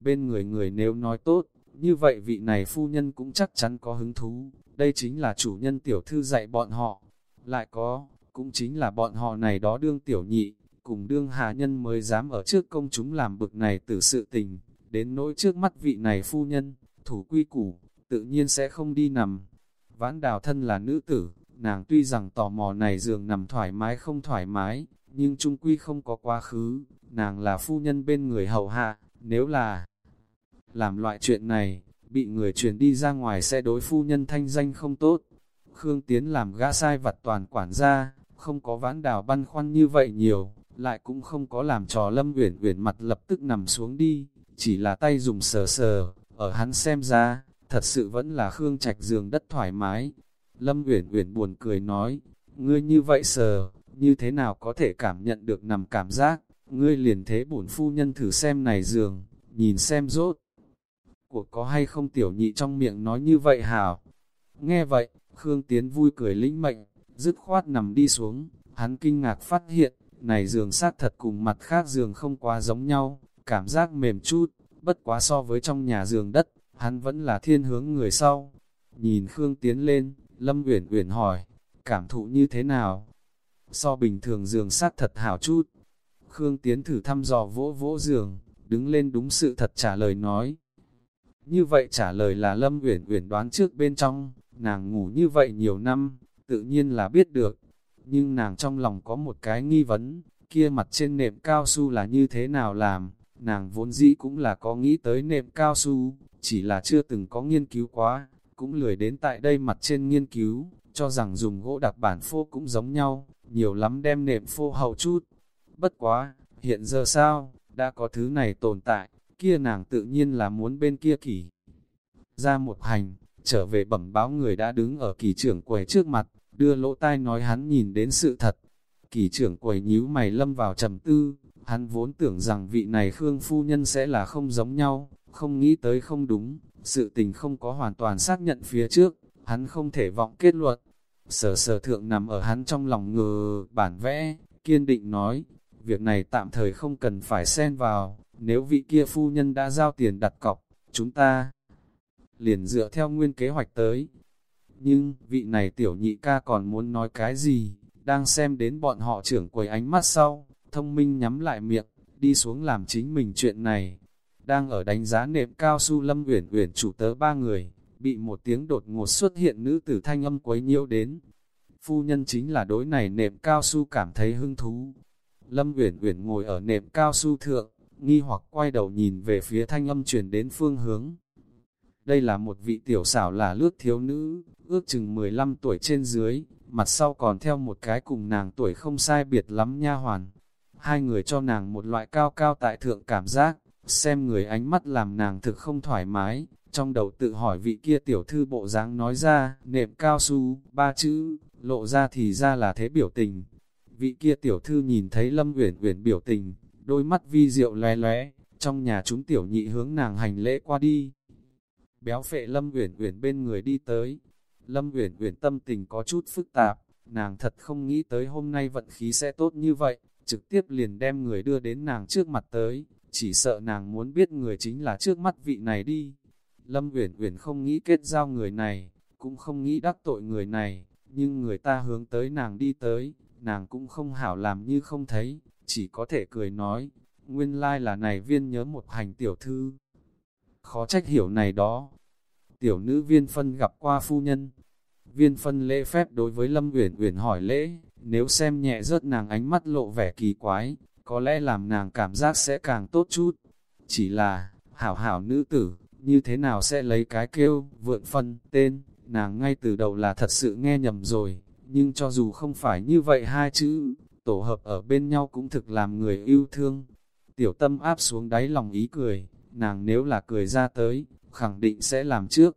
Speaker 1: Bên người người nếu nói tốt, như vậy vị này phu nhân cũng chắc chắn có hứng thú, đây chính là chủ nhân tiểu thư dạy bọn họ. Lại có, cũng chính là bọn họ này đó đương tiểu nhị, cùng đương hà nhân mới dám ở trước công chúng làm bực này từ sự tình, đến nỗi trước mắt vị này phu nhân, thủ quy củ, tự nhiên sẽ không đi nằm. Vãn đào thân là nữ tử, nàng tuy rằng tò mò này giường nằm thoải mái không thoải mái, nhưng trung quy không có quá khứ, nàng là phu nhân bên người hầu hạ, nếu là làm loại chuyện này, bị người truyền đi ra ngoài sẽ đối phu nhân thanh danh không tốt. Khương Tiến làm gã sai vặt toàn quản gia, không có vãn đào băn khoăn như vậy nhiều, lại cũng không có làm trò Lâm Uyển Uyển mặt lập tức nằm xuống đi, chỉ là tay dùng sờ sờ, ở hắn xem ra, thật sự vẫn là Khương Trạch giường đất thoải mái. Lâm Uyển Uyển buồn cười nói, ngươi như vậy sờ, như thế nào có thể cảm nhận được nằm cảm giác, ngươi liền thế bổn phu nhân thử xem này giường, nhìn xem rốt. Cuộc có hay không tiểu nhị trong miệng nói như vậy hảo. Nghe vậy, Khương Tiến vui cười lĩnh mệnh, dứt khoát nằm đi xuống, hắn kinh ngạc phát hiện, này giường xác thật cùng mặt khác giường không quá giống nhau, cảm giác mềm chút, bất quá so với trong nhà giường đất, hắn vẫn là thiên hướng người sau. Nhìn Khương Tiến lên, Lâm Uyển Uyển hỏi, cảm thụ như thế nào? So bình thường giường sát thật hảo chút. Khương Tiến thử thăm dò vỗ vỗ giường, đứng lên đúng sự thật trả lời nói. Như vậy trả lời là Lâm Uyển Uyển đoán trước bên trong, nàng ngủ như vậy nhiều năm, tự nhiên là biết được. Nhưng nàng trong lòng có một cái nghi vấn, kia mặt trên nệm cao su là như thế nào làm, nàng vốn dĩ cũng là có nghĩ tới nệm cao su, chỉ là chưa từng có nghiên cứu quá, cũng lười đến tại đây mặt trên nghiên cứu, cho rằng dùng gỗ đặc bản phô cũng giống nhau, nhiều lắm đem nệm phô hậu chút. Bất quá, hiện giờ sao, đã có thứ này tồn tại, kia nàng tự nhiên là muốn bên kia kỷ. Ra một hành, trở về bẩm báo người đã đứng ở kỳ trưởng quầy trước mặt, đưa lỗ tai nói hắn nhìn đến sự thật. Kỳ trưởng quầy nhíu mày lâm vào trầm tư, hắn vốn tưởng rằng vị này Khương Phu Nhân sẽ là không giống nhau, không nghĩ tới không đúng, sự tình không có hoàn toàn xác nhận phía trước, hắn không thể vọng kết luận. Sở sở thượng nằm ở hắn trong lòng ngờ bản vẽ, kiên định nói, việc này tạm thời không cần phải xen vào, nếu vị kia phu nhân đã giao tiền đặt cọc, chúng ta liền dựa theo nguyên kế hoạch tới. Nhưng, vị này tiểu nhị ca còn muốn nói cái gì, đang xem đến bọn họ trưởng quầy ánh mắt sau, thông minh nhắm lại miệng, đi xuống làm chính mình chuyện này. Đang ở đánh giá nệm cao su lâm uyển uyển chủ tớ ba người, bị một tiếng đột ngột xuất hiện nữ tử thanh âm quấy nhiễu đến. Phu nhân chính là đối này nệm cao su cảm thấy hứng thú. Lâm uyển uyển ngồi ở nệm cao su thượng, nghi hoặc quay đầu nhìn về phía thanh âm truyền đến phương hướng. Đây là một vị tiểu xảo là lướt thiếu nữ, ước chừng 15 tuổi trên dưới, mặt sau còn theo một cái cùng nàng tuổi không sai biệt lắm nha hoàn. Hai người cho nàng một loại cao cao tại thượng cảm giác, xem người ánh mắt làm nàng thực không thoải mái, trong đầu tự hỏi vị kia tiểu thư bộ dáng nói ra, nệm cao su, ba chữ, lộ ra thì ra là thế biểu tình. Vị kia tiểu thư nhìn thấy Lâm Uyển Uyển biểu tình, đôi mắt vi diệu lóe lóe, trong nhà chúng tiểu nhị hướng nàng hành lễ qua đi. Béo phệ Lâm Uyển Uyển bên người đi tới. Lâm Uyển Uyển tâm tình có chút phức tạp, nàng thật không nghĩ tới hôm nay vận khí sẽ tốt như vậy, trực tiếp liền đem người đưa đến nàng trước mặt tới, chỉ sợ nàng muốn biết người chính là trước mắt vị này đi. Lâm Uyển Uyển không nghĩ kết giao người này, cũng không nghĩ đắc tội người này, nhưng người ta hướng tới nàng đi tới, nàng cũng không hảo làm như không thấy, chỉ có thể cười nói, nguyên lai là này viên nhớ một hành tiểu thư. Khó trách hiểu này đó. Tiểu nữ viên phân gặp qua phu nhân. Viên phân lễ phép đối với Lâm Uyển Uyển hỏi lễ, nếu xem nhẹ rớt nàng ánh mắt lộ vẻ kỳ quái, có lẽ làm nàng cảm giác sẽ càng tốt chút. Chỉ là, hảo hảo nữ tử, như thế nào sẽ lấy cái kêu, vượn phân, tên, nàng ngay từ đầu là thật sự nghe nhầm rồi, nhưng cho dù không phải như vậy hai chữ, tổ hợp ở bên nhau cũng thực làm người yêu thương. Tiểu tâm áp xuống đáy lòng ý cười, nàng nếu là cười ra tới, khẳng định sẽ làm trước.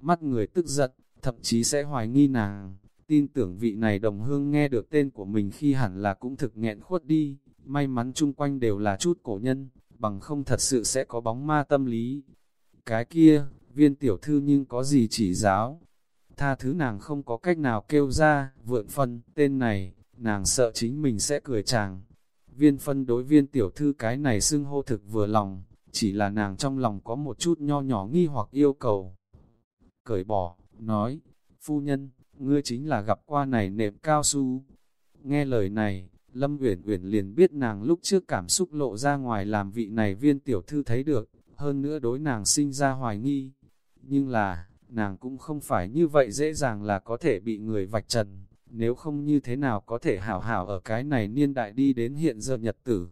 Speaker 1: Mắt người tức giận, thậm chí sẽ hoài nghi nàng, tin tưởng vị này đồng hương nghe được tên của mình khi hẳn là cũng thực nghẹn khuất đi, may mắn chung quanh đều là chút cổ nhân, bằng không thật sự sẽ có bóng ma tâm lý. Cái kia, viên tiểu thư nhưng có gì chỉ giáo, tha thứ nàng không có cách nào kêu ra, vượn phân, tên này, nàng sợ chính mình sẽ cười chàng. Viên phân đối viên tiểu thư cái này xưng hô thực vừa lòng, chỉ là nàng trong lòng có một chút nho nhỏ nghi hoặc yêu cầu. Cởi bỏ, nói, phu nhân, ngươi chính là gặp qua này nệm cao su. Nghe lời này, Lâm Uyển Uyển liền biết nàng lúc trước cảm xúc lộ ra ngoài làm vị này viên tiểu thư thấy được, hơn nữa đối nàng sinh ra hoài nghi. Nhưng là, nàng cũng không phải như vậy dễ dàng là có thể bị người vạch trần, nếu không như thế nào có thể hảo hảo ở cái này niên đại đi đến hiện giờ nhật tử.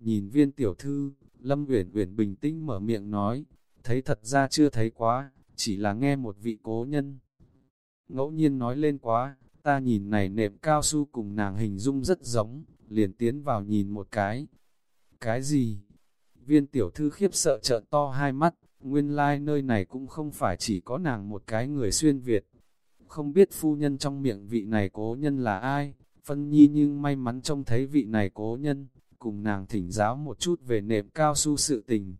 Speaker 1: Nhìn viên tiểu thư, Lâm Uyển Uyển bình tĩnh mở miệng nói, thấy thật ra chưa thấy quá, chỉ là nghe một vị cố nhân. Ngẫu nhiên nói lên quá, ta nhìn này nệm cao su cùng nàng hình dung rất giống, liền tiến vào nhìn một cái. Cái gì? Viên tiểu thư khiếp sợ trợn to hai mắt, nguyên lai like nơi này cũng không phải chỉ có nàng một cái người xuyên Việt. Không biết phu nhân trong miệng vị này cố nhân là ai, phân nhi nhưng may mắn trông thấy vị này cố nhân, cùng nàng thỉnh giáo một chút về nệm cao su sự tình.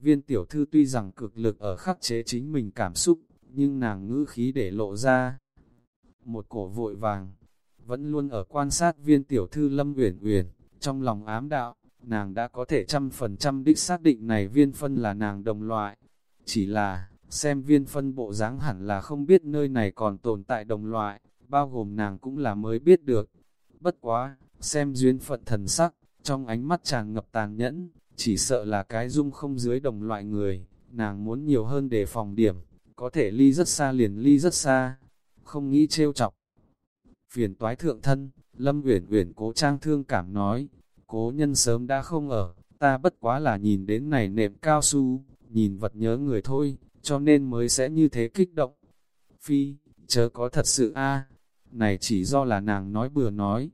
Speaker 1: Viên tiểu thư tuy rằng cực lực ở khắc chế chính mình cảm xúc, nhưng nàng ngữ khí để lộ ra. Một cổ vội vàng, vẫn luôn ở quan sát viên tiểu thư Lâm Uyển Uyển, trong lòng ám đạo, nàng đã có thể trăm phần trăm đích xác định này viên phân là nàng đồng loại. Chỉ là, xem viên phân bộ dáng hẳn là không biết nơi này còn tồn tại đồng loại, bao gồm nàng cũng là mới biết được. Bất quá, xem duyên phận thần sắc, trong ánh mắt tràn ngập tàn nhẫn, chỉ sợ là cái dung không dưới đồng loại người, nàng muốn nhiều hơn để phòng điểm, có thể ly rất xa liền ly rất xa, không nghĩ trêu chọc. Phiền toái thượng thân, Lâm Uyển Uyển cố trang thương cảm nói, cố nhân sớm đã không ở, ta bất quá là nhìn đến này nệm cao su, nhìn vật nhớ người thôi, cho nên mới sẽ như thế kích động. Phi, chớ có thật sự a này chỉ do là nàng nói bừa nói.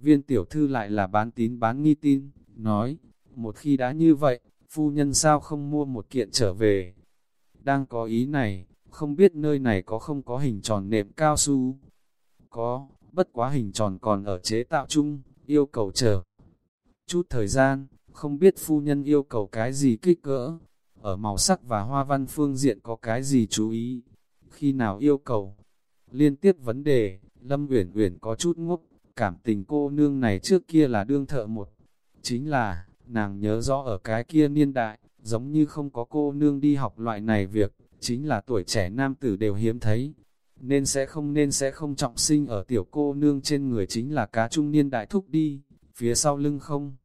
Speaker 1: Viên tiểu thư lại là bán tín bán nghi tin, nói, một khi đã như vậy, phu nhân sao không mua một kiện trở về. Đang có ý này, không biết nơi này có không có hình tròn nệm cao su. Có, bất quá hình tròn còn ở chế tạo chung, yêu cầu chờ. Chút thời gian, không biết phu nhân yêu cầu cái gì kích cỡ, ở màu sắc và hoa văn phương diện có cái gì chú ý, khi nào yêu cầu. Liên tiếp vấn đề, Lâm Uyển Uyển có chút ngốc, cảm tình cô nương này trước kia là đương thợ một. Chính là, nàng nhớ rõ ở cái kia niên đại, giống như không có cô nương đi học loại này việc, chính là tuổi trẻ nam tử đều hiếm thấy. Nên sẽ không nên sẽ không trọng sinh ở tiểu cô nương trên người chính là cá trung niên đại thúc đi, phía sau lưng không.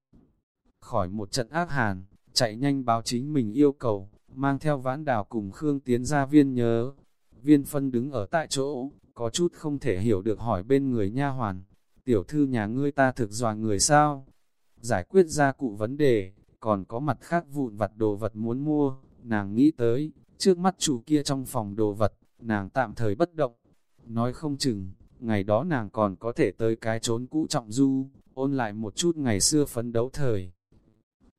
Speaker 1: Khỏi một trận ác hàn, chạy nhanh báo chính mình yêu cầu, mang theo vãn đào cùng Khương tiến ra viên nhớ. Viên phân đứng ở tại chỗ, có chút không thể hiểu được hỏi bên người nha hoàn, tiểu thư nhà ngươi ta thực dọa người sao? Giải quyết ra cụ vấn đề, còn có mặt khác vụn vặt đồ vật muốn mua, nàng nghĩ tới, trước mắt chủ kia trong phòng đồ vật, nàng tạm thời bất động. Nói không chừng, ngày đó nàng còn có thể tới cái trốn cũ trọng du, ôn lại một chút ngày xưa phấn đấu thời.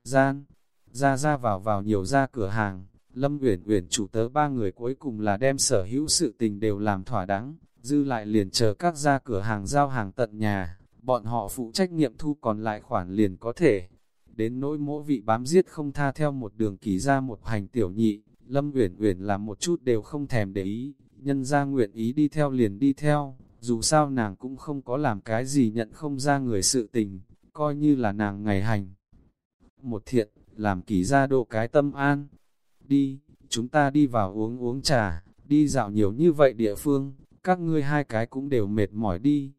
Speaker 1: Gian, ra ra vào vào nhiều ra cửa hàng, Lâm Uyển Uyển chủ tớ ba người cuối cùng là đem sở hữu sự tình đều làm thỏa đáng, dư lại liền chờ các ra cửa hàng giao hàng tận nhà, bọn họ phụ trách nhiệm thu còn lại khoản liền có thể. Đến nỗi mỗi vị bám giết không tha theo một đường kỳ ra một hành tiểu nhị, Lâm Uyển Uyển làm một chút đều không thèm để ý, nhân ra nguyện ý đi theo liền đi theo, dù sao nàng cũng không có làm cái gì nhận không ra người sự tình, coi như là nàng ngày hành. Một thiện, làm kỳ ra độ cái tâm an. Đi, chúng ta đi vào uống uống trà, đi dạo nhiều như vậy địa phương, các ngươi hai cái cũng đều mệt mỏi đi.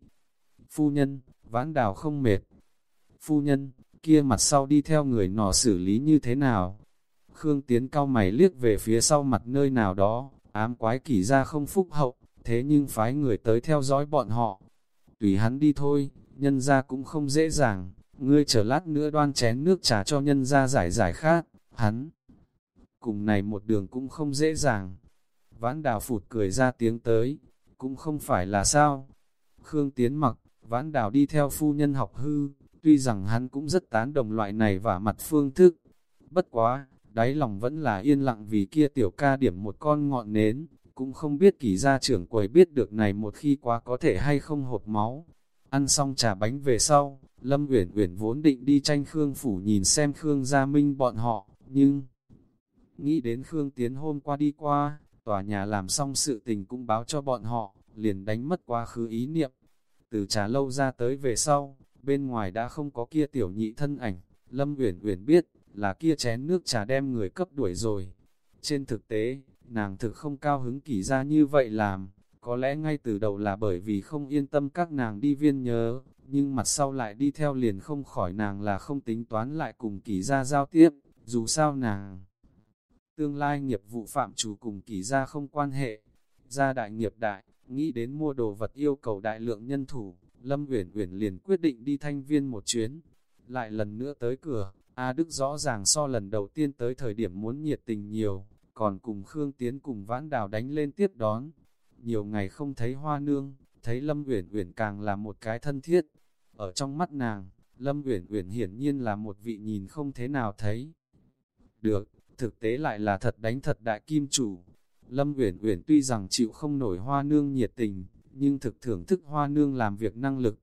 Speaker 1: Phu nhân, vãn đào không mệt. Phu nhân, kia mặt sau đi theo người nọ xử lý như thế nào? Khương Tiến cao mày liếc về phía sau mặt nơi nào đó, ám quái kỳ ra không phúc hậu, thế nhưng phái người tới theo dõi bọn họ. Tùy hắn đi thôi, nhân ra cũng không dễ dàng, ngươi chờ lát nữa đoan chén nước trà cho nhân ra giải giải khát, hắn. Cùng này một đường cũng không dễ dàng. Vãn đào phụt cười ra tiếng tới, cũng không phải là sao. Khương Tiến mặc, vãn đào đi theo phu nhân học hư, tuy rằng hắn cũng rất tán đồng loại này và mặt phương thức. Bất quá, đáy lòng vẫn là yên lặng vì kia tiểu ca điểm một con ngọn nến, cũng không biết kỳ gia trưởng quầy biết được này một khi quá có thể hay không hột máu. Ăn xong trà bánh về sau, Lâm Uyển Uyển vốn định đi tranh Khương phủ nhìn xem Khương Gia Minh bọn họ, nhưng nghĩ đến Khương Tiến hôm qua đi qua, tòa nhà làm xong sự tình cũng báo cho bọn họ, liền đánh mất quá khứ ý niệm. Từ trà lâu ra tới về sau, bên ngoài đã không có kia tiểu nhị thân ảnh, Lâm Uyển Uyển biết, là kia chén nước trà đem người cấp đuổi rồi. Trên thực tế, nàng thực không cao hứng kỳ ra như vậy làm, có lẽ ngay từ đầu là bởi vì không yên tâm các nàng đi viên nhớ, nhưng mặt sau lại đi theo liền không khỏi nàng là không tính toán lại cùng kỳ ra giao tiếp, dù sao nàng tương lai nghiệp vụ phạm chủ cùng kỳ ra không quan hệ. Gia đại nghiệp đại, nghĩ đến mua đồ vật yêu cầu đại lượng nhân thủ, Lâm Uyển Uyển liền quyết định đi thanh viên một chuyến. Lại lần nữa tới cửa, A Đức rõ ràng so lần đầu tiên tới thời điểm muốn nhiệt tình nhiều, còn cùng Khương Tiến cùng Vãn Đào đánh lên tiếp đón. Nhiều ngày không thấy Hoa Nương, thấy Lâm Uyển Uyển càng là một cái thân thiết. Ở trong mắt nàng, Lâm Uyển Uyển hiển nhiên là một vị nhìn không thế nào thấy. Được, thực tế lại là thật đánh thật đại kim chủ. Lâm Uyển Uyển tuy rằng chịu không nổi hoa nương nhiệt tình, nhưng thực thưởng thức hoa nương làm việc năng lực.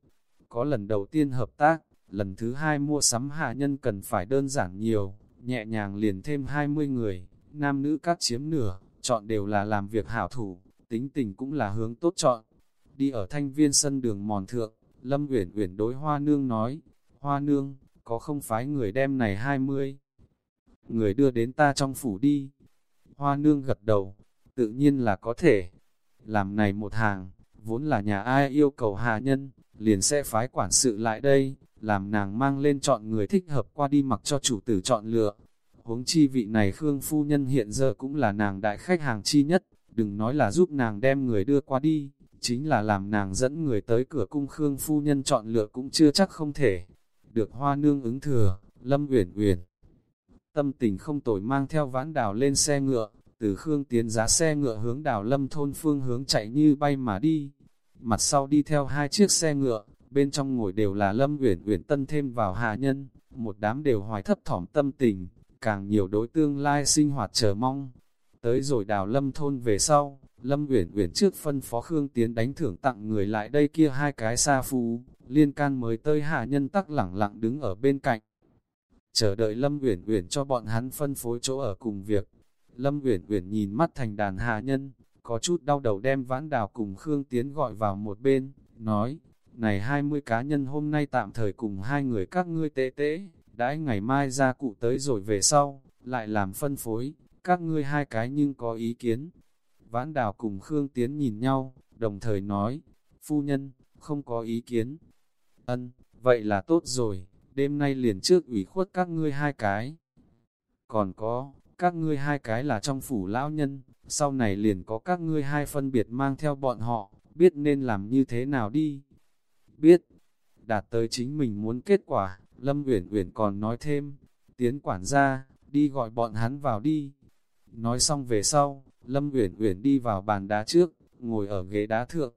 Speaker 1: Có lần đầu tiên hợp tác, lần thứ hai mua sắm hạ nhân cần phải đơn giản nhiều, nhẹ nhàng liền thêm 20 người, nam nữ các chiếm nửa, chọn đều là làm việc hảo thủ, tính tình cũng là hướng tốt chọn. Đi ở thanh viên sân đường mòn thượng, Lâm Uyển Uyển đối Hoa Nương nói, Hoa Nương, có không phái người đem này 20 người đưa đến ta trong phủ đi. Hoa nương gật đầu, tự nhiên là có thể. Làm này một hàng, vốn là nhà ai yêu cầu hạ nhân, liền sẽ phái quản sự lại đây, làm nàng mang lên chọn người thích hợp qua đi mặc cho chủ tử chọn lựa. Huống chi vị này Khương Phu Nhân hiện giờ cũng là nàng đại khách hàng chi nhất, đừng nói là giúp nàng đem người đưa qua đi, chính là làm nàng dẫn người tới cửa cung Khương Phu Nhân chọn lựa cũng chưa chắc không thể. Được hoa nương ứng thừa, Lâm uyển uyển tâm tình không tồi mang theo vãn đào lên xe ngựa, từ Khương Tiến giá xe ngựa hướng đào lâm thôn phương hướng chạy như bay mà đi. Mặt sau đi theo hai chiếc xe ngựa, bên trong ngồi đều là lâm uyển uyển tân thêm vào hạ nhân, một đám đều hoài thấp thỏm tâm tình, càng nhiều đối tương lai sinh hoạt chờ mong. Tới rồi đào lâm thôn về sau, Lâm Uyển Uyển trước phân phó Khương Tiến đánh thưởng tặng người lại đây kia hai cái xa phú, liên can mới tới hạ nhân tắc lẳng lặng đứng ở bên cạnh. Chờ đợi Lâm Uyển Uyển cho bọn hắn phân phối chỗ ở cùng việc. Lâm Uyển Uyển nhìn mắt thành đàn hạ nhân, có chút đau đầu đem vãn đào cùng Khương Tiến gọi vào một bên, nói, này 20 cá nhân hôm nay tạm thời cùng hai người các ngươi tế tế, đãi ngày mai ra cụ tới rồi về sau, lại làm phân phối, các ngươi hai cái nhưng có ý kiến. Vãn đào cùng Khương Tiến nhìn nhau, đồng thời nói, phu nhân, không có ý kiến. Ân, vậy là tốt rồi, đêm nay liền trước ủy khuất các ngươi hai cái. Còn có, các ngươi hai cái là trong phủ lão nhân, sau này liền có các ngươi hai phân biệt mang theo bọn họ, biết nên làm như thế nào đi. Biết, đạt tới chính mình muốn kết quả, Lâm Uyển Uyển còn nói thêm, tiến quản gia, đi gọi bọn hắn vào đi. Nói xong về sau, Lâm Uyển Uyển đi vào bàn đá trước, ngồi ở ghế đá thượng.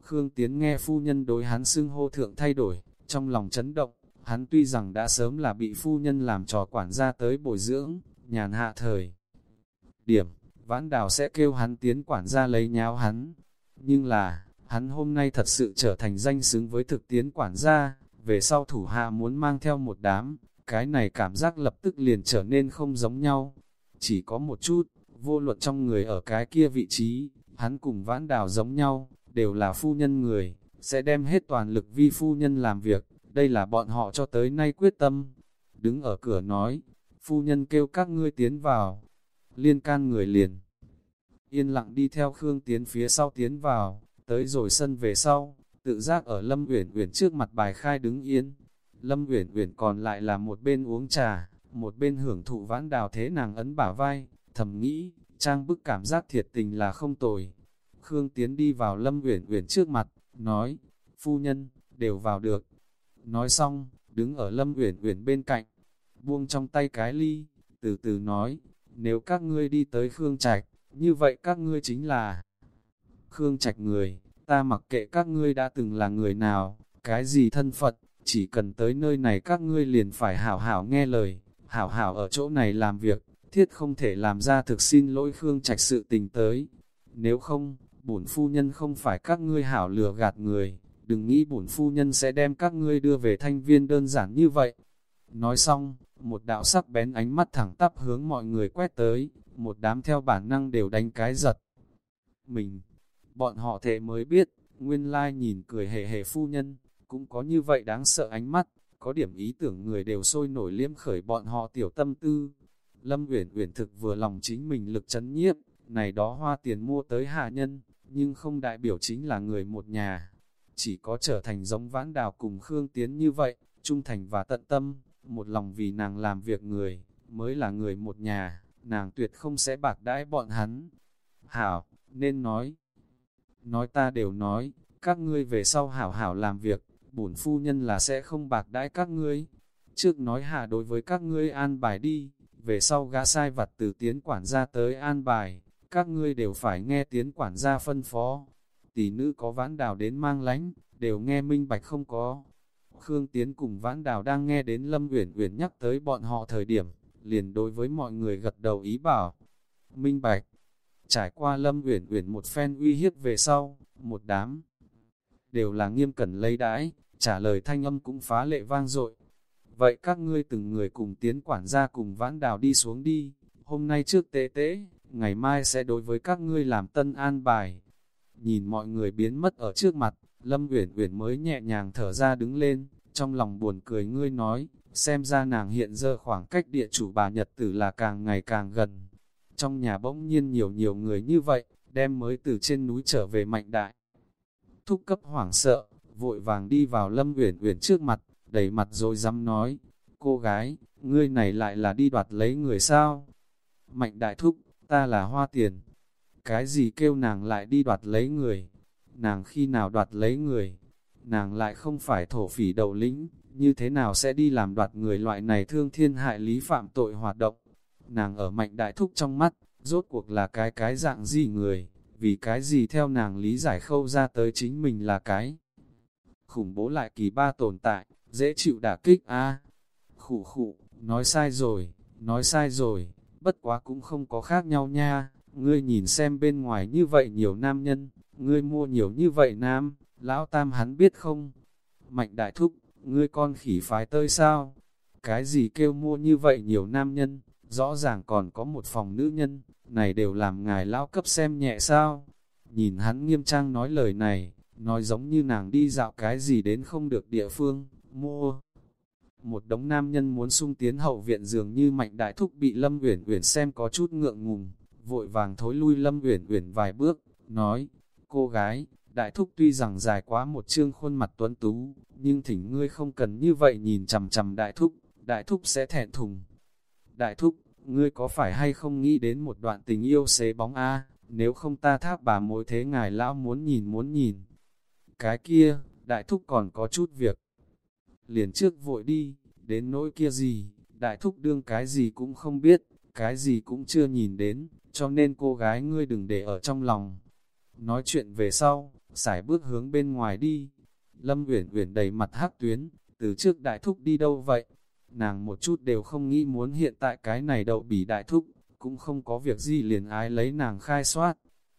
Speaker 1: Khương Tiến nghe phu nhân đối hắn xưng hô thượng thay đổi, trong lòng chấn động, hắn tuy rằng đã sớm là bị phu nhân làm trò quản gia tới bồi dưỡng, nhàn hạ thời. Điểm, vãn đào sẽ kêu hắn tiến quản gia lấy nháo hắn, nhưng là, hắn hôm nay thật sự trở thành danh xứng với thực tiến quản gia, về sau thủ hạ muốn mang theo một đám, cái này cảm giác lập tức liền trở nên không giống nhau. Chỉ có một chút, vô luận trong người ở cái kia vị trí, hắn cùng vãn đào giống nhau, đều là phu nhân người, sẽ đem hết toàn lực vi phu nhân làm việc, đây là bọn họ cho tới nay quyết tâm. Đứng ở cửa nói, phu nhân kêu các ngươi tiến vào, liên can người liền. Yên lặng đi theo Khương Tiến phía sau tiến vào, tới rồi sân về sau, tự giác ở Lâm Uyển Uyển trước mặt bài khai đứng yên. Lâm Uyển Uyển còn lại là một bên uống trà, một bên hưởng thụ vãn đào thế nàng ấn bả vai, thầm nghĩ, trang bức cảm giác thiệt tình là không tồi. Khương Tiến đi vào Lâm Uyển Uyển trước mặt, nói, phu nhân, đều vào được. Nói xong, đứng ở Lâm Uyển Uyển bên cạnh, buông trong tay cái ly, từ từ nói, nếu các ngươi đi tới Khương Trạch, như vậy các ngươi chính là Khương Trạch người, ta mặc kệ các ngươi đã từng là người nào, cái gì thân phận, chỉ cần tới nơi này các ngươi liền phải hảo hảo nghe lời, hảo hảo ở chỗ này làm việc, thiết không thể làm ra thực xin lỗi Khương Trạch sự tình tới. Nếu không, bổn phu nhân không phải các ngươi hảo lừa gạt người, đừng nghĩ bổn phu nhân sẽ đem các ngươi đưa về thanh viên đơn giản như vậy. Nói xong, một đạo sắc bén ánh mắt thẳng tắp hướng mọi người quét tới, một đám theo bản năng đều đánh cái giật. Mình, bọn họ thế mới biết, nguyên lai nhìn cười hề hề phu nhân, cũng có như vậy đáng sợ ánh mắt, có điểm ý tưởng người đều sôi nổi liếm khởi bọn họ tiểu tâm tư. Lâm Uyển Uyển thực vừa lòng chính mình lực chấn nhiếp, này đó hoa tiền mua tới hạ nhân, nhưng không đại biểu chính là người một nhà. Chỉ có trở thành giống vãn đào cùng Khương Tiến như vậy, trung thành và tận tâm, một lòng vì nàng làm việc người, mới là người một nhà, nàng tuyệt không sẽ bạc đãi bọn hắn. Hảo, nên nói. Nói ta đều nói, các ngươi về sau hảo hảo làm việc, bổn phu nhân là sẽ không bạc đãi các ngươi. Trước nói hạ đối với các ngươi an bài đi, về sau gã sai vặt từ tiến quản gia tới an bài, các ngươi đều phải nghe tiến quản gia phân phó. Tỷ nữ có vãn đào đến mang lánh, đều nghe minh bạch không có. Khương Tiến cùng vãn đào đang nghe đến Lâm Uyển Uyển nhắc tới bọn họ thời điểm, liền đối với mọi người gật đầu ý bảo. Minh bạch, trải qua Lâm Uyển Uyển một phen uy hiếp về sau, một đám đều là nghiêm cẩn lấy đãi, trả lời thanh âm cũng phá lệ vang dội. Vậy các ngươi từng người cùng tiến quản gia cùng vãn đào đi xuống đi, hôm nay trước tế tế, ngày mai sẽ đối với các ngươi làm tân an bài. Nhìn mọi người biến mất ở trước mặt, Lâm Uyển Uyển mới nhẹ nhàng thở ra đứng lên, trong lòng buồn cười ngươi nói, xem ra nàng hiện giờ khoảng cách địa chủ bà Nhật Tử là càng ngày càng gần. Trong nhà bỗng nhiên nhiều nhiều người như vậy, đem mới từ trên núi trở về mạnh đại. Thúc cấp hoảng sợ, vội vàng đi vào Lâm Uyển Uyển trước mặt, đầy mặt rồi dám nói, cô gái, ngươi này lại là đi đoạt lấy người sao? Mạnh đại thúc, ta là hoa tiền. Cái gì kêu nàng lại đi đoạt lấy người? Nàng khi nào đoạt lấy người? Nàng lại không phải thổ phỉ đầu lĩnh, như thế nào sẽ đi làm đoạt người loại này thương thiên hại lý phạm tội hoạt động? Nàng ở mạnh đại thúc trong mắt, rốt cuộc là cái cái dạng gì người, vì cái gì theo nàng lý giải khâu ra tới chính mình là cái. Khủng bố lại kỳ ba tồn tại, dễ chịu đả kích a à, Khủ khủ, nói sai rồi, nói sai rồi, bất quá cũng không có khác nhau nha, ngươi nhìn xem bên ngoài như vậy nhiều nam nhân, ngươi mua nhiều như vậy nam, lão tam hắn biết không? Mạnh đại thúc, ngươi con khỉ phái tơi sao? Cái gì kêu mua như vậy nhiều nam nhân, rõ ràng còn có một phòng nữ nhân, này đều làm ngài lão cấp xem nhẹ sao? Nhìn hắn nghiêm trang nói lời này, nói giống như nàng đi dạo cái gì đến không được địa phương, mua. Một đống nam nhân muốn sung tiến hậu viện dường như mạnh đại thúc bị Lâm Uyển Uyển xem có chút ngượng ngùng, vội vàng thối lui Lâm Uyển Uyển vài bước, nói: "Cô gái, đại thúc tuy rằng dài quá một chương khuôn mặt tuấn tú, nhưng thỉnh ngươi không cần như vậy nhìn chằm chằm đại thúc, đại thúc sẽ thẹn thùng." Đại thúc, ngươi có phải hay không nghĩ đến một đoạn tình yêu xế bóng a? Nếu không ta tháp bà mối thế ngài lão muốn nhìn muốn nhìn. Cái kia, đại thúc còn có chút việc. Liền trước vội đi, đến nỗi kia gì, đại thúc đương cái gì cũng không biết, cái gì cũng chưa nhìn đến, cho nên cô gái ngươi đừng để ở trong lòng. Nói chuyện về sau, xài bước hướng bên ngoài đi. Lâm Uyển Uyển đầy mặt hắc tuyến, từ trước đại thúc đi đâu vậy? Nàng một chút đều không nghĩ muốn hiện tại cái này đậu bỉ đại thúc, cũng không có việc gì liền ái lấy nàng khai soát.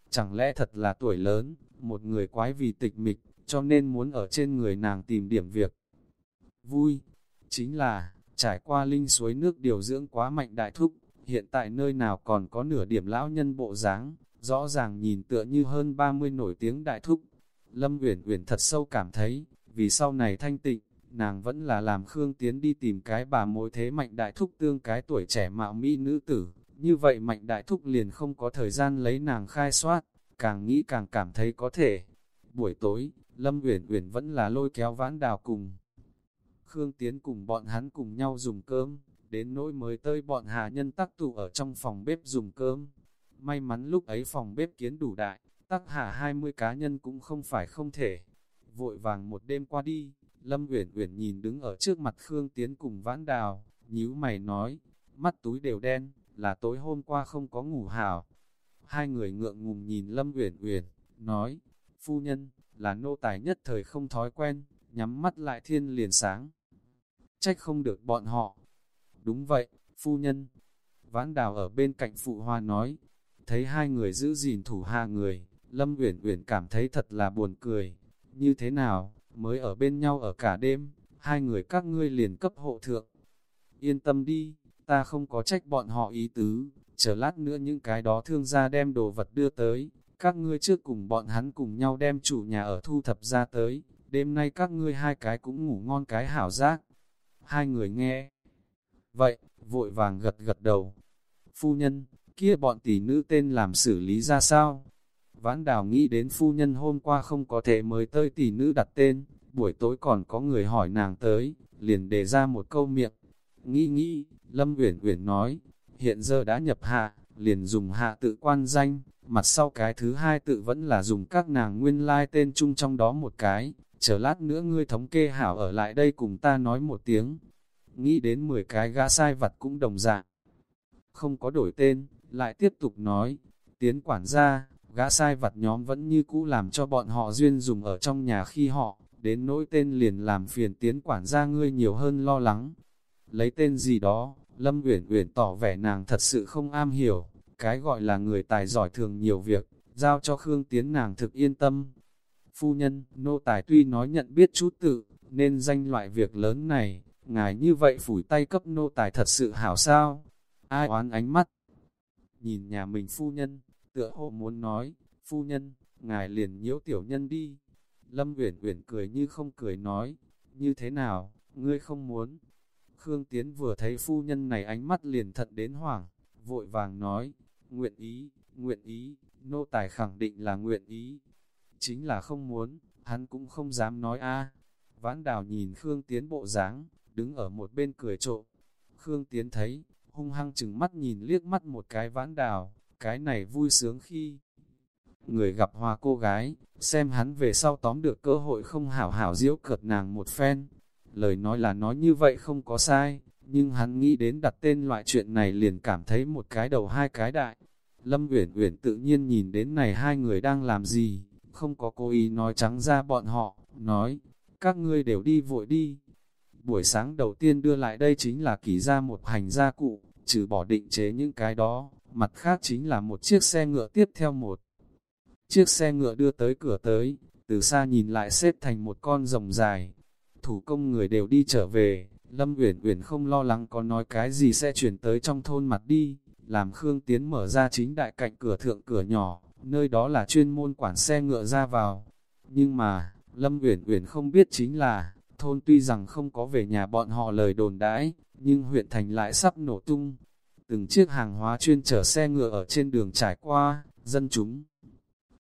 Speaker 1: Chẳng lẽ thật là tuổi lớn, một người quái vì tịch mịch, cho nên muốn ở trên người nàng tìm điểm việc. Vui, chính là, trải qua linh suối nước điều dưỡng quá mạnh đại thúc, hiện tại nơi nào còn có nửa điểm lão nhân bộ dáng, rõ ràng nhìn tựa như hơn 30 nổi tiếng đại thúc. Lâm Uyển Uyển thật sâu cảm thấy, vì sau này thanh tịnh, nàng vẫn là làm Khương Tiến đi tìm cái bà mối thế mạnh đại thúc tương cái tuổi trẻ mạo mỹ nữ tử, như vậy mạnh đại thúc liền không có thời gian lấy nàng khai soát, càng nghĩ càng cảm thấy có thể. Buổi tối, Lâm Uyển Uyển vẫn là lôi kéo vãn đào cùng. Khương Tiến cùng bọn hắn cùng nhau dùng cơm, đến nỗi mới tơi bọn hà nhân tắc tụ ở trong phòng bếp dùng cơm. May mắn lúc ấy phòng bếp kiến đủ đại, tắc hà 20 cá nhân cũng không phải không thể. Vội vàng một đêm qua đi, Lâm Uyển Uyển nhìn đứng ở trước mặt Khương Tiến cùng Vãn Đào, nhíu mày nói, mắt túi đều đen, là tối hôm qua không có ngủ hảo. Hai người ngượng ngùng nhìn Lâm Uyển Uyển, nói, phu nhân, là nô tài nhất thời không thói quen, nhắm mắt lại thiên liền sáng. Trách không được bọn họ. Đúng vậy, phu nhân. Vãn đào ở bên cạnh phụ hoa nói, thấy hai người giữ gìn thủ hạ người, Lâm Uyển Uyển cảm thấy thật là buồn cười. Như thế nào, mới ở bên nhau ở cả đêm, hai người các ngươi liền cấp hộ thượng. Yên tâm đi, ta không có trách bọn họ ý tứ, chờ lát nữa những cái đó thương gia đem đồ vật đưa tới, các ngươi trước cùng bọn hắn cùng nhau đem chủ nhà ở thu thập ra tới, đêm nay các ngươi hai cái cũng ngủ ngon cái hảo giác. Hai người nghe. Vậy, vội vàng gật gật đầu. Phu nhân, kia bọn tỷ nữ tên làm xử lý ra sao? Vãn đào nghĩ đến phu nhân hôm qua không có thể mời tơi tỷ nữ đặt tên, buổi tối còn có người hỏi nàng tới, liền đề ra một câu miệng. Nghĩ nghĩ, Lâm Uyển Uyển nói, hiện giờ đã nhập hạ, liền dùng hạ tự quan danh, mặt sau cái thứ hai tự vẫn là dùng các nàng nguyên lai tên chung trong đó một cái, chờ lát nữa ngươi thống kê hảo ở lại đây cùng ta nói một tiếng. Nghĩ đến 10 cái gã sai vặt cũng đồng dạng. Không có đổi tên, lại tiếp tục nói, tiến quản gia, gã sai vặt nhóm vẫn như cũ làm cho bọn họ duyên dùng ở trong nhà khi họ, đến nỗi tên liền làm phiền tiến quản gia ngươi nhiều hơn lo lắng. Lấy tên gì đó, Lâm Uyển Uyển tỏ vẻ nàng thật sự không am hiểu, cái gọi là người tài giỏi thường nhiều việc, giao cho Khương Tiến nàng thực yên tâm. Phu nhân, nô tài tuy nói nhận biết chút tự, nên danh loại việc lớn này, ngài như vậy phủi tay cấp nô tài thật sự hảo sao? Ai oán ánh mắt? Nhìn nhà mình phu nhân, tựa hồ muốn nói, phu nhân, ngài liền nhiễu tiểu nhân đi. Lâm Uyển Uyển cười như không cười nói, như thế nào, ngươi không muốn. Khương Tiến vừa thấy phu nhân này ánh mắt liền thật đến hoảng, vội vàng nói, nguyện ý, nguyện ý, nô tài khẳng định là nguyện ý. Chính là không muốn, hắn cũng không dám nói a. Vãn đào nhìn Khương Tiến bộ dáng, đứng ở một bên cười trộm. Khương Tiến thấy, hung hăng chừng mắt nhìn liếc mắt một cái vãn đào, cái này vui sướng khi người gặp hoa cô gái, xem hắn về sau tóm được cơ hội không hảo hảo diễu cợt nàng một phen. Lời nói là nói như vậy không có sai, nhưng hắn nghĩ đến đặt tên loại chuyện này liền cảm thấy một cái đầu hai cái đại. Lâm Uyển Uyển tự nhiên nhìn đến này hai người đang làm gì, không có cố ý nói trắng ra bọn họ, nói, các ngươi đều đi vội đi. Buổi sáng đầu tiên đưa lại đây chính là kỳ ra một hành gia cụ, trừ bỏ định chế những cái đó, mặt khác chính là một chiếc xe ngựa tiếp theo một. Chiếc xe ngựa đưa tới cửa tới, từ xa nhìn lại xếp thành một con rồng dài. Thủ công người đều đi trở về, Lâm Uyển Uyển không lo lắng có nói cái gì sẽ chuyển tới trong thôn mặt đi, làm Khương Tiến mở ra chính đại cạnh cửa thượng cửa nhỏ, nơi đó là chuyên môn quản xe ngựa ra vào. Nhưng mà, Lâm Uyển Uyển không biết chính là, thôn tuy rằng không có về nhà bọn họ lời đồn đãi, nhưng huyện thành lại sắp nổ tung. Từng chiếc hàng hóa chuyên chở xe ngựa ở trên đường trải qua, dân chúng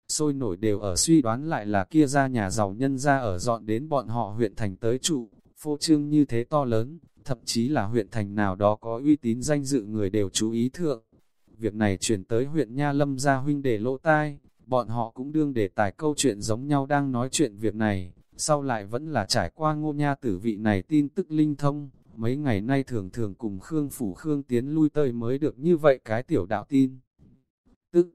Speaker 1: sôi nổi đều ở suy đoán lại là kia ra nhà giàu nhân ra ở dọn đến bọn họ huyện thành tới trụ, phô trương như thế to lớn, thậm chí là huyện thành nào đó có uy tín danh dự người đều chú ý thượng. Việc này chuyển tới huyện Nha Lâm gia huynh để lỗ tai, bọn họ cũng đương để tài câu chuyện giống nhau đang nói chuyện việc này, sau lại vẫn là trải qua ngô nha tử vị này tin tức linh thông, mấy ngày nay thường thường cùng Khương Phủ Khương tiến lui tơi mới được như vậy cái tiểu đạo tin. Tức,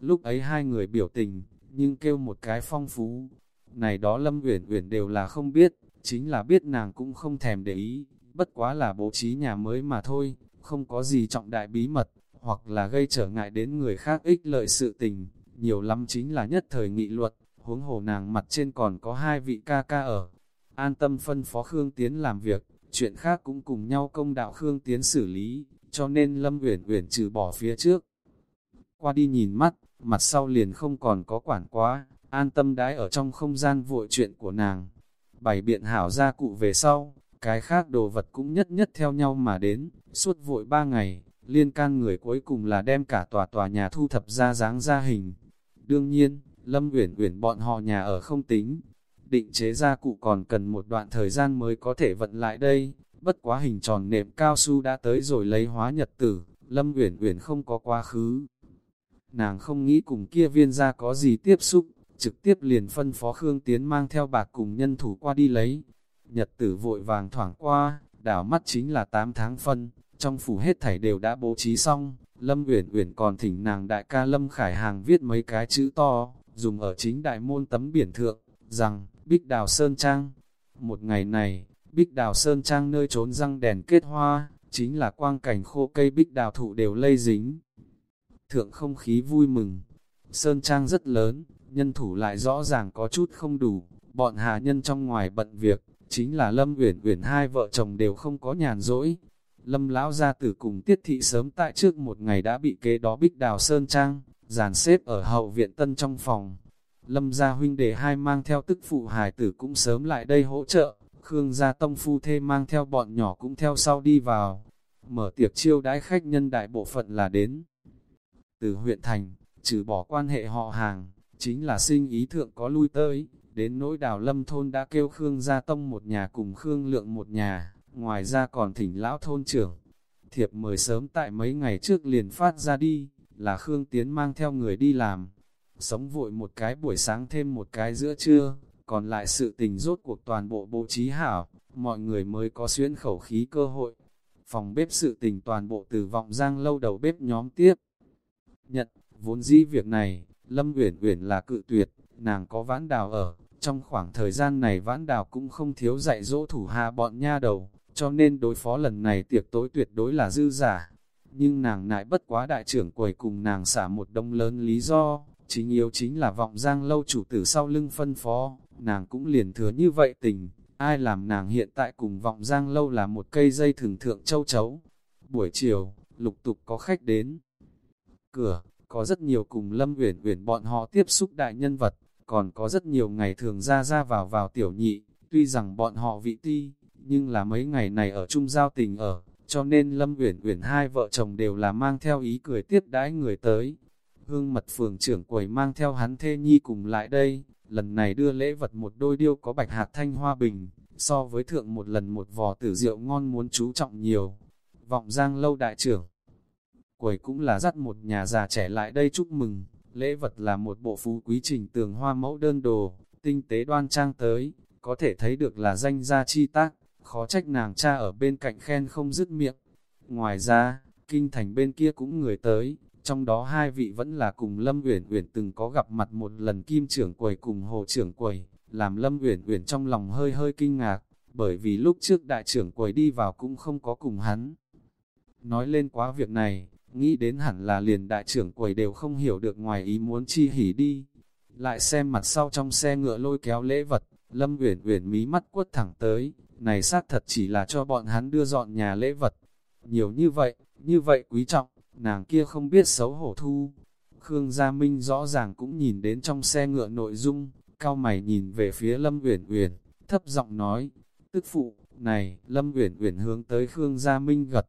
Speaker 1: lúc ấy hai người biểu tình, nhưng kêu một cái phong phú, này đó Lâm Uyển Uyển đều là không biết, chính là biết nàng cũng không thèm để ý, bất quá là bố trí nhà mới mà thôi, không có gì trọng đại bí mật, hoặc là gây trở ngại đến người khác ích lợi sự tình, nhiều lắm chính là nhất thời nghị luật, huống hồ nàng mặt trên còn có hai vị ca ca ở. An tâm phân phó Khương Tiến làm việc, chuyện khác cũng cùng nhau công đạo Khương Tiến xử lý, cho nên Lâm Uyển Uyển trừ bỏ phía trước. Qua đi nhìn mắt, mặt sau liền không còn có quản quá, an tâm đái ở trong không gian vội chuyện của nàng. Bày biện hảo ra cụ về sau, cái khác đồ vật cũng nhất nhất theo nhau mà đến, suốt vội ba ngày, liên can người cuối cùng là đem cả tòa tòa nhà thu thập ra dáng ra hình. Đương nhiên, Lâm Uyển Uyển bọn họ nhà ở không tính, định chế gia cụ còn cần một đoạn thời gian mới có thể vận lại đây, bất quá hình tròn nệm cao su đã tới rồi lấy hóa nhật tử, Lâm Uyển Uyển không có quá khứ. Nàng không nghĩ cùng kia viên gia có gì tiếp xúc, trực tiếp liền phân phó Khương Tiến mang theo bạc cùng nhân thủ qua đi lấy. Nhật tử vội vàng thoảng qua, đảo mắt chính là 8 tháng phân, trong phủ hết thảy đều đã bố trí xong, Lâm Uyển Uyển còn thỉnh nàng đại ca Lâm Khải Hàng viết mấy cái chữ to, dùng ở chính đại môn tấm biển thượng, rằng, Bích Đào Sơn Trang. Một ngày này, Bích Đào Sơn Trang nơi trốn răng đèn kết hoa, chính là quang cảnh khô cây Bích Đào thụ đều lây dính. Thượng không khí vui mừng, Sơn Trang rất lớn, nhân thủ lại rõ ràng có chút không đủ, bọn hà nhân trong ngoài bận việc, chính là Lâm Uyển Uyển hai vợ chồng đều không có nhàn rỗi. Lâm lão gia tử cùng Tiết thị sớm tại trước một ngày đã bị kế đó Bích Đào Sơn Trang, dàn xếp ở hậu viện tân trong phòng. Lâm gia huynh đệ hai mang theo tức phụ hài tử cũng sớm lại đây hỗ trợ, Khương gia tông phu thê mang theo bọn nhỏ cũng theo sau đi vào. Mở tiệc chiêu đãi khách nhân đại bộ phận là đến. Từ huyện thành, trừ bỏ quan hệ họ hàng, chính là sinh ý thượng có lui tới, đến nỗi đào lâm thôn đã kêu Khương gia tông một nhà cùng Khương lượng một nhà, ngoài ra còn thỉnh lão thôn trưởng. Thiệp mời sớm tại mấy ngày trước liền phát ra đi, là Khương Tiến mang theo người đi làm. Sống vội một cái buổi sáng thêm một cái giữa trưa, còn lại sự tình rốt cuộc toàn bộ bố trí hảo, mọi người mới có xuyên khẩu khí cơ hội. Phòng bếp sự tình toàn bộ từ vọng giang lâu đầu bếp nhóm tiếp. Nhận, vốn dĩ việc này, Lâm Uyển Uyển là cự tuyệt, nàng có vãn đào ở, trong khoảng thời gian này vãn đào cũng không thiếu dạy dỗ thủ hạ bọn nha đầu, cho nên đối phó lần này tiệc tối tuyệt đối là dư giả. Nhưng nàng nại bất quá đại trưởng quầy cùng nàng xả một đông lớn lý do, chính yếu chính là vọng giang lâu chủ tử sau lưng phân phó, nàng cũng liền thừa như vậy tình, ai làm nàng hiện tại cùng vọng giang lâu là một cây dây thường thượng châu chấu. Buổi chiều, lục tục có khách đến. Cửa, có rất nhiều cùng Lâm Uyển Uyển bọn họ tiếp xúc đại nhân vật, còn có rất nhiều ngày thường ra ra vào vào tiểu nhị, tuy rằng bọn họ vị ti, nhưng là mấy ngày này ở chung giao tình ở, cho nên Lâm Uyển Uyển hai vợ chồng đều là mang theo ý cười tiếp đãi người tới. Hương mật phường trưởng quầy mang theo hắn thê nhi cùng lại đây, lần này đưa lễ vật một đôi điêu có bạch hạt thanh hoa bình, so với thượng một lần một vò tử rượu ngon muốn chú trọng nhiều. Vọng giang lâu đại trưởng, quầy cũng là dắt một nhà già trẻ lại đây chúc mừng, lễ vật là một bộ phú quý trình tường hoa mẫu đơn đồ, tinh tế đoan trang tới, có thể thấy được là danh gia chi tác, khó trách nàng cha ở bên cạnh khen không dứt miệng. Ngoài ra, kinh thành bên kia cũng người tới, trong đó hai vị vẫn là cùng Lâm Uyển Uyển từng có gặp mặt một lần Kim trưởng quầy cùng Hồ trưởng quầy, làm Lâm Uyển Uyển trong lòng hơi hơi kinh ngạc, bởi vì lúc trước đại trưởng quầy đi vào cũng không có cùng hắn. Nói lên quá việc này, nghĩ đến hẳn là liền đại trưởng quầy đều không hiểu được ngoài ý muốn chi hỉ đi. Lại xem mặt sau trong xe ngựa lôi kéo lễ vật, Lâm Uyển Uyển mí mắt quất thẳng tới, này xác thật chỉ là cho bọn hắn đưa dọn nhà lễ vật. Nhiều như vậy, như vậy quý trọng, nàng kia không biết xấu hổ thu. Khương Gia Minh rõ ràng cũng nhìn đến trong xe ngựa nội dung, cao mày nhìn về phía Lâm Uyển Uyển, thấp giọng nói, tức phụ, này, Lâm Uyển Uyển hướng tới Khương Gia Minh gật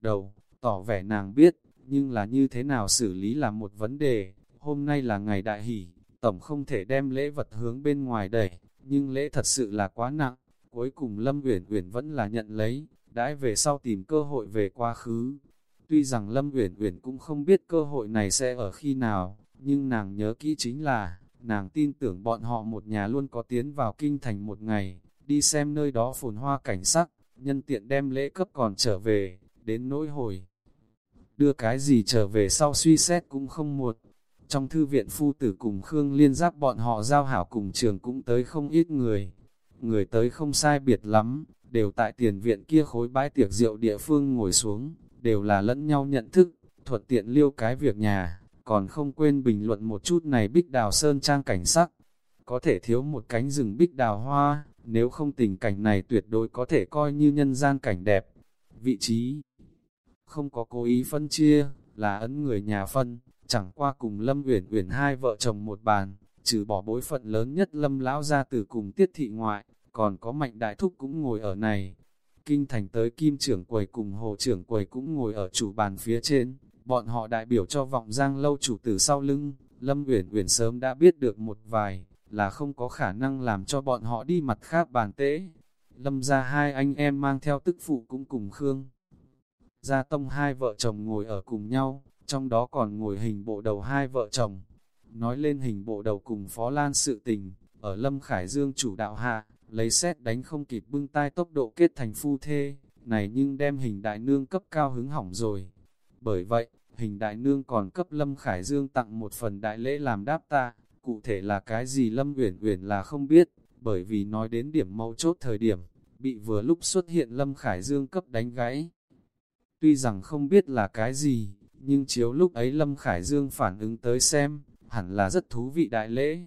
Speaker 1: đầu, tỏ vẻ nàng biết, nhưng là như thế nào xử lý là một vấn đề, hôm nay là ngày đại hỷ, tổng không thể đem lễ vật hướng bên ngoài đẩy, nhưng lễ thật sự là quá nặng, cuối cùng Lâm Uyển Uyển vẫn là nhận lấy, đãi về sau tìm cơ hội về quá khứ. Tuy rằng Lâm Uyển Uyển cũng không biết cơ hội này sẽ ở khi nào, nhưng nàng nhớ kỹ chính là, nàng tin tưởng bọn họ một nhà luôn có tiến vào kinh thành một ngày, đi xem nơi đó phồn hoa cảnh sắc, nhân tiện đem lễ cấp còn trở về, đến nỗi hồi. Đưa cái gì trở về sau suy xét cũng không muộn. Trong thư viện phu tử cùng Khương Liên Giáp bọn họ giao hảo cùng trường cũng tới không ít người. Người tới không sai biệt lắm, đều tại tiền viện kia khối bãi tiệc rượu địa phương ngồi xuống, đều là lẫn nhau nhận thức, thuận tiện liêu cái việc nhà, còn không quên bình luận một chút này bích đào sơn trang cảnh sắc. Có thể thiếu một cánh rừng bích đào hoa, nếu không tình cảnh này tuyệt đối có thể coi như nhân gian cảnh đẹp. Vị trí không có cố ý phân chia, là ấn người nhà phân, chẳng qua cùng Lâm Uyển Uyển hai vợ chồng một bàn, trừ bỏ bối phận lớn nhất Lâm lão gia tử cùng Tiết thị ngoại, còn có Mạnh Đại Thúc cũng ngồi ở này. Kinh thành tới Kim trưởng quầy cùng Hồ trưởng quầy cũng ngồi ở chủ bàn phía trên, bọn họ đại biểu cho vọng giang lâu chủ tử sau lưng, Lâm Uyển Uyển sớm đã biết được một vài, là không có khả năng làm cho bọn họ đi mặt khác bàn tễ. Lâm ra hai anh em mang theo tức phụ cũng cùng Khương. Gia Tông hai vợ chồng ngồi ở cùng nhau, trong đó còn ngồi hình bộ đầu hai vợ chồng. Nói lên hình bộ đầu cùng Phó Lan sự tình, ở Lâm Khải Dương chủ đạo hạ, lấy xét đánh không kịp bưng tai tốc độ kết thành phu thê, này nhưng đem hình đại nương cấp cao hứng hỏng rồi. Bởi vậy, hình đại nương còn cấp Lâm Khải Dương tặng một phần đại lễ làm đáp ta, cụ thể là cái gì Lâm Uyển Uyển là không biết, bởi vì nói đến điểm mấu chốt thời điểm, bị vừa lúc xuất hiện Lâm Khải Dương cấp đánh gãy. Tuy rằng không biết là cái gì, nhưng chiếu lúc ấy Lâm Khải Dương phản ứng tới xem, hẳn là rất thú vị đại lễ.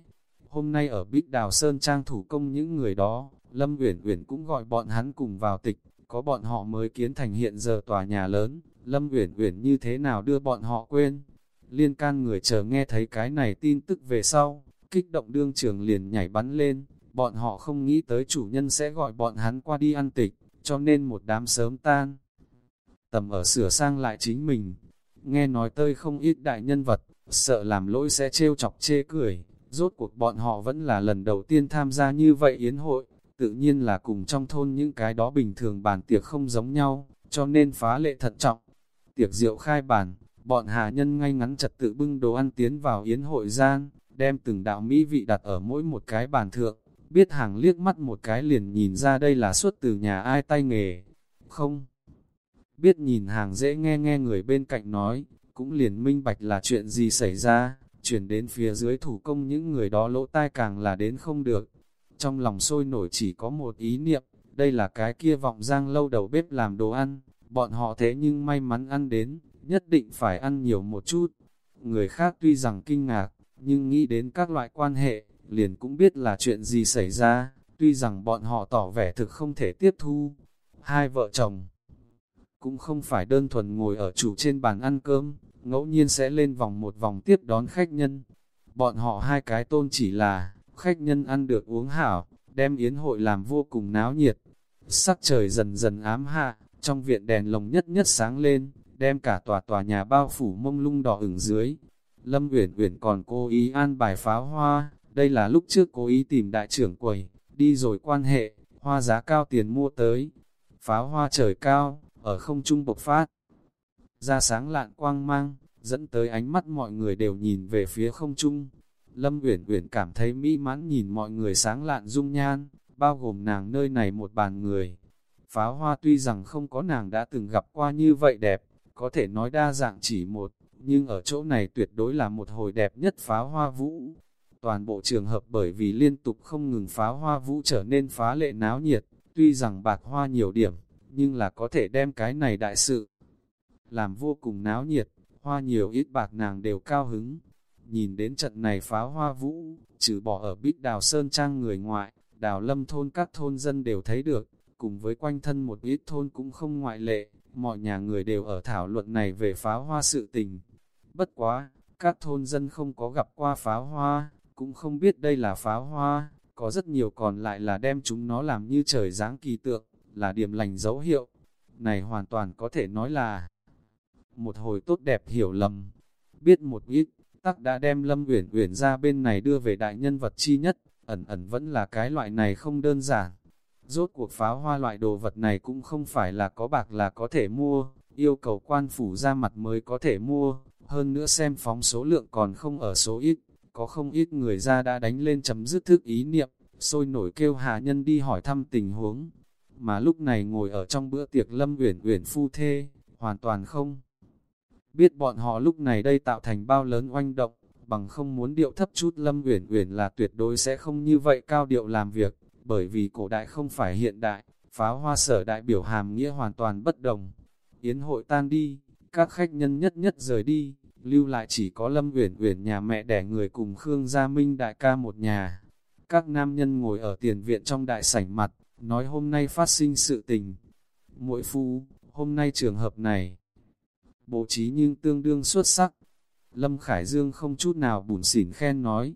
Speaker 1: Hôm nay ở Bích Đào Sơn Trang thủ công những người đó, Lâm Uyển Uyển cũng gọi bọn hắn cùng vào tịch, có bọn họ mới kiến thành hiện giờ tòa nhà lớn, Lâm Uyển Uyển như thế nào đưa bọn họ quên. Liên can người chờ nghe thấy cái này tin tức về sau, kích động đương trường liền nhảy bắn lên, bọn họ không nghĩ tới chủ nhân sẽ gọi bọn hắn qua đi ăn tịch, cho nên một đám sớm tan. Tầm ở sửa sang lại chính mình, nghe nói tơi không ít đại nhân vật, sợ làm lỗi sẽ trêu chọc chê cười, rốt cuộc bọn họ vẫn là lần đầu tiên tham gia như vậy yến hội, tự nhiên là cùng trong thôn những cái đó bình thường bàn tiệc không giống nhau, cho nên phá lệ thận trọng. Tiệc rượu khai bàn, bọn hạ nhân ngay ngắn trật tự bưng đồ ăn tiến vào yến hội gian, đem từng đạo mỹ vị đặt ở mỗi một cái bàn thượng, biết hàng liếc mắt một cái liền nhìn ra đây là xuất từ nhà ai tay nghề. Không, biết nhìn hàng dễ nghe nghe người bên cạnh nói, cũng liền minh bạch là chuyện gì xảy ra, chuyển đến phía dưới thủ công những người đó lỗ tai càng là đến không được. Trong lòng sôi nổi chỉ có một ý niệm, đây là cái kia vọng giang lâu đầu bếp làm đồ ăn, bọn họ thế nhưng may mắn ăn đến, nhất định phải ăn nhiều một chút. Người khác tuy rằng kinh ngạc, nhưng nghĩ đến các loại quan hệ, liền cũng biết là chuyện gì xảy ra, tuy rằng bọn họ tỏ vẻ thực không thể tiếp thu. Hai vợ chồng cũng không phải đơn thuần ngồi ở chủ trên bàn ăn cơm, ngẫu nhiên sẽ lên vòng một vòng tiếp đón khách nhân. Bọn họ hai cái tôn chỉ là, khách nhân ăn được uống hảo, đem yến hội làm vô cùng náo nhiệt. Sắc trời dần dần ám hạ, trong viện đèn lồng nhất nhất sáng lên, đem cả tòa tòa nhà bao phủ mông lung đỏ ửng dưới. Lâm Uyển Uyển còn cố ý an bài pháo hoa, đây là lúc trước cố ý tìm đại trưởng quầy, đi rồi quan hệ, hoa giá cao tiền mua tới. Pháo hoa trời cao, ở không trung bộc phát. Ra sáng lạn quang mang, dẫn tới ánh mắt mọi người đều nhìn về phía không trung. Lâm Uyển Uyển cảm thấy mỹ mãn nhìn mọi người sáng lạn dung nhan, bao gồm nàng nơi này một bàn người. Pháo hoa tuy rằng không có nàng đã từng gặp qua như vậy đẹp, có thể nói đa dạng chỉ một, nhưng ở chỗ này tuyệt đối là một hồi đẹp nhất pháo hoa vũ. Toàn bộ trường hợp bởi vì liên tục không ngừng pháo hoa vũ trở nên phá lệ náo nhiệt, tuy rằng bạc hoa nhiều điểm, nhưng là có thể đem cái này đại sự. Làm vô cùng náo nhiệt, hoa nhiều ít bạc nàng đều cao hứng. Nhìn đến trận này pháo hoa vũ, trừ bỏ ở bích đào sơn trang người ngoại, đào lâm thôn các thôn dân đều thấy được, cùng với quanh thân một ít thôn cũng không ngoại lệ, mọi nhà người đều ở thảo luận này về pháo hoa sự tình. Bất quá, các thôn dân không có gặp qua pháo hoa, cũng không biết đây là pháo hoa, có rất nhiều còn lại là đem chúng nó làm như trời dáng kỳ tượng, là điểm lành dấu hiệu. Này hoàn toàn có thể nói là một hồi tốt đẹp hiểu lầm. Biết một ít, tắc đã đem Lâm Uyển Uyển ra bên này đưa về đại nhân vật chi nhất, ẩn ẩn vẫn là cái loại này không đơn giản. Rốt cuộc pháo hoa loại đồ vật này cũng không phải là có bạc là có thể mua, yêu cầu quan phủ ra mặt mới có thể mua, hơn nữa xem phóng số lượng còn không ở số ít, có không ít người ra đã đánh lên chấm dứt thức ý niệm, sôi nổi kêu hạ nhân đi hỏi thăm tình huống. Mà lúc này ngồi ở trong bữa tiệc Lâm Uyển Uyển phu thê, hoàn toàn không biết bọn họ lúc này đây tạo thành bao lớn oanh động, bằng không muốn điệu thấp chút Lâm Uyển Uyển là tuyệt đối sẽ không như vậy cao điệu làm việc, bởi vì cổ đại không phải hiện đại, pháo hoa sở đại biểu hàm nghĩa hoàn toàn bất đồng. Yến hội tan đi, các khách nhân nhất nhất rời đi, lưu lại chỉ có Lâm Uyển Uyển nhà mẹ đẻ người cùng Khương Gia Minh đại ca một nhà. Các nam nhân ngồi ở tiền viện trong đại sảnh mặt, nói hôm nay phát sinh sự tình. Mỗi phu, hôm nay trường hợp này, bố trí nhưng tương đương xuất sắc. Lâm Khải Dương không chút nào bùn xỉn khen nói.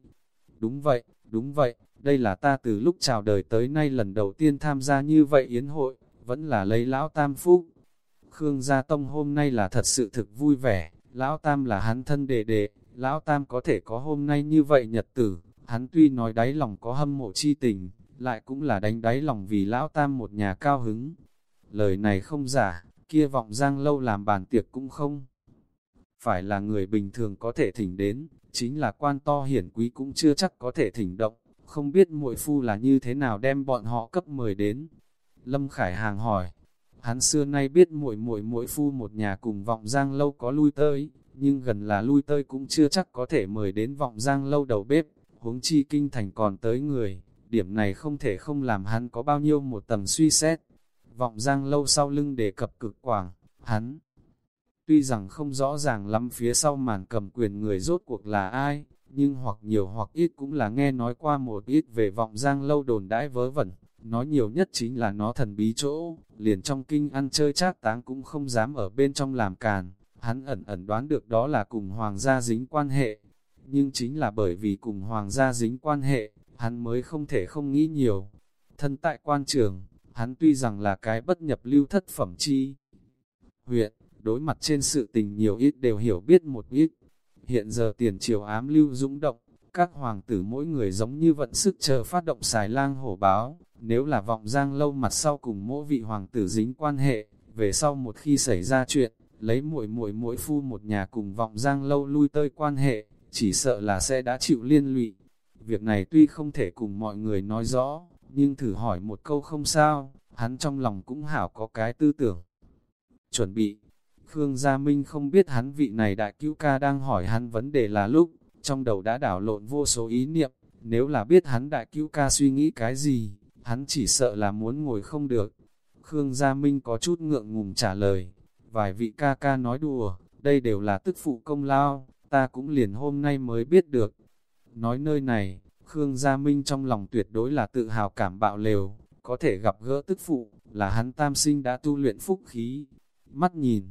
Speaker 1: Đúng vậy, đúng vậy, đây là ta từ lúc chào đời tới nay lần đầu tiên tham gia như vậy yến hội, vẫn là lấy lão tam phúc. Khương Gia Tông hôm nay là thật sự thực vui vẻ, lão tam là hắn thân đệ đệ, lão tam có thể có hôm nay như vậy nhật tử, hắn tuy nói đáy lòng có hâm mộ chi tình, lại cũng là đánh đáy lòng vì lão tam một nhà cao hứng. Lời này không giả, kia vọng giang lâu làm bàn tiệc cũng không. Phải là người bình thường có thể thỉnh đến, chính là quan to hiển quý cũng chưa chắc có thể thỉnh động, không biết muội phu là như thế nào đem bọn họ cấp mời đến. Lâm Khải Hàng hỏi, hắn xưa nay biết muội muội muội phu một nhà cùng vọng giang lâu có lui tới, nhưng gần là lui tới cũng chưa chắc có thể mời đến vọng giang lâu đầu bếp, huống chi kinh thành còn tới người, điểm này không thể không làm hắn có bao nhiêu một tầng suy xét vọng giang lâu sau lưng đề cập cực quảng, hắn. Tuy rằng không rõ ràng lắm phía sau màn cầm quyền người rốt cuộc là ai, nhưng hoặc nhiều hoặc ít cũng là nghe nói qua một ít về vọng giang lâu đồn đãi vớ vẩn, nói nhiều nhất chính là nó thần bí chỗ, liền trong kinh ăn chơi trác táng cũng không dám ở bên trong làm càn, hắn ẩn ẩn đoán được đó là cùng hoàng gia dính quan hệ, nhưng chính là bởi vì cùng hoàng gia dính quan hệ, hắn mới không thể không nghĩ nhiều. Thân tại quan trường, Hắn tuy rằng là cái bất nhập lưu thất phẩm chi huyện, đối mặt trên sự tình nhiều ít đều hiểu biết một ít. Hiện giờ tiền triều ám lưu dũng động, các hoàng tử mỗi người giống như vận sức chờ phát động xài lang hổ báo, nếu là vọng giang lâu mặt sau cùng mỗi vị hoàng tử dính quan hệ, về sau một khi xảy ra chuyện, lấy muội muội mỗi phu một nhà cùng vọng giang lâu lui tơi quan hệ, chỉ sợ là sẽ đã chịu liên lụy. Việc này tuy không thể cùng mọi người nói rõ, nhưng thử hỏi một câu không sao, hắn trong lòng cũng hảo có cái tư tưởng. Chuẩn bị, Khương Gia Minh không biết hắn vị này đại cứu ca đang hỏi hắn vấn đề là lúc, trong đầu đã đảo lộn vô số ý niệm, nếu là biết hắn đại cứu ca suy nghĩ cái gì, hắn chỉ sợ là muốn ngồi không được. Khương Gia Minh có chút ngượng ngùng trả lời, vài vị ca ca nói đùa, đây đều là tức phụ công lao, ta cũng liền hôm nay mới biết được. Nói nơi này, Khương Gia Minh trong lòng tuyệt đối là tự hào cảm bạo lều, có thể gặp gỡ tức phụ, là hắn tam sinh đã tu luyện phúc khí. Mắt nhìn,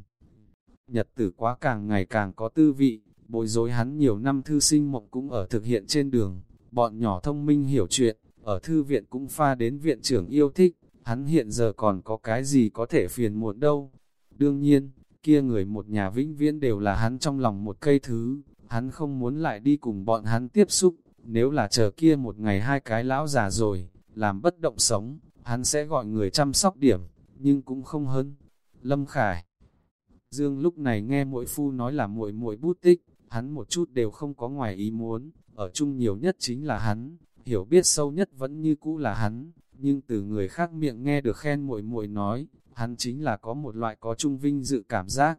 Speaker 1: nhật tử quá càng ngày càng có tư vị, bối rối hắn nhiều năm thư sinh mộng cũng ở thực hiện trên đường, bọn nhỏ thông minh hiểu chuyện, ở thư viện cũng pha đến viện trưởng yêu thích, hắn hiện giờ còn có cái gì có thể phiền muộn đâu. Đương nhiên, kia người một nhà vĩnh viễn đều là hắn trong lòng một cây thứ, hắn không muốn lại đi cùng bọn hắn tiếp xúc, nếu là chờ kia một ngày hai cái lão già rồi, làm bất động sống, hắn sẽ gọi người chăm sóc điểm, nhưng cũng không hơn. Lâm Khải Dương lúc này nghe mỗi phu nói là muội muội bút tích, hắn một chút đều không có ngoài ý muốn, ở chung nhiều nhất chính là hắn, hiểu biết sâu nhất vẫn như cũ là hắn, nhưng từ người khác miệng nghe được khen muội muội nói, hắn chính là có một loại có trung vinh dự cảm giác.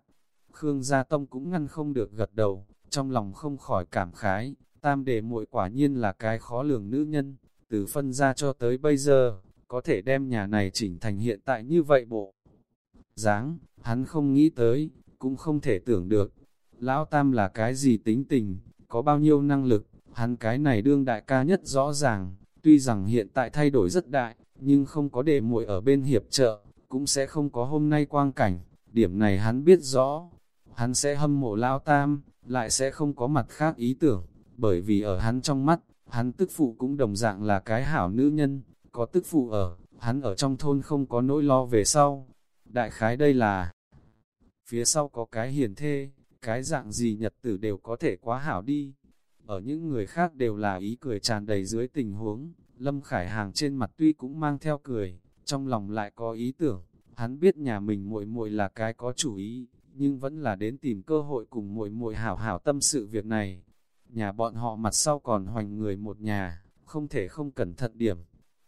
Speaker 1: Khương Gia Tông cũng ngăn không được gật đầu, trong lòng không khỏi cảm khái, tam đệ muội quả nhiên là cái khó lường nữ nhân, từ phân ra cho tới bây giờ, có thể đem nhà này chỉnh thành hiện tại như vậy bộ. dáng hắn không nghĩ tới, cũng không thể tưởng được, lão tam là cái gì tính tình, có bao nhiêu năng lực, hắn cái này đương đại ca nhất rõ ràng, tuy rằng hiện tại thay đổi rất đại, nhưng không có đệ muội ở bên hiệp trợ, cũng sẽ không có hôm nay quang cảnh, điểm này hắn biết rõ, hắn sẽ hâm mộ lão tam, lại sẽ không có mặt khác ý tưởng, bởi vì ở hắn trong mắt, hắn tức phụ cũng đồng dạng là cái hảo nữ nhân, có tức phụ ở, hắn ở trong thôn không có nỗi lo về sau. Đại khái đây là, phía sau có cái hiền thê, cái dạng gì nhật tử đều có thể quá hảo đi. Ở những người khác đều là ý cười tràn đầy dưới tình huống, Lâm Khải Hàng trên mặt tuy cũng mang theo cười, trong lòng lại có ý tưởng, hắn biết nhà mình muội muội là cái có chủ ý, nhưng vẫn là đến tìm cơ hội cùng muội muội hảo hảo tâm sự việc này. Nhà bọn họ mặt sau còn hoành người một nhà, không thể không cẩn thận điểm.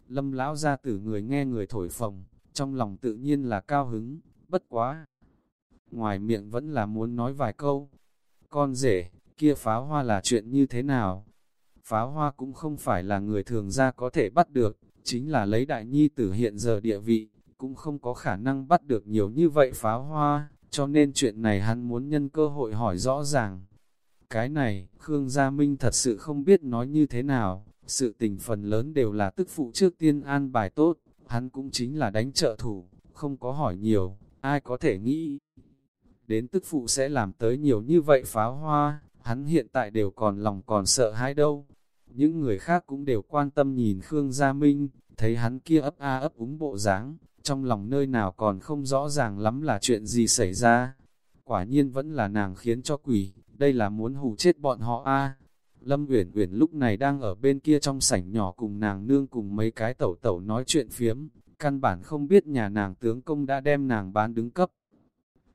Speaker 1: Lâm lão ra từ người nghe người thổi phồng, trong lòng tự nhiên là cao hứng, bất quá. Ngoài miệng vẫn là muốn nói vài câu. Con rể, kia pháo hoa là chuyện như thế nào? Pháo hoa cũng không phải là người thường ra có thể bắt được, chính là lấy đại nhi tử hiện giờ địa vị, cũng không có khả năng bắt được nhiều như vậy pháo hoa, cho nên chuyện này hắn muốn nhân cơ hội hỏi rõ ràng. Cái này, Khương Gia Minh thật sự không biết nói như thế nào, sự tình phần lớn đều là tức phụ trước tiên an bài tốt, hắn cũng chính là đánh trợ thủ, không có hỏi nhiều, ai có thể nghĩ. Đến tức phụ sẽ làm tới nhiều như vậy pháo hoa, hắn hiện tại đều còn lòng còn sợ hãi đâu. Những người khác cũng đều quan tâm nhìn Khương Gia Minh, thấy hắn kia ấp a ấp úng bộ dáng, trong lòng nơi nào còn không rõ ràng lắm là chuyện gì xảy ra. Quả nhiên vẫn là nàng khiến cho quỷ, đây là muốn hù chết bọn họ a. Lâm Uyển Uyển lúc này đang ở bên kia trong sảnh nhỏ cùng nàng nương cùng mấy cái tẩu tẩu nói chuyện phiếm, căn bản không biết nhà nàng tướng công đã đem nàng bán đứng cấp.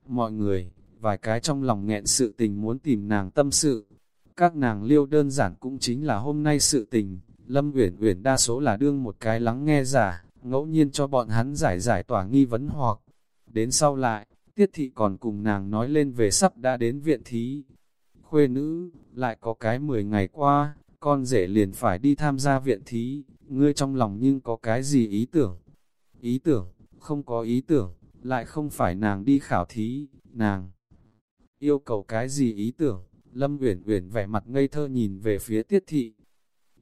Speaker 1: Mọi người, vài cái trong lòng nghẹn sự tình muốn tìm nàng tâm sự. Các nàng liêu đơn giản cũng chính là hôm nay sự tình, Lâm Uyển Uyển đa số là đương một cái lắng nghe giả, ngẫu nhiên cho bọn hắn giải giải tỏa nghi vấn hoặc. Đến sau lại, Tiết Thị còn cùng nàng nói lên về sắp đã đến viện thí. Khuê nữ, lại có cái 10 ngày qua, con rể liền phải đi tham gia viện thí, ngươi trong lòng nhưng có cái gì ý tưởng? Ý tưởng, không có ý tưởng, lại không phải nàng đi khảo thí, nàng yêu cầu cái gì ý tưởng? Lâm Uyển Uyển vẻ mặt ngây thơ nhìn về phía Tiết Thị.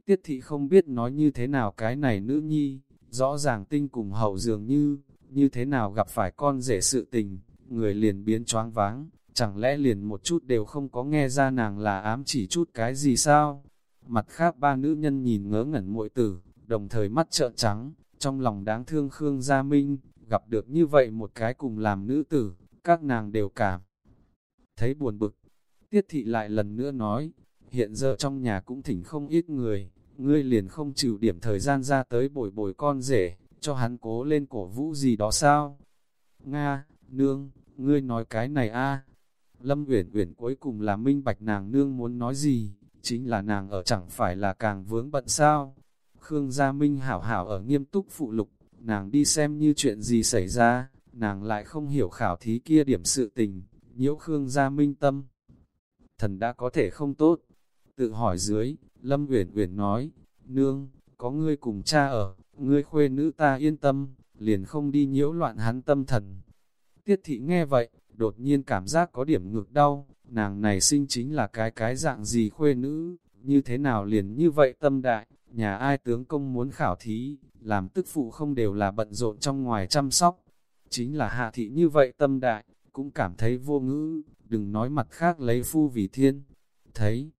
Speaker 1: Tiết Thị không biết nói như thế nào cái này nữ nhi, rõ ràng tinh cùng hậu dường như, như thế nào gặp phải con rể sự tình, người liền biến choáng váng, chẳng lẽ liền một chút đều không có nghe ra nàng là ám chỉ chút cái gì sao? Mặt khác ba nữ nhân nhìn ngớ ngẩn muội tử, đồng thời mắt trợn trắng, trong lòng đáng thương Khương Gia Minh, gặp được như vậy một cái cùng làm nữ tử, các nàng đều cảm. Thấy buồn bực, tiết thị lại lần nữa nói, hiện giờ trong nhà cũng thỉnh không ít người, ngươi liền không chịu điểm thời gian ra tới bồi bồi con rể, cho hắn cố lên cổ vũ gì đó sao? Nga, nương, ngươi nói cái này a Lâm Uyển Uyển cuối cùng là minh bạch nàng nương muốn nói gì, chính là nàng ở chẳng phải là càng vướng bận sao? Khương Gia Minh hảo hảo ở nghiêm túc phụ lục, nàng đi xem như chuyện gì xảy ra, nàng lại không hiểu khảo thí kia điểm sự tình, nhiễu Khương Gia Minh tâm. Thần đã có thể không tốt. Tự hỏi dưới, Lâm Uyển Uyển nói, nương, có ngươi cùng cha ở, ngươi khuê nữ ta yên tâm, liền không đi nhiễu loạn hắn tâm thần. Tiết thị nghe vậy, đột nhiên cảm giác có điểm ngược đau, nàng này sinh chính là cái cái dạng gì khuê nữ, như thế nào liền như vậy tâm đại, nhà ai tướng công muốn khảo thí, làm tức phụ không đều là bận rộn trong ngoài chăm sóc. Chính là hạ thị như vậy tâm đại, cũng cảm thấy vô ngữ, đừng nói mặt khác lấy phu vì thiên. Thấy,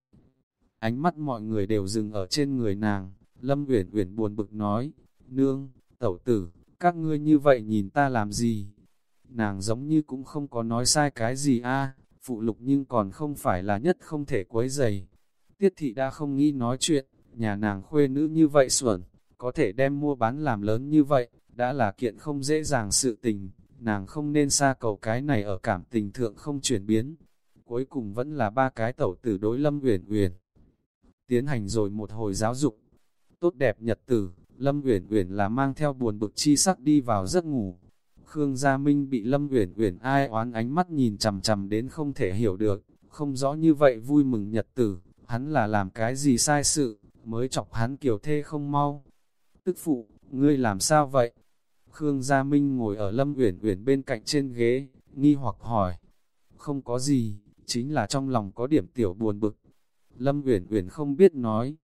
Speaker 1: ánh mắt mọi người đều dừng ở trên người nàng, Lâm Uyển Uyển buồn bực nói, nương, tẩu tử, các ngươi như vậy nhìn ta làm gì? Nàng giống như cũng không có nói sai cái gì a phụ lục nhưng còn không phải là nhất không thể quấy dày. Tiết thị đã không nghĩ nói chuyện, nhà nàng khuê nữ như vậy xuẩn, có thể đem mua bán làm lớn như vậy, đã là kiện không dễ dàng sự tình, nàng không nên xa cầu cái này ở cảm tình thượng không chuyển biến. Cuối cùng vẫn là ba cái tẩu tử đối lâm uyển uyển Tiến hành rồi một hồi giáo dục, tốt đẹp nhật tử, Lâm Uyển Uyển là mang theo buồn bực chi sắc đi vào giấc ngủ. Khương Gia Minh bị Lâm Uyển Uyển ai oán ánh mắt nhìn chằm chằm đến không thể hiểu được, không rõ như vậy vui mừng nhật tử, hắn là làm cái gì sai sự, mới chọc hắn kiểu thê không mau. Tức phụ, ngươi làm sao vậy? Khương Gia Minh ngồi ở Lâm Uyển Uyển bên cạnh trên ghế, nghi hoặc hỏi. Không có gì, chính là trong lòng có điểm tiểu buồn bực. Lâm Uyển Uyển không biết nói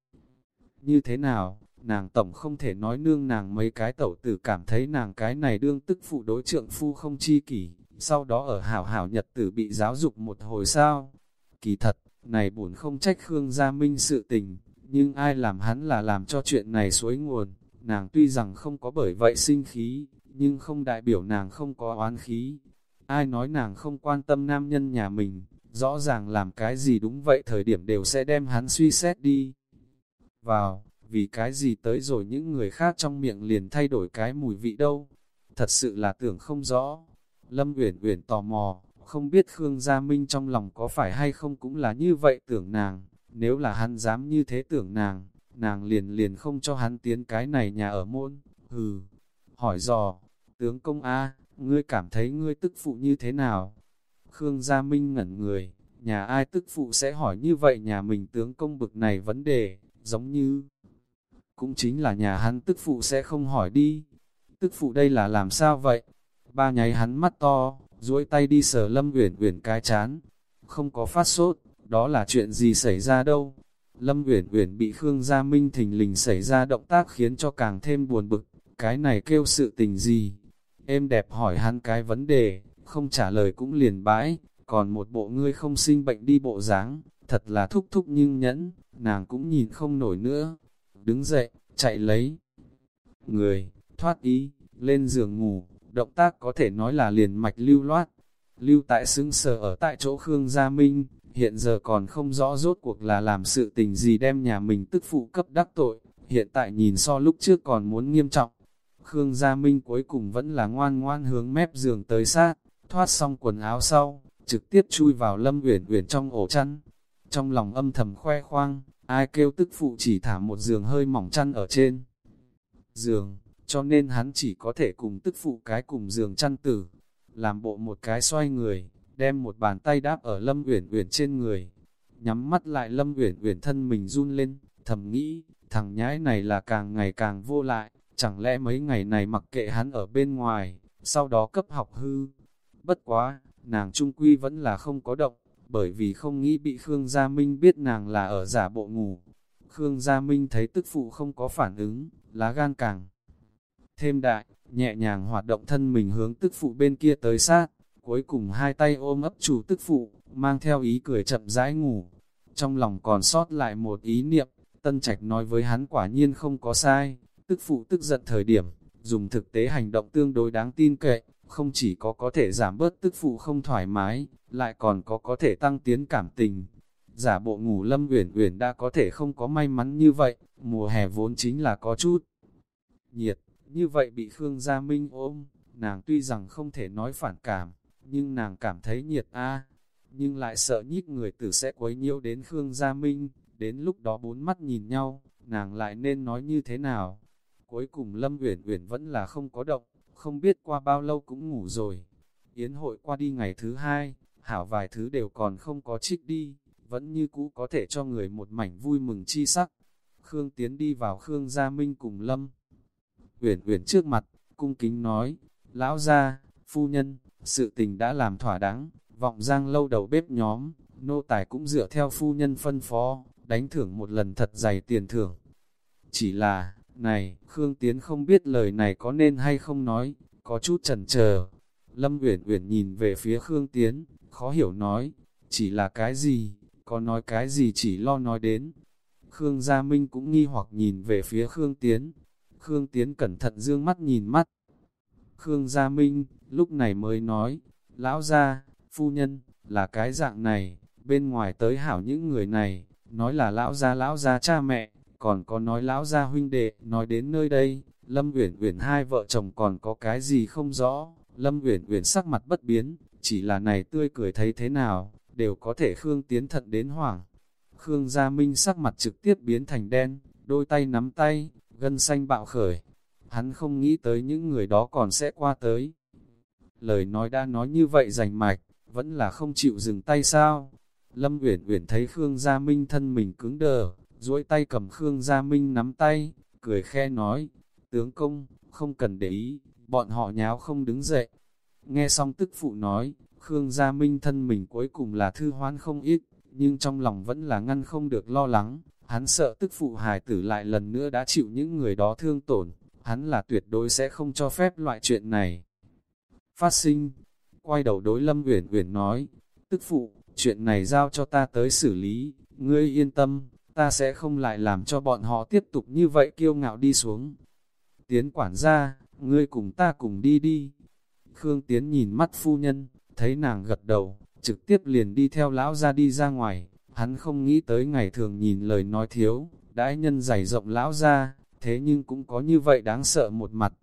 Speaker 1: như thế nào, nàng tổng không thể nói nương nàng mấy cái tẩu tử cảm thấy nàng cái này đương tức phụ đối trượng phu không chi kỷ, sau đó ở hảo hảo nhật tử bị giáo dục một hồi sao. Kỳ thật, này buồn không trách Khương Gia Minh sự tình, nhưng ai làm hắn là làm cho chuyện này suối nguồn, nàng tuy rằng không có bởi vậy sinh khí, nhưng không đại biểu nàng không có oán khí. Ai nói nàng không quan tâm nam nhân nhà mình, rõ ràng làm cái gì đúng vậy thời điểm đều sẽ đem hắn suy xét đi. Vào, vì cái gì tới rồi những người khác trong miệng liền thay đổi cái mùi vị đâu. Thật sự là tưởng không rõ. Lâm Uyển Uyển tò mò, không biết Khương Gia Minh trong lòng có phải hay không cũng là như vậy tưởng nàng, nếu là hắn dám như thế tưởng nàng, nàng liền liền không cho hắn tiến cái này nhà ở môn, hừ. Hỏi dò, tướng công A, ngươi cảm thấy ngươi tức phụ như thế nào? Khương Gia Minh ngẩn người, nhà ai tức phụ sẽ hỏi như vậy nhà mình tướng công bực này vấn đề, giống như cũng chính là nhà hắn tức phụ sẽ không hỏi đi. Tức phụ đây là làm sao vậy? Ba nháy hắn mắt to, duỗi tay đi sờ Lâm Uyển Uyển cái chán. Không có phát sốt, đó là chuyện gì xảy ra đâu? Lâm Uyển Uyển bị Khương Gia Minh thình lình xảy ra động tác khiến cho càng thêm buồn bực, cái này kêu sự tình gì? Em đẹp hỏi hắn cái vấn đề, không trả lời cũng liền bãi, còn một bộ ngươi không sinh bệnh đi bộ dáng, thật là thúc thúc nhưng nhẫn, nàng cũng nhìn không nổi nữa, đứng dậy, chạy lấy. Người, thoát ý, lên giường ngủ, động tác có thể nói là liền mạch lưu loát. Lưu tại xứng sở ở tại chỗ Khương Gia Minh, hiện giờ còn không rõ rốt cuộc là làm sự tình gì đem nhà mình tức phụ cấp đắc tội, hiện tại nhìn so lúc trước còn muốn nghiêm trọng. Khương Gia Minh cuối cùng vẫn là ngoan ngoan hướng mép giường tới sát, thoát xong quần áo sau, trực tiếp chui vào Lâm Uyển Uyển trong ổ chăn. Trong lòng âm thầm khoe khoang, Ai kêu tức phụ chỉ thả một giường hơi mỏng chăn ở trên giường, cho nên hắn chỉ có thể cùng tức phụ cái cùng giường chăn tử, làm bộ một cái xoay người, đem một bàn tay đáp ở Lâm Uyển Uyển trên người. Nhắm mắt lại Lâm Uyển Uyển thân mình run lên, thầm nghĩ, thằng nhãi này là càng ngày càng vô lại, chẳng lẽ mấy ngày này mặc kệ hắn ở bên ngoài, sau đó cấp học hư. Bất quá, nàng trung quy vẫn là không có động, bởi vì không nghĩ bị Khương Gia Minh biết nàng là ở giả bộ ngủ. Khương Gia Minh thấy tức phụ không có phản ứng, lá gan càng thêm đại, nhẹ nhàng hoạt động thân mình hướng tức phụ bên kia tới sát, cuối cùng hai tay ôm ấp chủ tức phụ, mang theo ý cười chậm rãi ngủ. Trong lòng còn sót lại một ý niệm, Tân Trạch nói với hắn quả nhiên không có sai, tức phụ tức giận thời điểm, dùng thực tế hành động tương đối đáng tin cậy, không chỉ có có thể giảm bớt tức phụ không thoải mái, lại còn có có thể tăng tiến cảm tình. Giả bộ ngủ Lâm Uyển Uyển đã có thể không có may mắn như vậy, mùa hè vốn chính là có chút nhiệt, như vậy bị Khương Gia Minh ôm, nàng tuy rằng không thể nói phản cảm, nhưng nàng cảm thấy nhiệt a, nhưng lại sợ nhích người tử sẽ quấy nhiễu đến Khương Gia Minh, đến lúc đó bốn mắt nhìn nhau, nàng lại nên nói như thế nào? Cuối cùng Lâm Uyển Uyển vẫn là không có động, không biết qua bao lâu cũng ngủ rồi. Yến hội qua đi ngày thứ hai, hảo vài thứ đều còn không có trích đi, vẫn như cũ có thể cho người một mảnh vui mừng chi sắc. Khương Tiến đi vào Khương Gia Minh cùng Lâm. Uyển Uyển trước mặt, cung kính nói, lão gia, phu nhân, sự tình đã làm thỏa đáng, vọng giang lâu đầu bếp nhóm, nô tài cũng dựa theo phu nhân phân phó, đánh thưởng một lần thật dày tiền thưởng. Chỉ là, này, Khương Tiến không biết lời này có nên hay không nói, có chút chần chờ. Lâm Uyển Uyển nhìn về phía Khương Tiến, khó hiểu nói, chỉ là cái gì, có nói cái gì chỉ lo nói đến. Khương Gia Minh cũng nghi hoặc nhìn về phía Khương Tiến. Khương Tiến cẩn thận dương mắt nhìn mắt. Khương Gia Minh, lúc này mới nói, lão gia, phu nhân, là cái dạng này, bên ngoài tới hảo những người này, nói là lão gia lão gia cha mẹ, còn có nói lão gia huynh đệ, nói đến nơi đây, Lâm Uyển Uyển hai vợ chồng còn có cái gì không rõ, Lâm Uyển Uyển sắc mặt bất biến, chỉ là này tươi cười thấy thế nào, đều có thể Khương tiến thận đến hoảng. Khương Gia Minh sắc mặt trực tiếp biến thành đen, đôi tay nắm tay, gân xanh bạo khởi. Hắn không nghĩ tới những người đó còn sẽ qua tới. Lời nói đã nói như vậy rành mạch, vẫn là không chịu dừng tay sao? Lâm Uyển Uyển thấy Khương Gia Minh thân mình cứng đờ, duỗi tay cầm Khương Gia Minh nắm tay, cười khe nói, tướng công, không cần để ý, bọn họ nháo không đứng dậy. Nghe xong tức phụ nói, Khương Gia Minh thân mình cuối cùng là thư hoan không ít, nhưng trong lòng vẫn là ngăn không được lo lắng, hắn sợ tức phụ hài tử lại lần nữa đã chịu những người đó thương tổn, hắn là tuyệt đối sẽ không cho phép loại chuyện này. Phát sinh, quay đầu đối Lâm Uyển Uyển nói, tức phụ, chuyện này giao cho ta tới xử lý, ngươi yên tâm, ta sẽ không lại làm cho bọn họ tiếp tục như vậy kiêu ngạo đi xuống. Tiến quản gia, ngươi cùng ta cùng đi đi. Khương Tiến nhìn mắt phu nhân, thấy nàng gật đầu, trực tiếp liền đi theo lão ra đi ra ngoài. Hắn không nghĩ tới ngày thường nhìn lời nói thiếu, đãi nhân dày rộng lão ra, thế nhưng cũng có như vậy đáng sợ một mặt.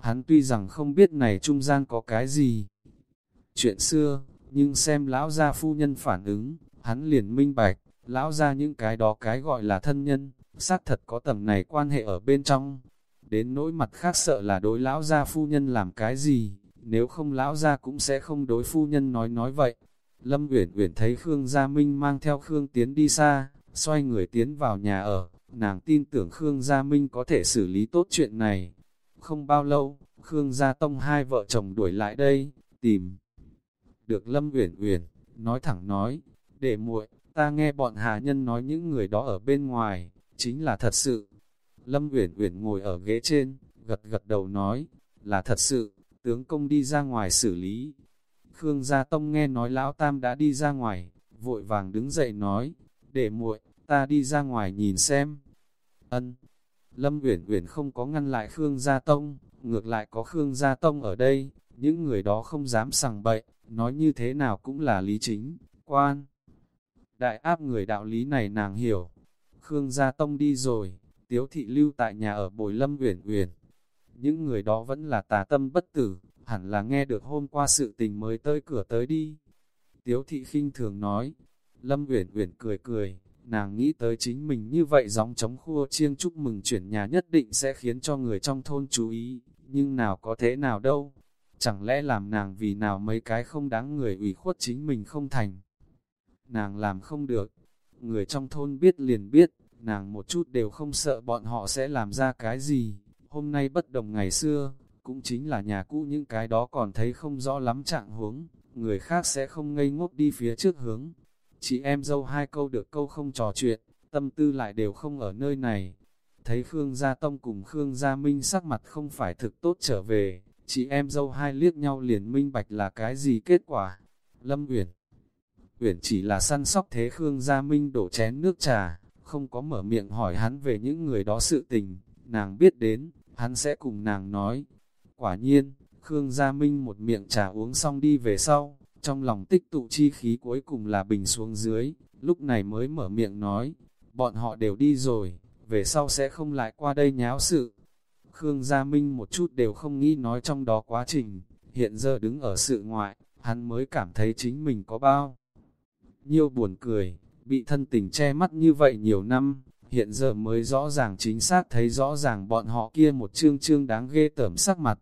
Speaker 1: Hắn tuy rằng không biết này trung gian có cái gì. Chuyện xưa, nhưng xem lão gia phu nhân phản ứng, hắn liền minh bạch, lão gia những cái đó cái gọi là thân nhân, xác thật có tầng này quan hệ ở bên trong. Đến nỗi mặt khác sợ là đối lão gia phu nhân làm cái gì, nếu không lão gia cũng sẽ không đối phu nhân nói nói vậy. Lâm Uyển Uyển thấy Khương Gia Minh mang theo Khương Tiến đi xa, xoay người tiến vào nhà ở, nàng tin tưởng Khương Gia Minh có thể xử lý tốt chuyện này. Không bao lâu, Khương Gia Tông hai vợ chồng đuổi lại đây, tìm được Lâm Uyển Uyển, nói thẳng nói, để muội, ta nghe bọn hà nhân nói những người đó ở bên ngoài, chính là thật sự. Lâm Uyển Uyển ngồi ở ghế trên, gật gật đầu nói, là thật sự, tướng công đi ra ngoài xử lý. Khương Gia Tông nghe nói Lão Tam đã đi ra ngoài, vội vàng đứng dậy nói, để muội, ta đi ra ngoài nhìn xem. Ân. Lâm Uyển Uyển không có ngăn lại Khương Gia Tông, ngược lại có Khương Gia Tông ở đây, những người đó không dám sằng bậy, nói như thế nào cũng là lý chính, quan. Đại áp người đạo lý này nàng hiểu. Khương Gia Tông đi rồi, Tiếu Thị lưu tại nhà ở Bồi Lâm Uyển Uyển. Những người đó vẫn là tà tâm bất tử, hẳn là nghe được hôm qua sự tình mới tới cửa tới đi. Tiếu Thị khinh thường nói, Lâm Uyển Uyển cười cười, nàng nghĩ tới chính mình như vậy gióng chống khua chiêng chúc mừng chuyển nhà nhất định sẽ khiến cho người trong thôn chú ý, nhưng nào có thế nào đâu chẳng lẽ làm nàng vì nào mấy cái không đáng người ủy khuất chính mình không thành. Nàng làm không được, người trong thôn biết liền biết, nàng một chút đều không sợ bọn họ sẽ làm ra cái gì, hôm nay bất đồng ngày xưa, cũng chính là nhà cũ những cái đó còn thấy không rõ lắm trạng huống, người khác sẽ không ngây ngốc đi phía trước hướng. Chị em dâu hai câu được câu không trò chuyện, tâm tư lại đều không ở nơi này. Thấy Khương Gia Tông cùng Khương Gia Minh sắc mặt không phải thực tốt trở về, chị em dâu hai liếc nhau liền minh bạch là cái gì kết quả. Lâm Uyển Uyển chỉ là săn sóc thế Khương Gia Minh đổ chén nước trà, không có mở miệng hỏi hắn về những người đó sự tình, nàng biết đến, hắn sẽ cùng nàng nói. Quả nhiên, Khương Gia Minh một miệng trà uống xong đi về sau, trong lòng tích tụ chi khí cuối cùng là bình xuống dưới, lúc này mới mở miệng nói, bọn họ đều đi rồi, về sau sẽ không lại qua đây nháo sự. Khương Gia Minh một chút đều không nghĩ nói trong đó quá trình, hiện giờ đứng ở sự ngoại, hắn mới cảm thấy chính mình có bao. Nhiều buồn cười, bị thân tình che mắt như vậy nhiều năm, hiện giờ mới rõ ràng chính xác thấy rõ ràng bọn họ kia một chương chương đáng ghê tởm sắc mặt.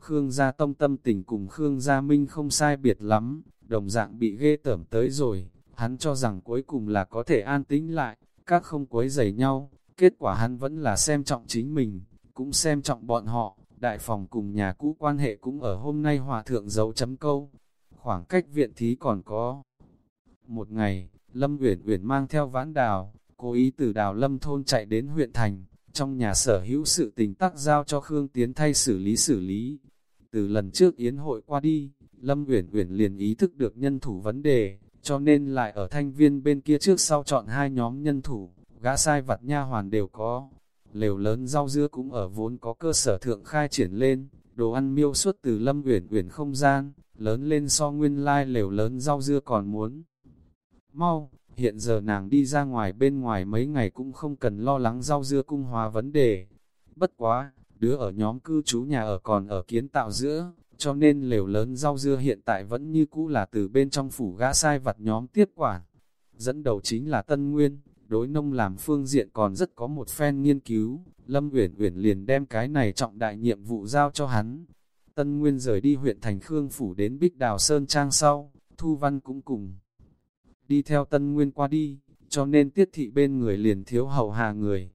Speaker 1: Khương Gia Tông tâm tình cùng Khương Gia Minh không sai biệt lắm, đồng dạng bị ghê tởm tới rồi, hắn cho rằng cuối cùng là có thể an tĩnh lại, các không quấy rầy nhau, kết quả hắn vẫn là xem trọng chính mình, cũng xem trọng bọn họ, đại phòng cùng nhà cũ quan hệ cũng ở hôm nay hòa thượng dấu chấm câu. Khoảng cách viện thí còn có một ngày, Lâm Uyển Uyển mang theo vãn đào, cố ý từ đào Lâm thôn chạy đến huyện thành, trong nhà sở hữu sự tình tác giao cho Khương Tiến thay xử lý xử lý. Từ lần trước yến hội qua đi, Lâm Uyển Uyển liền ý thức được nhân thủ vấn đề, cho nên lại ở thanh viên bên kia trước sau chọn hai nhóm nhân thủ, gã sai vặt nha hoàn đều có, lều lớn rau dưa cũng ở vốn có cơ sở thượng khai triển lên, đồ ăn miêu suốt từ lâm uyển uyển không gian, lớn lên so nguyên lai lều lớn rau dưa còn muốn. Mau, hiện giờ nàng đi ra ngoài bên ngoài mấy ngày cũng không cần lo lắng rau dưa cung hóa vấn đề. Bất quá, đứa ở nhóm cư trú nhà ở còn ở kiến tạo giữa, cho nên lều lớn rau dưa hiện tại vẫn như cũ là từ bên trong phủ gã sai vặt nhóm tiếp quản. Dẫn đầu chính là Tân Nguyên, đối nông làm phương diện còn rất có một phen nghiên cứu, Lâm Uyển Uyển liền đem cái này trọng đại nhiệm vụ giao cho hắn. Tân Nguyên rời đi huyện thành Khương Phủ đến Bích Đào Sơn Trang sau, Thu Văn cũng cùng. Đi theo Tân Nguyên qua đi, cho nên tiết thị bên người liền thiếu hầu hạ người.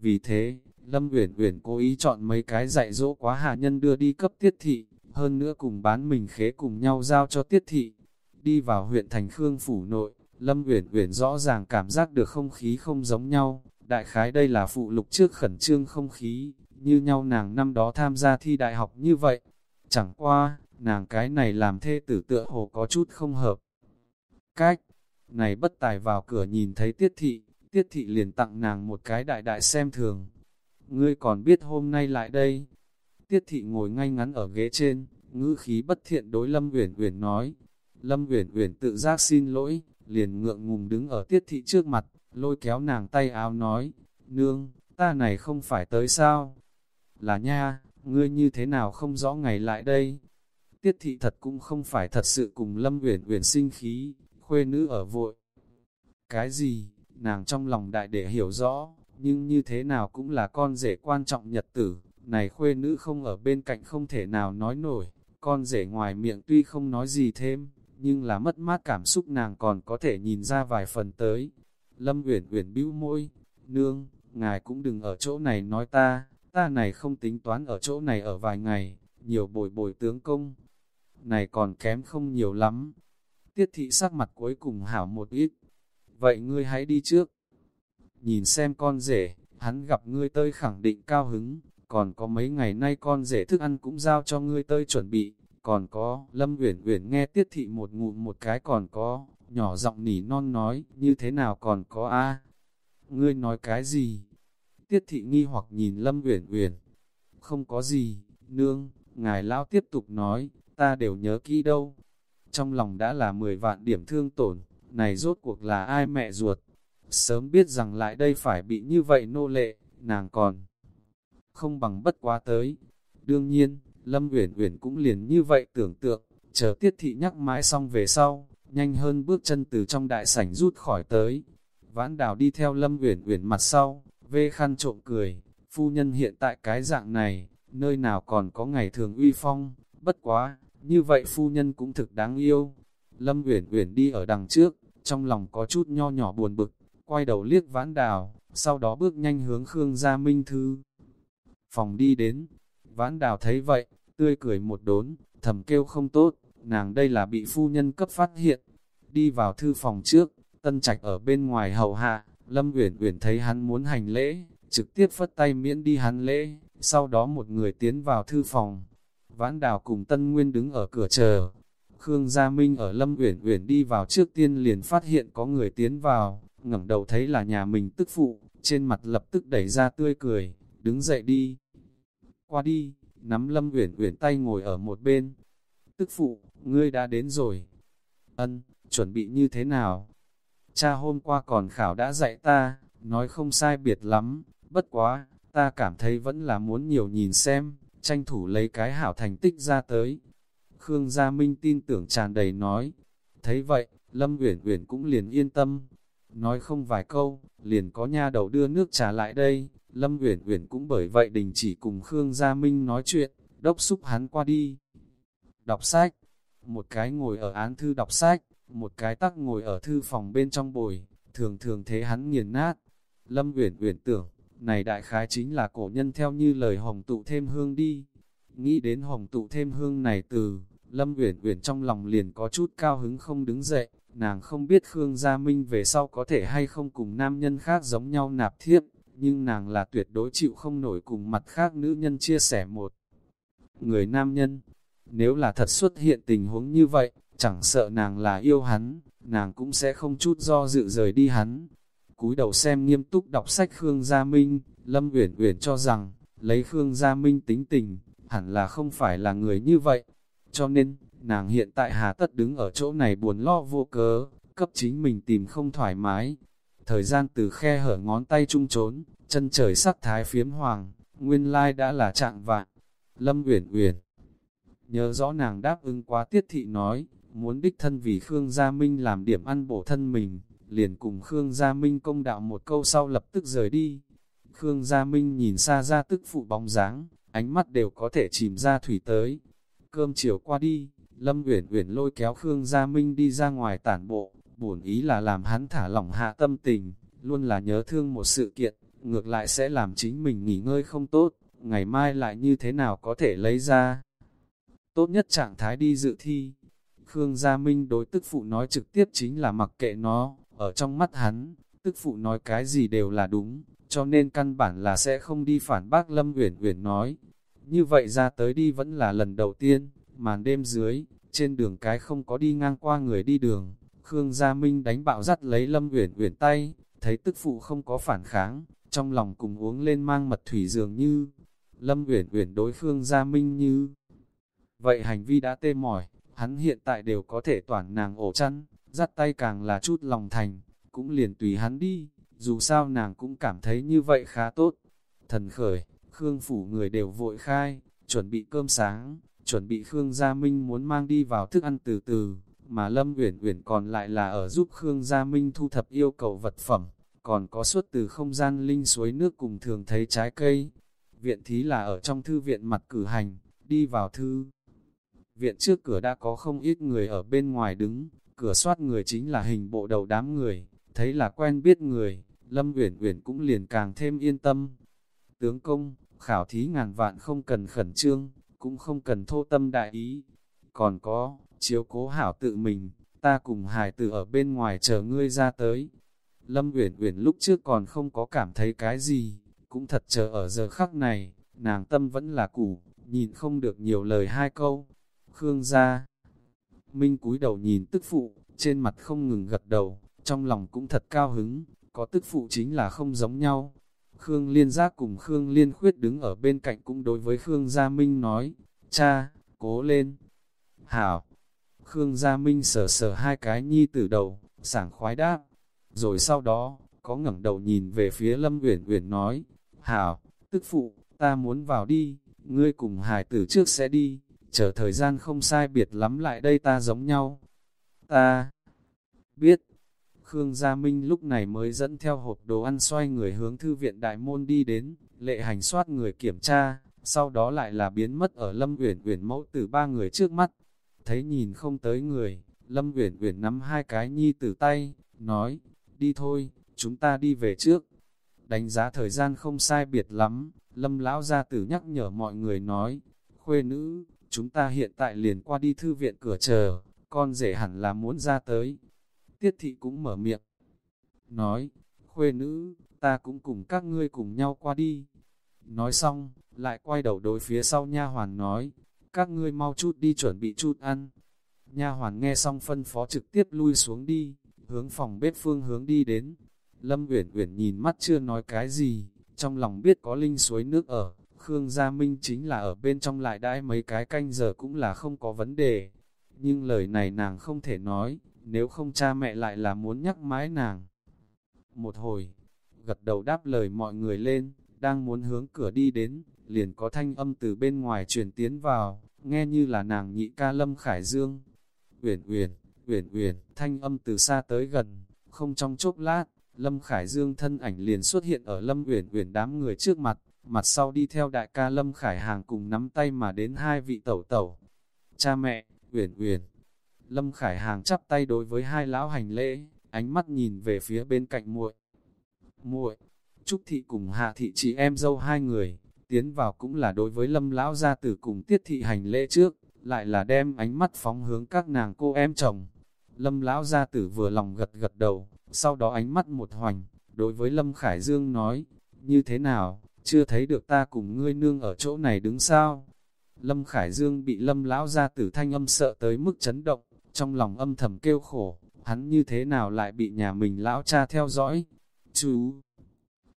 Speaker 1: Vì thế, Lâm Uyển Uyển cố ý chọn mấy cái dạy dỗ quá hạ nhân đưa đi cấp tiết thị, hơn nữa cùng bán mình khế cùng nhau giao cho tiết thị. Đi vào huyện thành Khương Phủ nội, Lâm Uyển Uyển rõ ràng cảm giác được không khí không giống nhau, đại khái đây là phụ lục trước khẩn trương không khí, như nhau nàng năm đó tham gia thi đại học như vậy. Chẳng qua, nàng cái này làm thê tử tựa hồ có chút không hợp. Cách, này bất tài vào cửa nhìn thấy tiết thị, tiết thị liền tặng nàng một cái đại đại xem thường. Ngươi còn biết hôm nay lại đây. Tiết thị ngồi ngay ngắn ở ghế trên, ngữ khí bất thiện đối Lâm Uyển Uyển nói. Lâm Uyển Uyển tự giác xin lỗi, liền ngượng ngùng đứng ở tiết thị trước mặt, lôi kéo nàng tay áo nói, Nương, ta này không phải tới sao? Là nha, ngươi như thế nào không rõ ngày lại đây? Tiết thị thật cũng không phải thật sự cùng Lâm Uyển Uyển sinh khí, khuê nữ ở vội. Cái gì, nàng trong lòng đại để hiểu rõ, nhưng như thế nào cũng là con rể quan trọng nhật tử, này khuê nữ không ở bên cạnh không thể nào nói nổi, con rể ngoài miệng tuy không nói gì thêm, nhưng là mất mát cảm xúc nàng còn có thể nhìn ra vài phần tới. Lâm Uyển Uyển bĩu môi, "Nương, ngài cũng đừng ở chỗ này nói ta, ta này không tính toán ở chỗ này ở vài ngày, nhiều bồi bồi tướng công. Này còn kém không nhiều lắm." Tiết thị sắc mặt cuối cùng hảo một ít. "Vậy ngươi hãy đi trước." Nhìn xem con rể, hắn gặp ngươi tơi khẳng định cao hứng, còn có mấy ngày nay con rể thức ăn cũng giao cho ngươi tơi chuẩn bị, còn có, Lâm Uyển Uyển nghe Tiết thị một ngụm một cái còn có, nhỏ giọng nỉ non nói, như thế nào còn có a? Ngươi nói cái gì? Tiết thị nghi hoặc nhìn Lâm Uyển Uyển. Không có gì, nương, ngài lão tiếp tục nói, ta đều nhớ kỹ đâu. Trong lòng đã là 10 vạn điểm thương tổn, này rốt cuộc là ai mẹ ruột? Sớm biết rằng lại đây phải bị như vậy nô lệ, nàng còn không bằng bất quá tới. Đương nhiên, Lâm Uyển Uyển cũng liền như vậy tưởng tượng, chờ Tiết thị nhắc mãi xong về sau, nhanh hơn bước chân từ trong đại sảnh rút khỏi tới. Vãn Đào đi theo Lâm Uyển Uyển mặt sau, vê khăn trộm cười, phu nhân hiện tại cái dạng này, nơi nào còn có ngày thường uy phong, bất quá, như vậy phu nhân cũng thực đáng yêu. Lâm Uyển Uyển đi ở đằng trước, trong lòng có chút nho nhỏ buồn bực, quay đầu liếc Vãn Đào, sau đó bước nhanh hướng Khương Gia Minh Thư. Phòng đi đến, Vãn Đào thấy vậy, tươi cười một đốn, thầm kêu không tốt, nàng đây là bị phu nhân cấp phát hiện. Đi vào thư phòng trước, tân trạch ở bên ngoài hầu hạ, Lâm Uyển Uyển thấy hắn muốn hành lễ, trực tiếp phất tay miễn đi hắn lễ, sau đó một người tiến vào thư phòng. Vãn Đào cùng Tân Nguyên đứng ở cửa chờ. Khương Gia Minh ở Lâm Uyển Uyển đi vào trước tiên liền phát hiện có người tiến vào, ngẩng đầu thấy là nhà mình tức phụ, trên mặt lập tức đẩy ra tươi cười, đứng dậy đi. Qua đi, nắm Lâm Uyển Uyển tay ngồi ở một bên. Tức phụ, ngươi đã đến rồi. Ân, chuẩn bị như thế nào? Cha hôm qua còn khảo đã dạy ta, nói không sai biệt lắm, bất quá, ta cảm thấy vẫn là muốn nhiều nhìn xem, tranh thủ lấy cái hảo thành tích ra tới. Khương Gia Minh tin tưởng tràn đầy nói. Thấy vậy, Lâm Uyển Uyển cũng liền yên tâm. Nói không vài câu, liền có nha đầu đưa nước trà lại đây, Lâm Uyển Uyển cũng bởi vậy đình chỉ cùng Khương Gia Minh nói chuyện, đốc xúc hắn qua đi. Đọc sách, một cái ngồi ở án thư đọc sách, một cái tắc ngồi ở thư phòng bên trong bồi, thường thường thế hắn nghiền nát. Lâm Uyển Uyển tưởng, này đại khái chính là cổ nhân theo như lời hồng tụ thêm hương đi. Nghĩ đến hồng tụ thêm hương này từ, Lâm Uyển Uyển trong lòng liền có chút cao hứng không đứng dậy, nàng không biết Khương Gia Minh về sau có thể hay không cùng nam nhân khác giống nhau nạp thiếp, nhưng nàng là tuyệt đối chịu không nổi cùng mặt khác nữ nhân chia sẻ một người nam nhân. Nếu là thật xuất hiện tình huống như vậy, chẳng sợ nàng là yêu hắn, nàng cũng sẽ không chút do dự rời đi hắn. Cúi đầu xem nghiêm túc đọc sách Khương Gia Minh, Lâm Uyển Uyển cho rằng, lấy Khương Gia Minh tính tình, hẳn là không phải là người như vậy. Cho nên, nàng hiện tại hà tất đứng ở chỗ này buồn lo vô cớ, cấp chính mình tìm không thoải mái, Thời gian từ khe hở ngón tay trung trốn, chân trời sắc thái phiếm hoàng, nguyên lai đã là trạng vạn. Lâm Uyển Uyển nhớ rõ nàng đáp ứng quá tiết thị nói, muốn đích thân vì Khương Gia Minh làm điểm ăn bổ thân mình, liền cùng Khương Gia Minh công đạo một câu sau lập tức rời đi. Khương Gia Minh nhìn xa ra tức phụ bóng dáng, ánh mắt đều có thể chìm ra thủy tới. Cơm chiều qua đi, Lâm Uyển Uyển lôi kéo Khương Gia Minh đi ra ngoài tản bộ, buồn ý là làm hắn thả lỏng hạ tâm tình, luôn là nhớ thương một sự kiện, ngược lại sẽ làm chính mình nghỉ ngơi không tốt, ngày mai lại như thế nào có thể lấy ra. Tốt nhất trạng thái đi dự thi. Khương Gia Minh đối tức phụ nói trực tiếp chính là mặc kệ nó, ở trong mắt hắn, tức phụ nói cái gì đều là đúng, cho nên căn bản là sẽ không đi phản bác Lâm Uyển Uyển nói. Như vậy ra tới đi vẫn là lần đầu tiên, màn đêm dưới, trên đường cái không có đi ngang qua người đi đường, Khương Gia Minh đánh bạo dắt lấy Lâm Uyển Uyển tay, thấy tức phụ không có phản kháng, trong lòng cùng uống lên mang mật thủy dường như. Lâm Uyển Uyển đối Khương Gia Minh như vậy hành vi đã tê mỏi, hắn hiện tại đều có thể toàn nàng ổ chăn, dắt tay càng là chút lòng thành, cũng liền tùy hắn đi, dù sao nàng cũng cảm thấy như vậy khá tốt. Thần khởi, Khương phủ người đều vội khai, chuẩn bị cơm sáng, chuẩn bị Khương Gia Minh muốn mang đi vào thức ăn từ từ, mà Lâm Uyển Uyển còn lại là ở giúp Khương Gia Minh thu thập yêu cầu vật phẩm, còn có suốt từ không gian linh suối nước cùng thường thấy trái cây. Viện thí là ở trong thư viện mặt cử hành, đi vào thư. Viện trước cửa đã có không ít người ở bên ngoài đứng, cửa soát người chính là hình bộ đầu đám người, thấy là quen biết người, Lâm Uyển Uyển cũng liền càng thêm yên tâm. Tướng công, khảo thí ngàn vạn không cần khẩn trương, cũng không cần thô tâm đại ý. Còn có, chiếu cố hảo tự mình, ta cùng hài tử ở bên ngoài chờ ngươi ra tới. Lâm Uyển Uyển lúc trước còn không có cảm thấy cái gì, cũng thật chờ ở giờ khắc này, nàng tâm vẫn là củ, nhìn không được nhiều lời hai câu. Khương gia Minh cúi đầu nhìn tức phụ, trên mặt không ngừng gật đầu, trong lòng cũng thật cao hứng, có tức phụ chính là không giống nhau. Khương Liên Giác cùng Khương Liên Khuyết đứng ở bên cạnh cũng đối với Khương Gia Minh nói, cha, cố lên. Hảo, Khương Gia Minh sờ sờ hai cái nhi tử đầu, sảng khoái đáp. Rồi sau đó, có ngẩng đầu nhìn về phía Lâm Uyển Uyển nói, Hảo, tức phụ, ta muốn vào đi, ngươi cùng hài tử trước sẽ đi, chờ thời gian không sai biệt lắm lại đây ta giống nhau. Ta biết, Khương Gia Minh lúc này mới dẫn theo hộp đồ ăn xoay người hướng thư viện đại môn đi đến, lệ hành soát người kiểm tra, sau đó lại là biến mất ở Lâm Uyển Uyển mẫu từ ba người trước mắt. Thấy nhìn không tới người, Lâm Uyển Uyển nắm hai cái nhi tử tay, nói, đi thôi, chúng ta đi về trước. Đánh giá thời gian không sai biệt lắm, Lâm lão gia tử nhắc nhở mọi người nói, khuê nữ, chúng ta hiện tại liền qua đi thư viện cửa chờ, con rể hẳn là muốn ra tới. Tiết thị cũng mở miệng, nói, khuê nữ, ta cũng cùng các ngươi cùng nhau qua đi. Nói xong, lại quay đầu đối phía sau nha hoàn nói, các ngươi mau chút đi chuẩn bị chút ăn. Nha hoàn nghe xong phân phó trực tiếp lui xuống đi, hướng phòng bếp phương hướng đi đến. Lâm Uyển Uyển nhìn mắt chưa nói cái gì, trong lòng biết có linh suối nước ở, Khương Gia Minh chính là ở bên trong lại đãi mấy cái canh giờ cũng là không có vấn đề. Nhưng lời này nàng không thể nói, nếu không cha mẹ lại là muốn nhắc mãi nàng. Một hồi, gật đầu đáp lời mọi người lên, đang muốn hướng cửa đi đến, liền có thanh âm từ bên ngoài truyền tiến vào, nghe như là nàng nhị ca Lâm Khải Dương. Uyển Uyển, Uyển Uyển, thanh âm từ xa tới gần, không trong chốc lát, Lâm Khải Dương thân ảnh liền xuất hiện ở Lâm Uyển Uyển đám người trước mặt, mặt sau đi theo đại ca Lâm Khải Hàng cùng nắm tay mà đến hai vị tẩu tẩu. Cha mẹ, Uyển Uyển. Lâm Khải Hàng chắp tay đối với hai lão hành lễ, ánh mắt nhìn về phía bên cạnh muội. Muội, Trúc thị cùng Hạ thị chị em dâu hai người, tiến vào cũng là đối với Lâm lão gia tử cùng Tiết thị hành lễ trước, lại là đem ánh mắt phóng hướng các nàng cô em chồng. Lâm lão gia tử vừa lòng gật gật đầu, sau đó ánh mắt một hoành, đối với Lâm Khải Dương nói, như thế nào, chưa thấy được ta cùng ngươi nương ở chỗ này đứng sao? Lâm Khải Dương bị Lâm lão gia tử thanh âm sợ tới mức chấn động, trong lòng âm thầm kêu khổ, hắn như thế nào lại bị nhà mình lão cha theo dõi? Chú,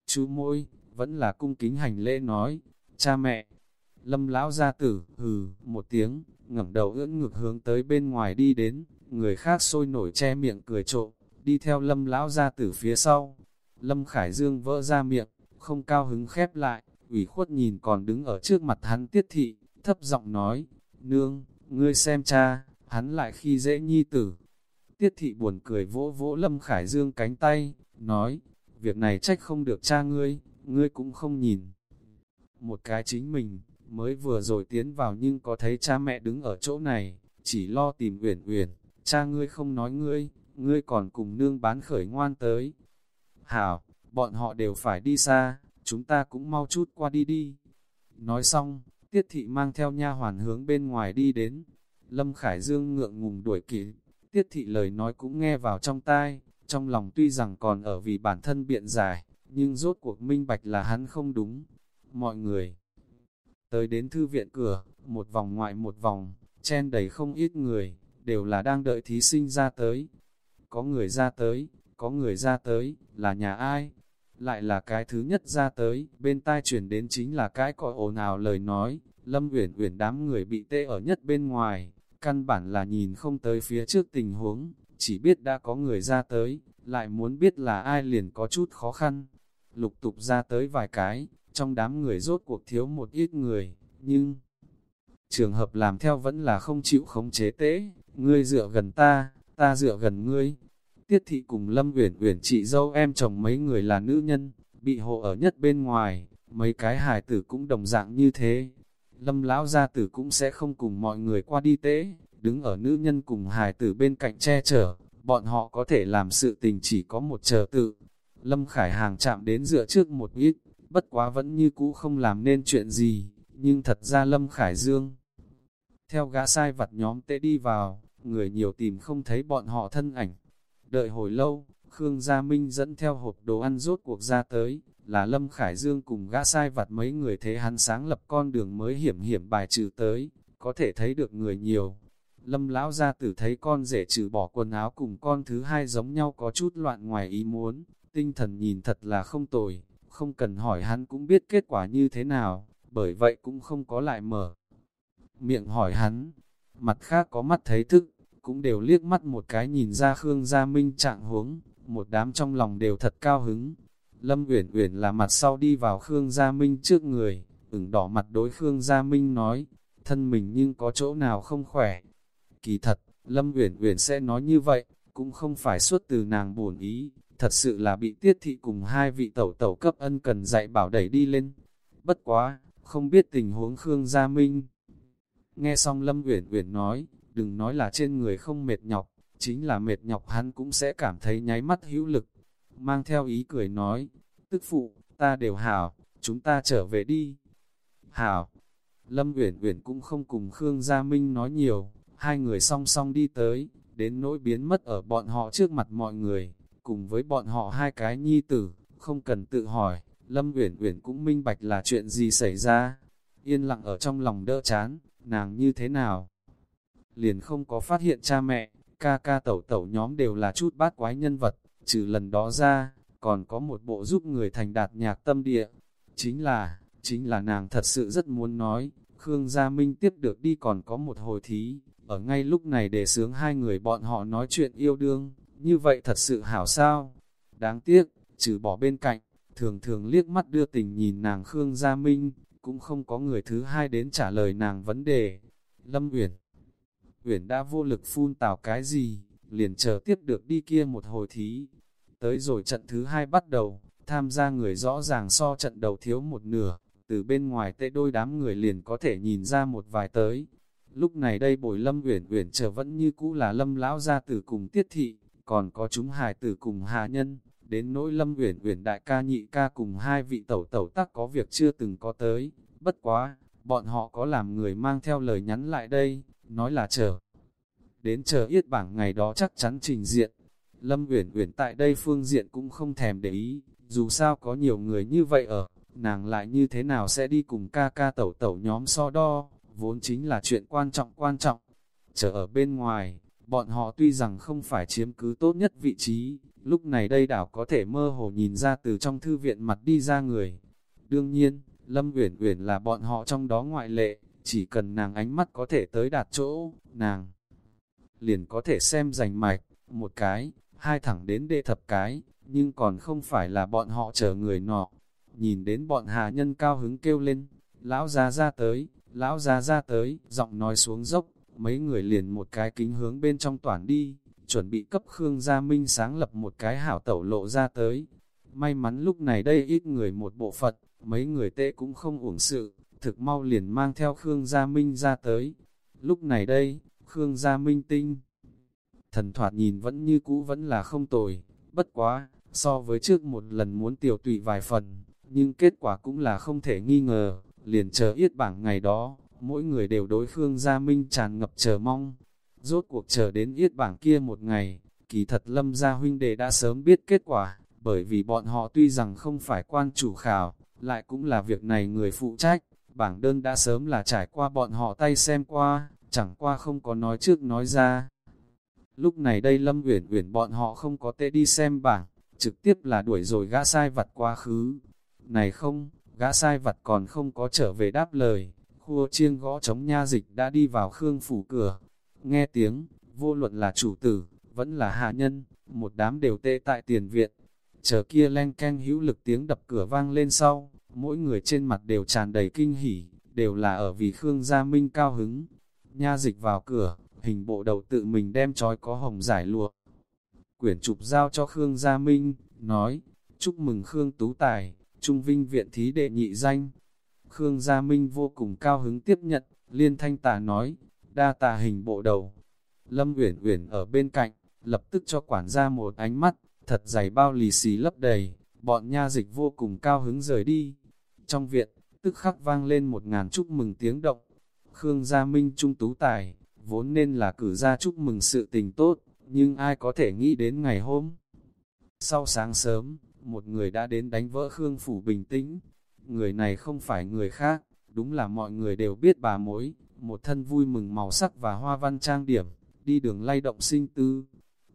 Speaker 1: chú môi, vẫn là cung kính hành lễ nói, cha mẹ. Lâm lão gia tử, hừ, một tiếng, ngẩng đầu ưỡn ngược hướng tới bên ngoài đi đến, người khác sôi nổi che miệng cười trộm, đi theo lâm lão gia tử phía sau. Lâm Khải Dương vỡ ra miệng, không cao hứng khép lại, ủy khuất nhìn còn đứng ở trước mặt hắn tiết thị, thấp giọng nói, nương, ngươi xem cha, hắn lại khi dễ nhi tử. Tiết thị buồn cười vỗ vỗ Lâm Khải Dương cánh tay, nói, việc này trách không được cha ngươi, ngươi cũng không nhìn. Một cái chính mình, mới vừa rồi tiến vào nhưng có thấy cha mẹ đứng ở chỗ này, chỉ lo tìm uyển uyển, cha ngươi không nói ngươi, ngươi còn cùng nương bán khởi ngoan tới. Hảo, bọn họ đều phải đi xa, chúng ta cũng mau chút qua đi đi. Nói xong, tiết thị mang theo nha hoàn hướng bên ngoài đi đến. Lâm Khải Dương ngượng ngùng đuổi kịp, tiết thị lời nói cũng nghe vào trong tai, trong lòng tuy rằng còn ở vì bản thân biện giải, nhưng rốt cuộc minh bạch là hắn không đúng. Mọi người tới đến thư viện cửa, một vòng ngoại một vòng, chen đầy không ít người, đều là đang đợi thí sinh ra tới. Có người ra tới, có người ra tới, là nhà ai? Lại là cái thứ nhất ra tới, bên tai chuyển đến chính là cái còi ồn ào lời nói, Lâm Uyển Uyển đám người bị tê ở nhất bên ngoài, căn bản là nhìn không tới phía trước tình huống, chỉ biết đã có người ra tới, lại muốn biết là ai liền có chút khó khăn. Lục tục ra tới vài cái, trong đám người rốt cuộc thiếu một ít người, nhưng trường hợp làm theo vẫn là không chịu khống chế tế, ngươi dựa gần ta, ta dựa gần ngươi. Tiết thị cùng Lâm Uyển Uyển chị dâu em chồng mấy người là nữ nhân, bị hộ ở nhất bên ngoài, mấy cái hài tử cũng đồng dạng như thế. Lâm lão gia tử cũng sẽ không cùng mọi người qua đi tế, đứng ở nữ nhân cùng hài tử bên cạnh che chở, bọn họ có thể làm sự tình chỉ có một chờ tự. Lâm Khải Hàng chạm đến dựa trước một ít, bất quá vẫn như cũ không làm nên chuyện gì, nhưng thật ra Lâm Khải Dương. Theo gã sai vặt nhóm tệ đi vào, người nhiều tìm không thấy bọn họ thân ảnh. Đợi hồi lâu, Khương Gia Minh dẫn theo hộp đồ ăn rốt cuộc ra tới, là Lâm Khải Dương cùng gã sai vặt mấy người thế hắn sáng lập con đường mới hiểm hiểm bài trừ tới, có thể thấy được người nhiều. Lâm lão gia tử thấy con rể trừ bỏ quần áo cùng con thứ hai giống nhau có chút loạn ngoài ý muốn, tinh thần nhìn thật là không tồi, không cần hỏi hắn cũng biết kết quả như thế nào, bởi vậy cũng không có lại mở. Miệng hỏi hắn, mặt khác có mắt thấy thức, cũng đều liếc mắt một cái nhìn ra Khương Gia Minh trạng huống, một đám trong lòng đều thật cao hứng. Lâm Uyển Uyển là mặt sau đi vào Khương Gia Minh trước người, ửng đỏ mặt đối Khương Gia Minh nói, thân mình nhưng có chỗ nào không khỏe. Kỳ thật, Lâm Uyển Uyển sẽ nói như vậy, cũng không phải xuất từ nàng buồn ý, thật sự là bị tiết thị cùng hai vị tẩu tẩu cấp ân cần dạy bảo đẩy đi lên. Bất quá, không biết tình huống Khương Gia Minh. Nghe xong Lâm Uyển Uyển nói, đừng nói là trên người không mệt nhọc, chính là mệt nhọc hắn cũng sẽ cảm thấy nháy mắt hữu lực. Mang theo ý cười nói, tức phụ, ta đều hảo, chúng ta trở về đi. Hảo, Lâm Uyển Uyển cũng không cùng Khương Gia Minh nói nhiều, hai người song song đi tới, đến nỗi biến mất ở bọn họ trước mặt mọi người, cùng với bọn họ hai cái nhi tử, không cần tự hỏi, Lâm Uyển Uyển cũng minh bạch là chuyện gì xảy ra. Yên lặng ở trong lòng đỡ chán, nàng như thế nào? Liền không có phát hiện cha mẹ, ca ca tẩu tẩu nhóm đều là chút bát quái nhân vật, trừ lần đó ra, còn có một bộ giúp người thành đạt nhạc tâm địa. Chính là, chính là nàng thật sự rất muốn nói, Khương Gia Minh tiếp được đi còn có một hồi thí, ở ngay lúc này để sướng hai người bọn họ nói chuyện yêu đương, như vậy thật sự hảo sao? Đáng tiếc, trừ bỏ bên cạnh, thường thường liếc mắt đưa tình nhìn nàng Khương Gia Minh, cũng không có người thứ hai đến trả lời nàng vấn đề. Lâm Uyển Uyển đã vô lực phun tào cái gì, liền chờ tiếp được đi kia một hồi thí. Tới rồi trận thứ hai bắt đầu, tham gia người rõ ràng so trận đầu thiếu một nửa, từ bên ngoài tệ đôi đám người liền có thể nhìn ra một vài tới. Lúc này đây bồi Lâm Uyển Uyển chờ vẫn như cũ là Lâm lão gia tử cùng Tiết thị, còn có chúng hài tử cùng hạ nhân, đến nỗi Lâm Uyển Uyển đại ca nhị ca cùng hai vị tẩu tẩu tắc có việc chưa từng có tới, bất quá, bọn họ có làm người mang theo lời nhắn lại đây, nói là chờ. Đến chờ yết bảng ngày đó chắc chắn trình diện. Lâm Uyển Uyển tại đây phương diện cũng không thèm để ý, dù sao có nhiều người như vậy ở, nàng lại như thế nào sẽ đi cùng ca ca tẩu tẩu nhóm so đo, vốn chính là chuyện quan trọng quan trọng. Chờ ở bên ngoài, bọn họ tuy rằng không phải chiếm cứ tốt nhất vị trí, lúc này đây đảo có thể mơ hồ nhìn ra từ trong thư viện mặt đi ra người. Đương nhiên, Lâm Uyển Uyển là bọn họ trong đó ngoại lệ, chỉ cần nàng ánh mắt có thể tới đạt chỗ, nàng liền có thể xem rành mạch, một cái, hai thẳng đến đê thập cái, nhưng còn không phải là bọn họ chờ người nọ. Nhìn đến bọn hà nhân cao hứng kêu lên, lão ra ra tới, lão ra ra tới, giọng nói xuống dốc, mấy người liền một cái kính hướng bên trong toàn đi, chuẩn bị cấp Khương Gia Minh sáng lập một cái hảo tẩu lộ ra tới. May mắn lúc này đây ít người một bộ phận, mấy người tệ cũng không uổng sự, thực mau liền mang theo Khương Gia Minh ra tới. Lúc này đây, Khương Gia Minh tinh. Thần thoạt nhìn vẫn như cũ vẫn là không tồi, bất quá, so với trước một lần muốn tiểu tụy vài phần, nhưng kết quả cũng là không thể nghi ngờ, liền chờ yết bảng ngày đó, mỗi người đều đối Khương Gia Minh tràn ngập chờ mong. Rốt cuộc chờ đến yết bảng kia một ngày, kỳ thật lâm gia huynh đệ đã sớm biết kết quả, bởi vì bọn họ tuy rằng không phải quan chủ khảo, lại cũng là việc này người phụ trách, bảng đơn đã sớm là trải qua bọn họ tay xem qua, chẳng qua không có nói trước nói ra. Lúc này đây Lâm Uyển Uyển bọn họ không có tệ đi xem bảng, trực tiếp là đuổi rồi gã sai vặt quá khứ. Này không, gã sai vặt còn không có trở về đáp lời, khua chiêng gõ chống nha dịch đã đi vào khương phủ cửa. Nghe tiếng, vô luận là chủ tử, vẫn là hạ nhân, một đám đều tệ tại tiền viện. Chờ kia len ken hữu lực tiếng đập cửa vang lên sau, mỗi người trên mặt đều tràn đầy kinh hỉ, đều là ở vì Khương Gia Minh cao hứng. Nha dịch vào cửa, hình bộ đầu tự mình đem trói có hồng giải lụa. Quyển trục giao cho Khương Gia Minh, nói, chúc mừng Khương Tú Tài, Trung Vinh Viện Thí Đệ Nhị Danh. Khương Gia Minh vô cùng cao hứng tiếp nhận, liên thanh tà nói, đa tà hình bộ đầu. Lâm Uyển Uyển ở bên cạnh, lập tức cho quản gia một ánh mắt, thật dày bao lì xì lấp đầy, bọn nha dịch vô cùng cao hứng rời đi. Trong viện, tức khắc vang lên một ngàn chúc mừng tiếng động. Khương Gia Minh Trung Tú Tài, vốn nên là cử ra chúc mừng sự tình tốt, nhưng ai có thể nghĩ đến ngày hôm. Sau sáng sớm, một người đã đến đánh vỡ Khương Phủ bình tĩnh. Người này không phải người khác, đúng là mọi người đều biết bà mối, một thân vui mừng màu sắc và hoa văn trang điểm, đi đường lay động sinh tư.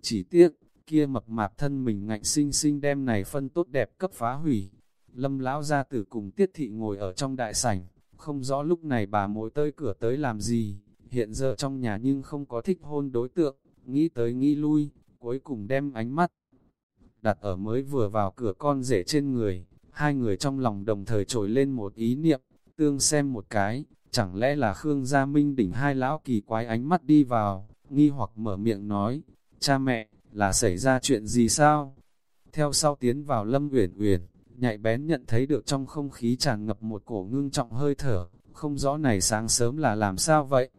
Speaker 1: Chỉ tiếc, kia mập mạp thân mình ngạnh sinh sinh đem này phân tốt đẹp cấp phá hủy. Lâm lão gia tử cùng tiết thị ngồi ở trong đại sảnh, không rõ lúc này bà mối tới cửa tới làm gì, hiện giờ trong nhà nhưng không có thích hôn đối tượng, nghĩ tới nghĩ lui, cuối cùng đem ánh mắt đặt ở mới vừa vào cửa con rể trên người, hai người trong lòng đồng thời trồi lên một ý niệm, tương xem một cái, chẳng lẽ là Khương Gia Minh đỉnh hai lão kỳ quái ánh mắt đi vào, nghi hoặc mở miệng nói, cha mẹ, là xảy ra chuyện gì sao? Theo sau tiến vào Lâm Uyển Uyển, nhạy bén nhận thấy được trong không khí tràn ngập một cổ ngưng trọng hơi thở, không rõ này sáng sớm là làm sao vậy?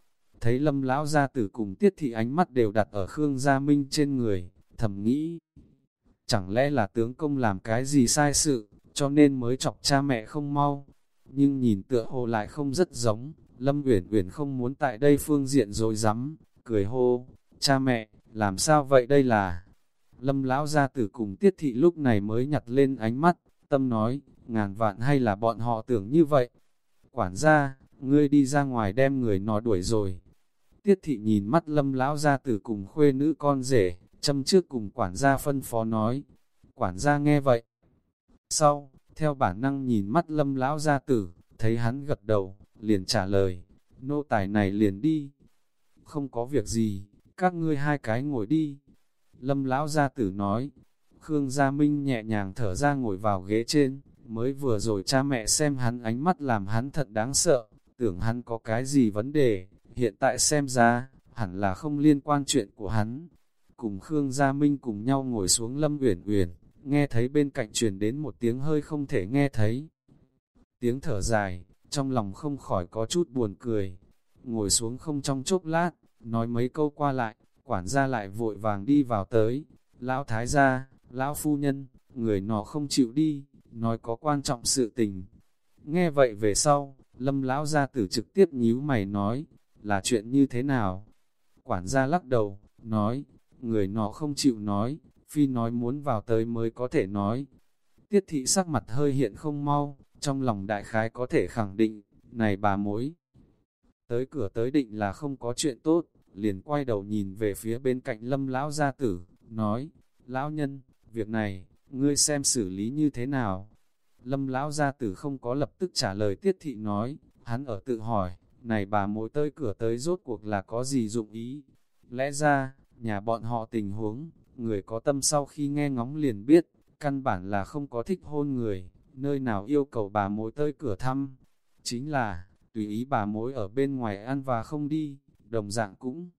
Speaker 1: Thấy Lâm lão gia tử cùng Tiết thị ánh mắt đều đặt ở Khương Gia Minh trên người, thầm nghĩ, chẳng lẽ là tướng công làm cái gì sai sự, cho nên mới chọc cha mẹ không mau. Nhưng nhìn tựa hồ lại không rất giống, Lâm Uyển Uyển không muốn tại đây phương diện rồi dám, cười hô, cha mẹ, làm sao vậy đây là... Lâm lão gia tử cùng tiết thị lúc này mới nhặt lên ánh mắt, tâm nói, ngàn vạn hay là bọn họ tưởng như vậy. Quản gia, ngươi đi ra ngoài đem người nó đuổi rồi. Tiết thị nhìn mắt lâm lão gia tử cùng khuê nữ con rể, châm trước cùng quản gia phân phó nói. Quản gia nghe vậy. Sau, theo bản năng nhìn mắt lâm lão gia tử, thấy hắn gật đầu, liền trả lời, nô tài này liền đi. Không có việc gì, các ngươi hai cái ngồi đi. Lâm lão gia tử nói, Khương Gia Minh nhẹ nhàng thở ra ngồi vào ghế trên, mới vừa rồi cha mẹ xem hắn ánh mắt làm hắn thật đáng sợ, tưởng hắn có cái gì vấn đề, hiện tại xem ra, hẳn là không liên quan chuyện của hắn. Cùng Khương Gia Minh cùng nhau ngồi xuống Lâm Uyển Uyển, nghe thấy bên cạnh truyền đến một tiếng hơi không thể nghe thấy. Tiếng thở dài, trong lòng không khỏi có chút buồn cười. Ngồi xuống không trong chốc lát, nói mấy câu qua lại, quản gia lại vội vàng đi vào tới. Lão Thái gia, Lão Phu Nhân, người nọ không chịu đi, nói có quan trọng sự tình. Nghe vậy về sau, Lâm Lão gia tử trực tiếp nhíu mày nói, là chuyện như thế nào? Quản gia lắc đầu, nói, người nọ không chịu nói, phi nói muốn vào tới mới có thể nói. Tiết thị sắc mặt hơi hiện không mau, trong lòng đại khái có thể khẳng định, này bà mối. Tới cửa tới định là không có chuyện tốt, liền quay đầu nhìn về phía bên cạnh lâm lão gia tử, nói, lão nhân, việc này, ngươi xem xử lý như thế nào? Lâm lão gia tử không có lập tức trả lời tiết thị nói, hắn ở tự hỏi, này bà mối tới cửa tới rốt cuộc là có gì dụng ý? Lẽ ra, nhà bọn họ tình huống, người có tâm sau khi nghe ngóng liền biết, căn bản là không có thích hôn người, nơi nào yêu cầu bà mối tới cửa thăm. Chính là, tùy ý bà mối ở bên ngoài ăn và không đi, đồng dạng cũng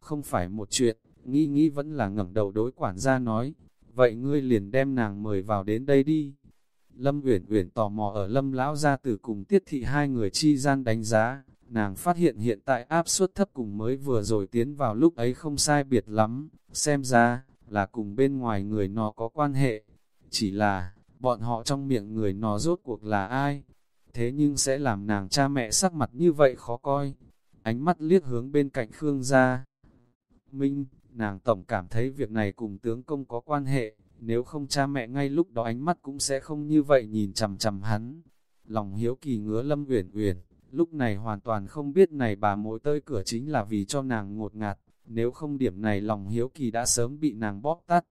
Speaker 1: không phải một chuyện, nghĩ nghĩ vẫn là ngẩng đầu đối quản gia nói, vậy ngươi liền đem nàng mời vào đến đây đi. Lâm Uyển Uyển tò mò ở Lâm lão gia tử cùng Tiết thị hai người chi gian đánh giá, nàng phát hiện hiện tại áp suất thấp cùng mới vừa rồi tiến vào lúc ấy không sai biệt lắm, xem ra là cùng bên ngoài người nó có quan hệ. Chỉ là, bọn họ trong miệng người nó rốt cuộc là ai? Thế nhưng sẽ làm nàng cha mẹ sắc mặt như vậy khó coi. Ánh mắt liếc hướng bên cạnh Khương gia. Minh, nàng tổng cảm thấy việc này cùng tướng công có quan hệ, nếu không cha mẹ ngay lúc đó ánh mắt cũng sẽ không như vậy nhìn chằm chằm hắn. Lòng hiếu kỳ ngứa Lâm Uyển Uyển, lúc này hoàn toàn không biết này bà mối tơi cửa chính là vì cho nàng ngột ngạt, nếu không điểm này lòng hiếu kỳ đã sớm bị nàng bóp tắt.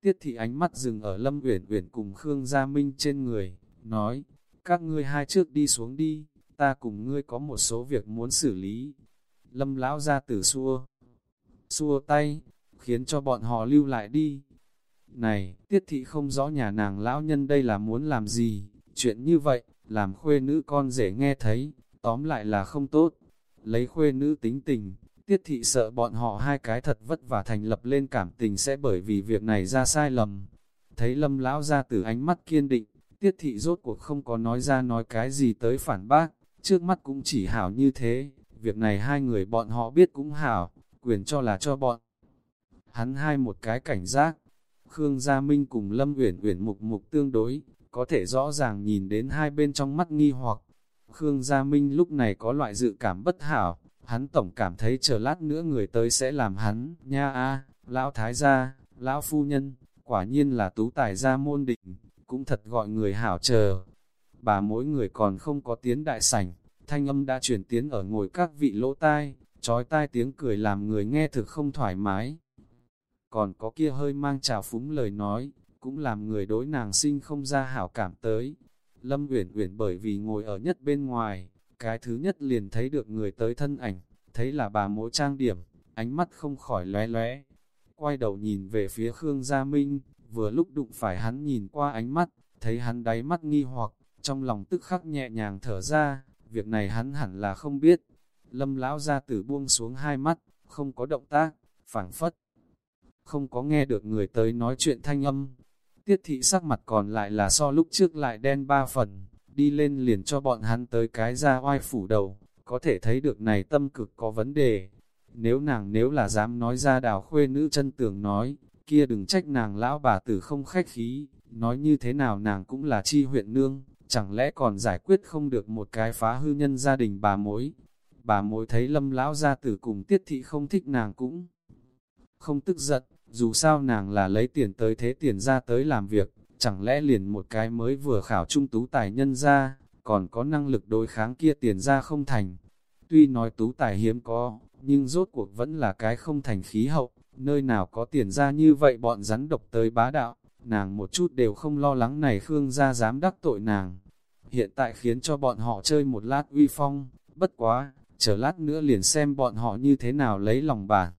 Speaker 1: Tiết thị ánh mắt dừng ở Lâm Uyển Uyển cùng Khương Gia Minh trên người, nói, các ngươi hai trước đi xuống đi, ta cùng ngươi có một số việc muốn xử lý. Lâm lão ra tử xua, xua tay, khiến cho bọn họ lưu lại đi. Này, tiết thị không rõ nhà nàng lão nhân đây là muốn làm gì, chuyện như vậy, làm khuê nữ con dễ nghe thấy, tóm lại là không tốt. Lấy khuê nữ tính tình, tiết thị sợ bọn họ hai cái thật vất vả thành lập lên cảm tình sẽ bởi vì việc này ra sai lầm. Thấy lâm lão ra từ ánh mắt kiên định, tiết thị rốt cuộc không có nói ra nói cái gì tới phản bác, trước mắt cũng chỉ hảo như thế, việc này hai người bọn họ biết cũng hảo, quyền cho là cho bọn. Hắn hai một cái cảnh giác, Khương Gia Minh cùng Lâm Uyển Uyển mục mục tương đối, có thể rõ ràng nhìn đến hai bên trong mắt nghi hoặc. Khương Gia Minh lúc này có loại dự cảm bất hảo, hắn tổng cảm thấy chờ lát nữa người tới sẽ làm hắn, nha a, lão thái gia, lão phu nhân, quả nhiên là tú tài gia môn định, cũng thật gọi người hảo chờ. Bà mỗi người còn không có tiến đại sảnh, thanh âm đã chuyển tiến ở ngồi các vị lỗ tai, trói tai tiếng cười làm người nghe thực không thoải mái. Còn có kia hơi mang trào phúng lời nói, cũng làm người đối nàng sinh không ra hảo cảm tới. Lâm Uyển Uyển bởi vì ngồi ở nhất bên ngoài, cái thứ nhất liền thấy được người tới thân ảnh, thấy là bà mỗ trang điểm, ánh mắt không khỏi lóe lóe. Quay đầu nhìn về phía Khương Gia Minh, vừa lúc đụng phải hắn nhìn qua ánh mắt, thấy hắn đáy mắt nghi hoặc, trong lòng tức khắc nhẹ nhàng thở ra, việc này hắn hẳn là không biết. Lâm lão ra tử buông xuống hai mắt, không có động tác, phảng phất. Không có nghe được người tới nói chuyện thanh âm. Tiết thị sắc mặt còn lại là so lúc trước lại đen ba phần, đi lên liền cho bọn hắn tới cái ra oai phủ đầu, có thể thấy được này tâm cực có vấn đề. Nếu nàng nếu là dám nói ra đào khuê nữ chân tường nói, kia đừng trách nàng lão bà tử không khách khí, nói như thế nào nàng cũng là chi huyện nương, chẳng lẽ còn giải quyết không được một cái phá hư nhân gia đình bà mối. Bà mối thấy lâm lão gia tử cùng tiết thị không thích nàng cũng không tức giận, dù sao nàng là lấy tiền tới thế tiền ra tới làm việc, chẳng lẽ liền một cái mới vừa khảo trung tú tài nhân ra, còn có năng lực đối kháng kia tiền ra không thành. Tuy nói tú tài hiếm có, nhưng rốt cuộc vẫn là cái không thành khí hậu, nơi nào có tiền ra như vậy bọn rắn độc tới bá đạo, nàng một chút đều không lo lắng này Khương gia dám đắc tội nàng. Hiện tại khiến cho bọn họ chơi một lát uy phong, bất quá, chờ lát nữa liền xem bọn họ như thế nào lấy lòng bản.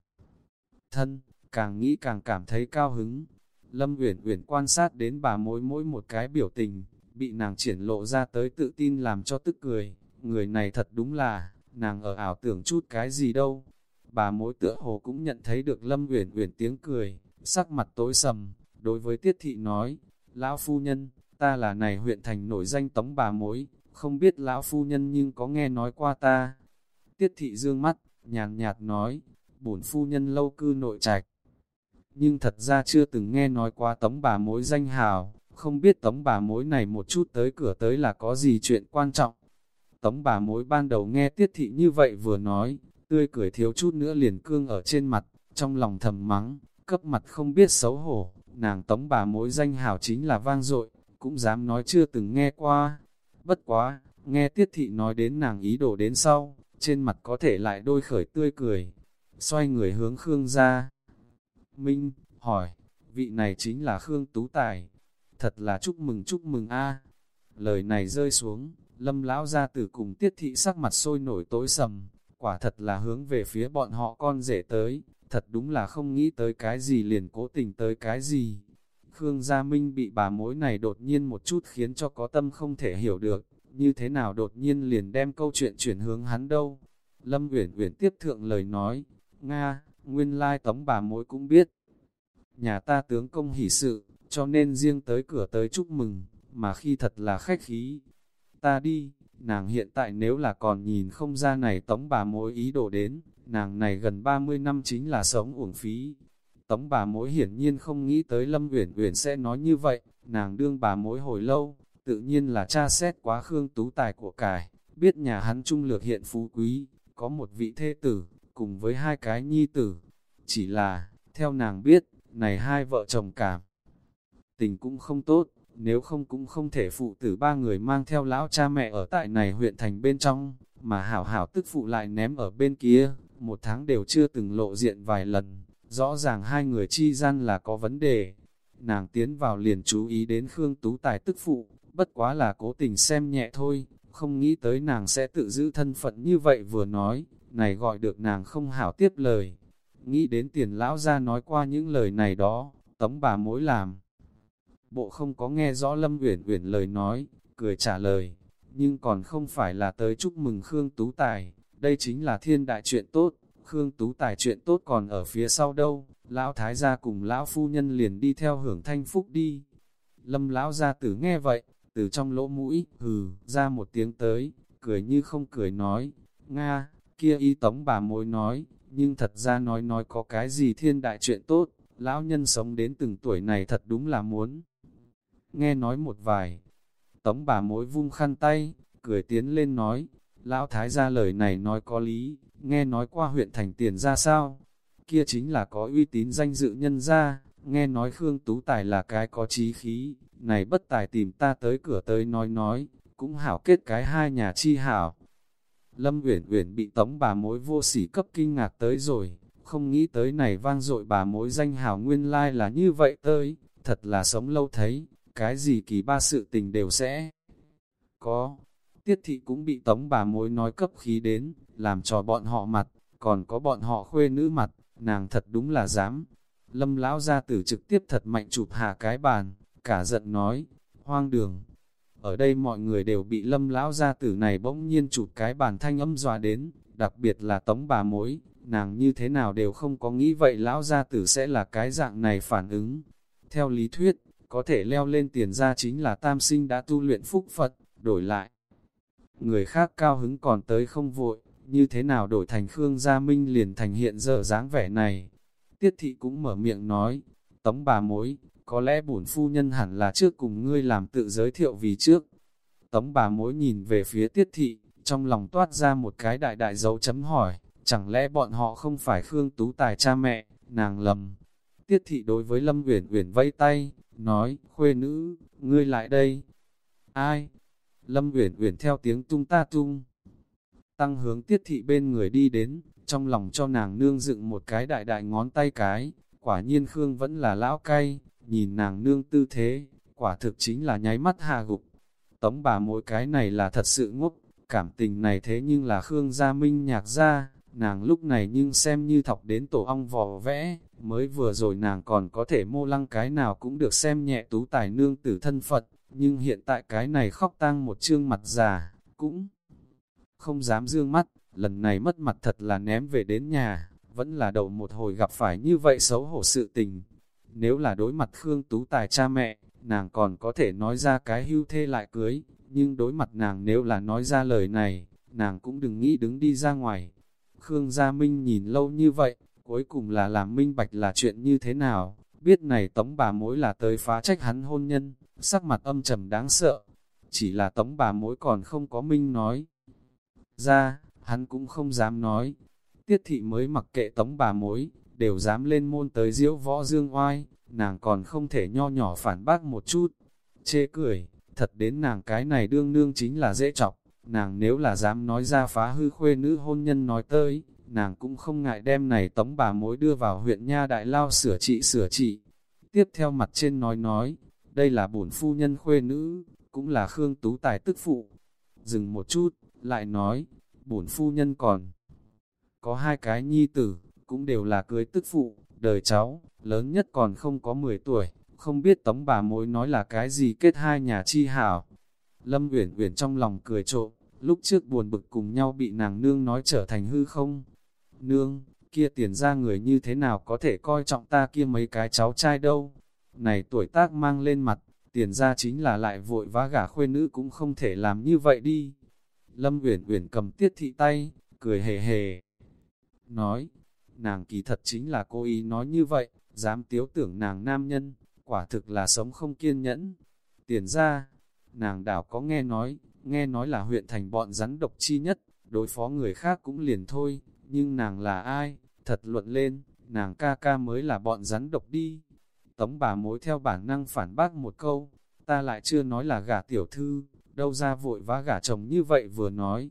Speaker 1: Thân, càng nghĩ càng cảm thấy cao hứng. Lâm Uyển Uyển quan sát đến bà mỗi mỗi một cái biểu tình, bị nàng triển lộ ra tới tự tin làm cho tức cười. Người này thật đúng là, nàng ở ảo tưởng chút cái gì đâu. Bà mối tựa hồ cũng nhận thấy được Lâm Uyển Uyển tiếng cười, sắc mặt tối sầm, đối với Tiết Thị nói, Lão Phu Nhân, ta là này huyện thành nổi danh tống bà mối, không biết Lão Phu Nhân nhưng có nghe nói qua ta. Tiết Thị dương mắt, nhàn nhạt nói, bổn Phu Nhân lâu cư nội trạch. Nhưng thật ra chưa từng nghe nói qua tống bà mối danh hào, không biết tống bà mối này một chút tới cửa tới là có gì chuyện quan trọng. Tống bà mối ban đầu nghe tiết thị như vậy vừa nói, tươi cười thiếu chút nữa liền cương ở trên mặt, trong lòng thầm mắng, cấp mặt không biết xấu hổ, nàng tống bà mối danh hào chính là vang dội, cũng dám nói chưa từng nghe qua. Bất quá, nghe tiết thị nói đến nàng ý đồ đến sau, trên mặt có thể lại đôi khởi tươi cười, xoay người hướng Khương ra. Minh, hỏi, vị này chính là Khương Tú Tài, thật là chúc mừng chúc mừng a. Lời này rơi xuống, lâm lão ra từ cùng tiết thị sắc mặt sôi nổi tối sầm, quả thật là hướng về phía bọn họ con rể tới, thật đúng là không nghĩ tới cái gì liền cố tình tới cái gì. Khương Gia Minh bị bà mối này đột nhiên một chút khiến cho có tâm không thể hiểu được, như thế nào đột nhiên liền đem câu chuyện chuyển hướng hắn đâu. Lâm Uyển Uyển tiếp thượng lời nói, Nga, Nguyên lai tống bà mối cũng biết. Nhà ta tướng công hỷ sự, cho nên riêng tới cửa tới chúc mừng, mà khi thật là khách khí. Ta đi, nàng hiện tại nếu là còn nhìn không ra này tống bà mối ý đồ đến, nàng này gần 30 năm chính là sống uổng phí. Tống bà mối hiển nhiên không nghĩ tới Lâm Uyển Uyển sẽ nói như vậy, nàng đương bà mối hồi lâu, tự nhiên là cha xét quá Khương Tú Tài của cải, biết nhà hắn trung lược hiện phú quý, có một vị thê tử, cùng với hai cái nhi tử. Chỉ là, theo nàng biết, này hai vợ chồng cảm. Tình cũng không tốt, nếu không cũng không thể phụ tử ba người mang theo lão cha mẹ ở tại này huyện thành bên trong, mà hảo hảo tức phụ lại ném ở bên kia, một tháng đều chưa từng lộ diện vài lần, rõ ràng hai người chi gian là có vấn đề. Nàng tiến vào liền chú ý đến Khương Tú Tài tức phụ, bất quá là cố tình xem nhẹ thôi, không nghĩ tới nàng sẽ tự giữ thân phận như vậy vừa nói, này gọi được nàng không hảo tiếp lời. Nghĩ đến tiền lão ra nói qua những lời này đó, tống bà mối làm. Bộ không có nghe rõ Lâm Uyển Uyển lời nói, cười trả lời, nhưng còn không phải là tới chúc mừng Khương Tú Tài, đây chính là thiên đại chuyện tốt, Khương Tú Tài chuyện tốt còn ở phía sau đâu, lão thái gia cùng lão phu nhân liền đi theo hưởng thanh phúc đi. Lâm lão gia tử nghe vậy, từ trong lỗ mũi, hừ, ra một tiếng tới, cười như không cười nói, Nga, kia y tống bà mối nói, nhưng thật ra nói nói có cái gì thiên đại chuyện tốt, lão nhân sống đến từng tuổi này thật đúng là muốn. Nghe nói một vài, tống bà mối vung khăn tay, cười tiến lên nói, lão thái gia lời này nói có lý, nghe nói qua huyện thành tiền ra sao, kia chính là có uy tín danh dự nhân ra, nghe nói Khương Tú Tài là cái có trí khí, này bất tài tìm ta tới cửa tới nói nói, cũng hảo kết cái hai nhà chi hảo. Lâm Uyển Uyển bị tống bà mối vô sỉ cấp kinh ngạc tới rồi, không nghĩ tới này vang dội bà mối danh hảo nguyên lai là như vậy tới, thật là sống lâu thấy, cái gì kỳ ba sự tình đều sẽ có. Tiết thị cũng bị tống bà mối nói cấp khí đến, làm cho bọn họ mặt, còn có bọn họ khuê nữ mặt, nàng thật đúng là dám. Lâm lão gia tử trực tiếp thật mạnh chụp hạ cái bàn, cả giận nói, hoang đường. Ở đây mọi người đều bị lâm lão gia tử này bỗng nhiên chụp cái bàn thanh âm dọa đến, đặc biệt là tống bà mối, nàng như thế nào đều không có nghĩ vậy lão gia tử sẽ là cái dạng này phản ứng. Theo lý thuyết, có thể leo lên tiền ra chính là tam sinh đã tu luyện phúc Phật, đổi lại. Người khác cao hứng còn tới không vội, như thế nào đổi thành Khương Gia Minh liền thành hiện giờ dáng vẻ này. Tiết thị cũng mở miệng nói, tống bà mối, có lẽ bổn phu nhân hẳn là trước cùng ngươi làm tự giới thiệu vì trước. Tống bà mối nhìn về phía tiết thị, trong lòng toát ra một cái đại đại dấu chấm hỏi, chẳng lẽ bọn họ không phải Khương Tú Tài cha mẹ, nàng lầm. Tiết thị đối với Lâm Uyển Uyển vây tay, nói, khuê nữ, ngươi lại đây. Ai? Lâm Uyển Uyển theo tiếng tung ta tung. Tăng hướng tiết thị bên người đi đến, trong lòng cho nàng nương dựng một cái đại đại ngón tay cái, quả nhiên Khương vẫn là lão cay, nhìn nàng nương tư thế, quả thực chính là nháy mắt hà gục. Tống bà mỗi cái này là thật sự ngốc, cảm tình này thế nhưng là Khương Gia Minh nhạc ra, nàng lúc này nhưng xem như thọc đến tổ ong vò vẽ, mới vừa rồi nàng còn có thể mô lăng cái nào cũng được xem nhẹ tú tài nương tử thân Phật, nhưng hiện tại cái này khóc tang một trương mặt già, cũng không dám dương mắt, lần này mất mặt thật là ném về đến nhà, vẫn là đầu một hồi gặp phải như vậy xấu hổ sự tình. Nếu là đối mặt Khương Tú Tài cha mẹ, nàng còn có thể nói ra cái hưu thê lại cưới, nhưng đối mặt nàng nếu là nói ra lời này, nàng cũng đừng nghĩ đứng đi ra ngoài. Khương Gia Minh nhìn lâu như vậy, cuối cùng là làm minh bạch là chuyện như thế nào, biết này tống bà mối là tới phá trách hắn hôn nhân, sắc mặt âm trầm đáng sợ. Chỉ là tống bà mối còn không có minh nói. Ra, hắn cũng không dám nói. Tiết thị mới mặc kệ tống bà mối, đều dám lên môn tới diễu võ dương oai, nàng còn không thể nho nhỏ phản bác một chút. Chê cười, thật đến nàng cái này đương nương chính là dễ chọc, nàng nếu là dám nói ra phá hư khuê nữ hôn nhân nói tới, nàng cũng không ngại đem này tống bà mối đưa vào huyện Nha Đại Lao sửa trị sửa trị. Tiếp theo mặt trên nói nói, đây là bổn phu nhân khuê nữ, cũng là Khương Tú Tài tức phụ. Dừng một chút, lại nói, bổn phu nhân còn có hai cái nhi tử, cũng đều là cưới tức phụ, đời cháu, lớn nhất còn không có 10 tuổi, không biết tống bà mối nói là cái gì kết hai nhà chi hảo. Lâm Uyển Uyển trong lòng cười trộm, lúc trước buồn bực cùng nhau bị nàng nương nói trở thành hư không. Nương, kia tiền ra người như thế nào có thể coi trọng ta kia mấy cái cháu trai đâu. Này tuổi tác mang lên mặt, tiền ra chính là lại vội vã gả khuê nữ cũng không thể làm như vậy đi. Lâm Uyển Uyển cầm tiết thị tay, cười hề hề. Nói, nàng kỳ thật chính là cô ý nói như vậy, dám tiếu tưởng nàng nam nhân, quả thực là sống không kiên nhẫn. Tiền ra, nàng đảo có nghe nói, nghe nói là huyện thành bọn rắn độc chi nhất, đối phó người khác cũng liền thôi, nhưng nàng là ai, thật luận lên, nàng ca ca mới là bọn rắn độc đi. Tống bà mối theo bản năng phản bác một câu, ta lại chưa nói là gả tiểu thư, đâu ra vội vã gả chồng như vậy vừa nói.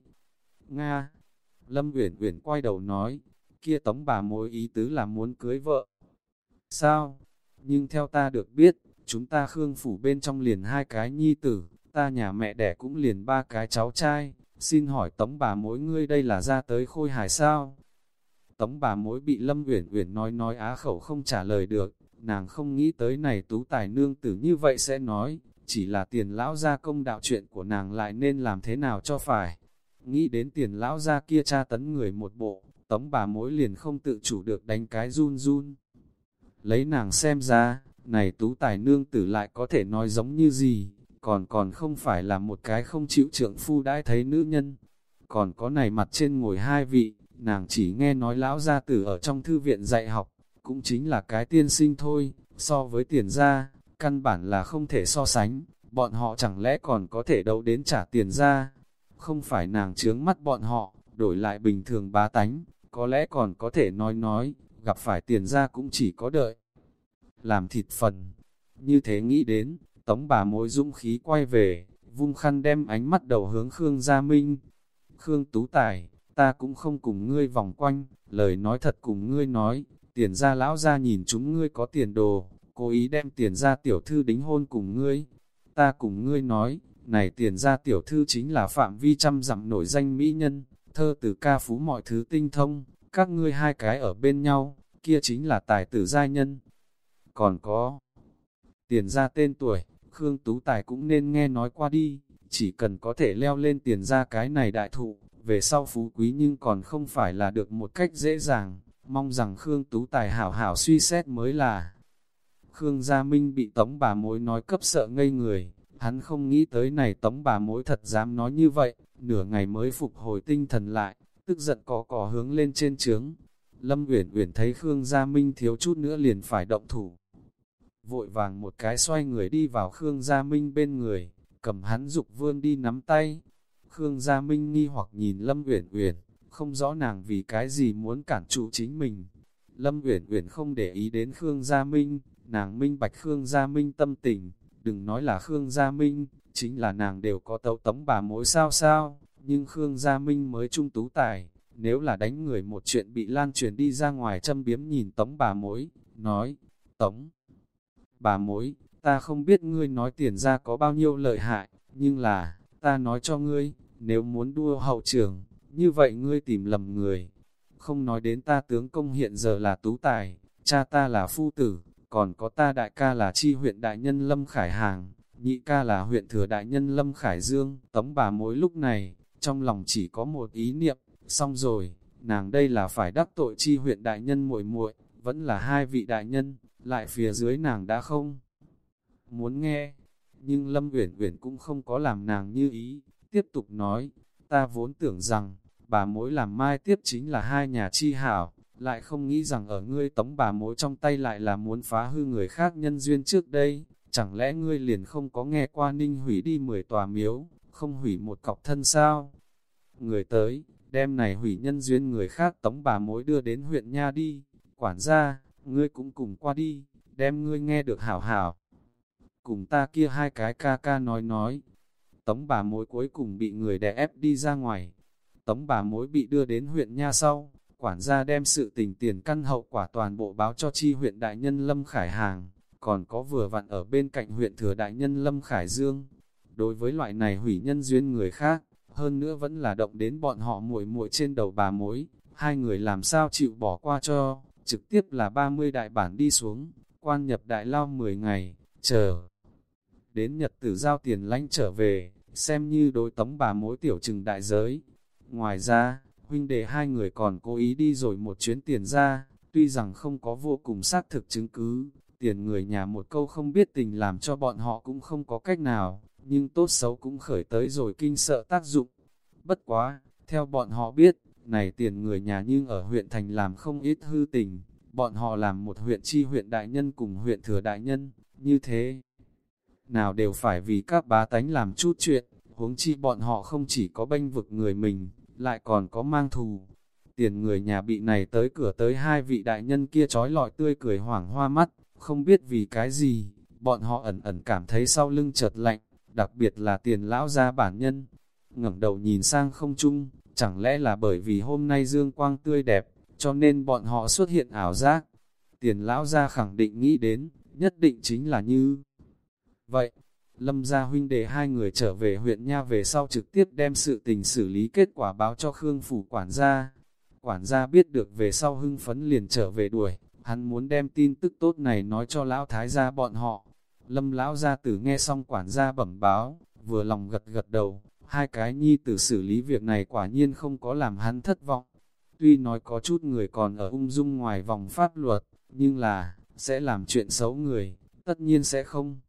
Speaker 1: Nga, Lâm Uyển Uyển quay đầu nói, kia tống bà mối ý tứ là muốn cưới vợ. Sao? Nhưng theo ta được biết, chúng ta khương phủ bên trong liền hai cái nhi tử, ta nhà mẹ đẻ cũng liền ba cái cháu trai, xin hỏi tống bà mối ngươi đây là ra tới khôi hài sao? Tống bà mối bị Lâm Uyển Uyển nói nói á khẩu không trả lời được, nàng không nghĩ tới này tú tài nương tử như vậy sẽ nói, chỉ là tiền lão gia công đạo chuyện của nàng lại nên làm thế nào cho phải. Nghĩ đến tiền lão gia kia tra tấn người một bộ, tống bà mối liền không tự chủ được đánh cái run run. Lấy nàng xem ra, này tú tài nương tử lại có thể nói giống như gì, còn còn không phải là một cái không chịu trượng phu đãi thấy nữ nhân. Còn có này mặt trên ngồi hai vị, nàng chỉ nghe nói lão gia tử ở trong thư viện dạy học, cũng chính là cái tiên sinh thôi, so với tiền gia căn bản là không thể so sánh, bọn họ chẳng lẽ còn có thể đâu đến trả tiền ra. Không phải nàng chướng mắt bọn họ, đổi lại bình thường bá tánh, có lẽ còn có thể nói nói, gặp phải tiền ra cũng chỉ có đợi. Làm thịt phần, như thế nghĩ đến, tống bà mối dũng khí quay về, vung khăn đem ánh mắt đầu hướng Khương Gia Minh. Khương Tú Tài, ta cũng không cùng ngươi vòng quanh, lời nói thật cùng ngươi nói, tiền ra lão ra nhìn chúng ngươi có tiền đồ, cố ý đem tiền ra tiểu thư đính hôn cùng ngươi. Ta cùng ngươi nói, này tiền ra tiểu thư chính là phạm vi trăm dặm nổi danh mỹ nhân, thơ từ ca phú mọi thứ tinh thông, các ngươi hai cái ở bên nhau, kia chính là tài tử giai nhân. Còn có tiền ra tên tuổi, Khương Tú Tài cũng nên nghe nói qua đi, chỉ cần có thể leo lên tiền ra cái này đại thụ, về sau phú quý nhưng còn không phải là được một cách dễ dàng, mong rằng Khương Tú Tài hảo hảo suy xét mới là. Khương Gia Minh bị tống bà mối nói cấp sợ ngây người, hắn không nghĩ tới này tống bà mối thật dám nói như vậy, nửa ngày mới phục hồi tinh thần lại, tức giận có cò hướng lên trên trướng. Lâm Uyển Uyển thấy Khương Gia Minh thiếu chút nữa liền phải động thủ. Vội vàng một cái xoay người đi vào Khương Gia Minh bên người, cầm hắn dục vươn đi nắm tay. Khương Gia Minh nghi hoặc nhìn Lâm Uyển Uyển, không rõ nàng vì cái gì muốn cản trụ chính mình. Lâm Uyển Uyển không để ý đến Khương Gia Minh, nàng minh bạch Khương Gia Minh tâm tình, đừng nói là Khương Gia Minh, chính là nàng đều có tấu tống bà mối sao sao, nhưng Khương Gia Minh mới trung tú tài, nếu là đánh người một chuyện bị lan truyền đi ra ngoài châm biếm nhìn tống bà mối, nói, tống bà mối, ta không biết ngươi nói tiền ra có bao nhiêu lợi hại, nhưng là, ta nói cho ngươi, nếu muốn đua hậu trường, như vậy ngươi tìm lầm người. Không nói đến ta tướng công hiện giờ là tú tài, cha ta là phu tử, còn có ta đại ca là chi huyện đại nhân Lâm Khải Hàng, nhị ca là huyện thừa đại nhân Lâm Khải Dương, tấm bà mối lúc này, trong lòng chỉ có một ý niệm, xong rồi, nàng đây là phải đắc tội chi huyện đại nhân muội muội vẫn là hai vị đại nhân, lại phía dưới nàng đã không? Muốn nghe, nhưng Lâm Uyển Uyển cũng không có làm nàng như ý, tiếp tục nói, ta vốn tưởng rằng, bà mối làm mai tiếp chính là hai nhà chi hảo, lại không nghĩ rằng ở ngươi tống bà mối trong tay lại là muốn phá hư người khác nhân duyên trước đây, chẳng lẽ ngươi liền không có nghe qua ninh hủy đi 10 tòa miếu, không hủy một cọc thân sao? Người tới, đem này hủy nhân duyên người khác tống bà mối đưa đến huyện Nha đi, quản gia, ngươi cũng cùng qua đi, đem ngươi nghe được hảo hảo. Cùng ta kia hai cái ca ca nói nói, tống bà mối cuối cùng bị người đè ép đi ra ngoài. Tống bà mối bị đưa đến huyện Nha sau, quản gia đem sự tình tiền căn hậu quả toàn bộ báo cho chi huyện đại nhân Lâm Khải Hàng, còn có vừa vặn ở bên cạnh huyện thừa đại nhân Lâm Khải Dương. Đối với loại này hủy nhân duyên người khác, hơn nữa vẫn là động đến bọn họ muội muội trên đầu bà mối, hai người làm sao chịu bỏ qua cho, trực tiếp là 30 đại bản đi xuống, quan nhập đại lao 10 ngày, chờ. Đến nhật tử giao tiền lãnh trở về, xem như đối tống bà mối tiểu trừng đại giới. Ngoài ra, huynh đệ hai người còn cố ý đi rồi một chuyến tiền ra, tuy rằng không có vô cùng xác thực chứng cứ, tiền người nhà một câu không biết tình làm cho bọn họ cũng không có cách nào, nhưng tốt xấu cũng khởi tới rồi kinh sợ tác dụng. Bất quá, theo bọn họ biết, này tiền người nhà nhưng ở huyện thành làm không ít hư tình, bọn họ làm một huyện chi huyện đại nhân cùng huyện thừa đại nhân, như thế. Nào đều phải vì các bá tánh làm chút chuyện, huống chi bọn họ không chỉ có bênh vực người mình, lại còn có mang thù. Tiền người nhà bị này tới cửa tới hai vị đại nhân kia trói lọi tươi cười hoảng hoa mắt, không biết vì cái gì, bọn họ ẩn ẩn cảm thấy sau lưng chợt lạnh, đặc biệt là tiền lão gia bản nhân. ngẩng đầu nhìn sang không trung, chẳng lẽ là bởi vì hôm nay dương quang tươi đẹp, cho nên bọn họ xuất hiện ảo giác. Tiền lão gia khẳng định nghĩ đến, nhất định chính là như vậy. Lâm gia huynh đệ hai người trở về huyện Nha về sau trực tiếp đem sự tình xử lý kết quả báo cho Khương Phủ quản gia. Quản gia biết được về sau hưng phấn liền trở về đuổi, hắn muốn đem tin tức tốt này nói cho lão thái gia bọn họ. Lâm lão gia tử nghe xong quản gia bẩm báo, vừa lòng gật gật đầu, hai cái nhi tử xử lý việc này quả nhiên không có làm hắn thất vọng. Tuy nói có chút người còn ở ung dung ngoài vòng pháp luật, nhưng là, sẽ làm chuyện xấu người, tất nhiên sẽ không.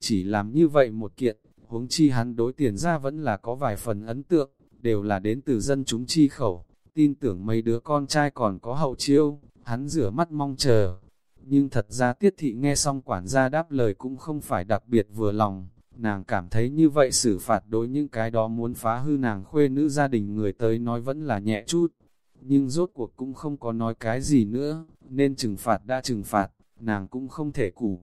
Speaker 1: Chỉ làm như vậy một kiện, huống chi hắn đối tiền ra vẫn là có vài phần ấn tượng, đều là đến từ dân chúng chi khẩu, tin tưởng mấy đứa con trai còn có hậu chiêu, hắn rửa mắt mong chờ. Nhưng thật ra tiết thị nghe xong quản gia đáp lời cũng không phải đặc biệt vừa lòng, nàng cảm thấy như vậy xử phạt đối những cái đó muốn phá hư nàng khuê nữ gia đình người tới nói vẫn là nhẹ chút. Nhưng rốt cuộc cũng không có nói cái gì nữa, nên trừng phạt đã trừng phạt, nàng cũng không thể củ.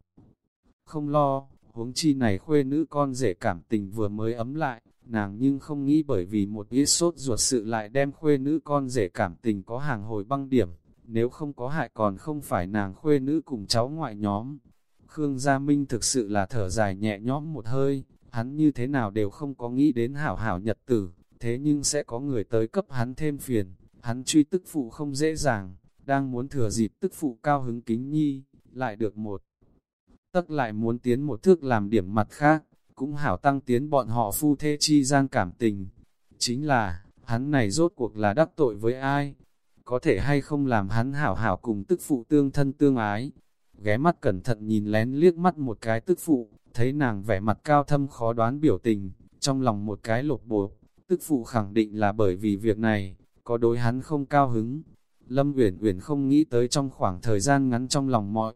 Speaker 1: Không lo, huống chi này khuê nữ con rể cảm tình vừa mới ấm lại, nàng nhưng không nghĩ bởi vì một ít sốt ruột sự lại đem khuê nữ con rể cảm tình có hàng hồi băng điểm, nếu không có hại còn không phải nàng khuê nữ cùng cháu ngoại nhóm. Khương Gia Minh thực sự là thở dài nhẹ nhõm một hơi, hắn như thế nào đều không có nghĩ đến hảo hảo nhật tử, thế nhưng sẽ có người tới cấp hắn thêm phiền, hắn truy tức phụ không dễ dàng, đang muốn thừa dịp tức phụ cao hứng kính nhi, lại được một. Tất lại muốn tiến một thước làm điểm mặt khác, cũng hảo tăng tiến bọn họ phu thê chi gian cảm tình. Chính là, hắn này rốt cuộc là đắc tội với ai? Có thể hay không làm hắn hảo hảo cùng tức phụ tương thân tương ái? Ghé mắt cẩn thận nhìn lén liếc mắt một cái tức phụ, thấy nàng vẻ mặt cao thâm khó đoán biểu tình, trong lòng một cái lột bộ, tức phụ khẳng định là bởi vì việc này, có đối hắn không cao hứng. Lâm Uyển Uyển không nghĩ tới trong khoảng thời gian ngắn trong lòng mọi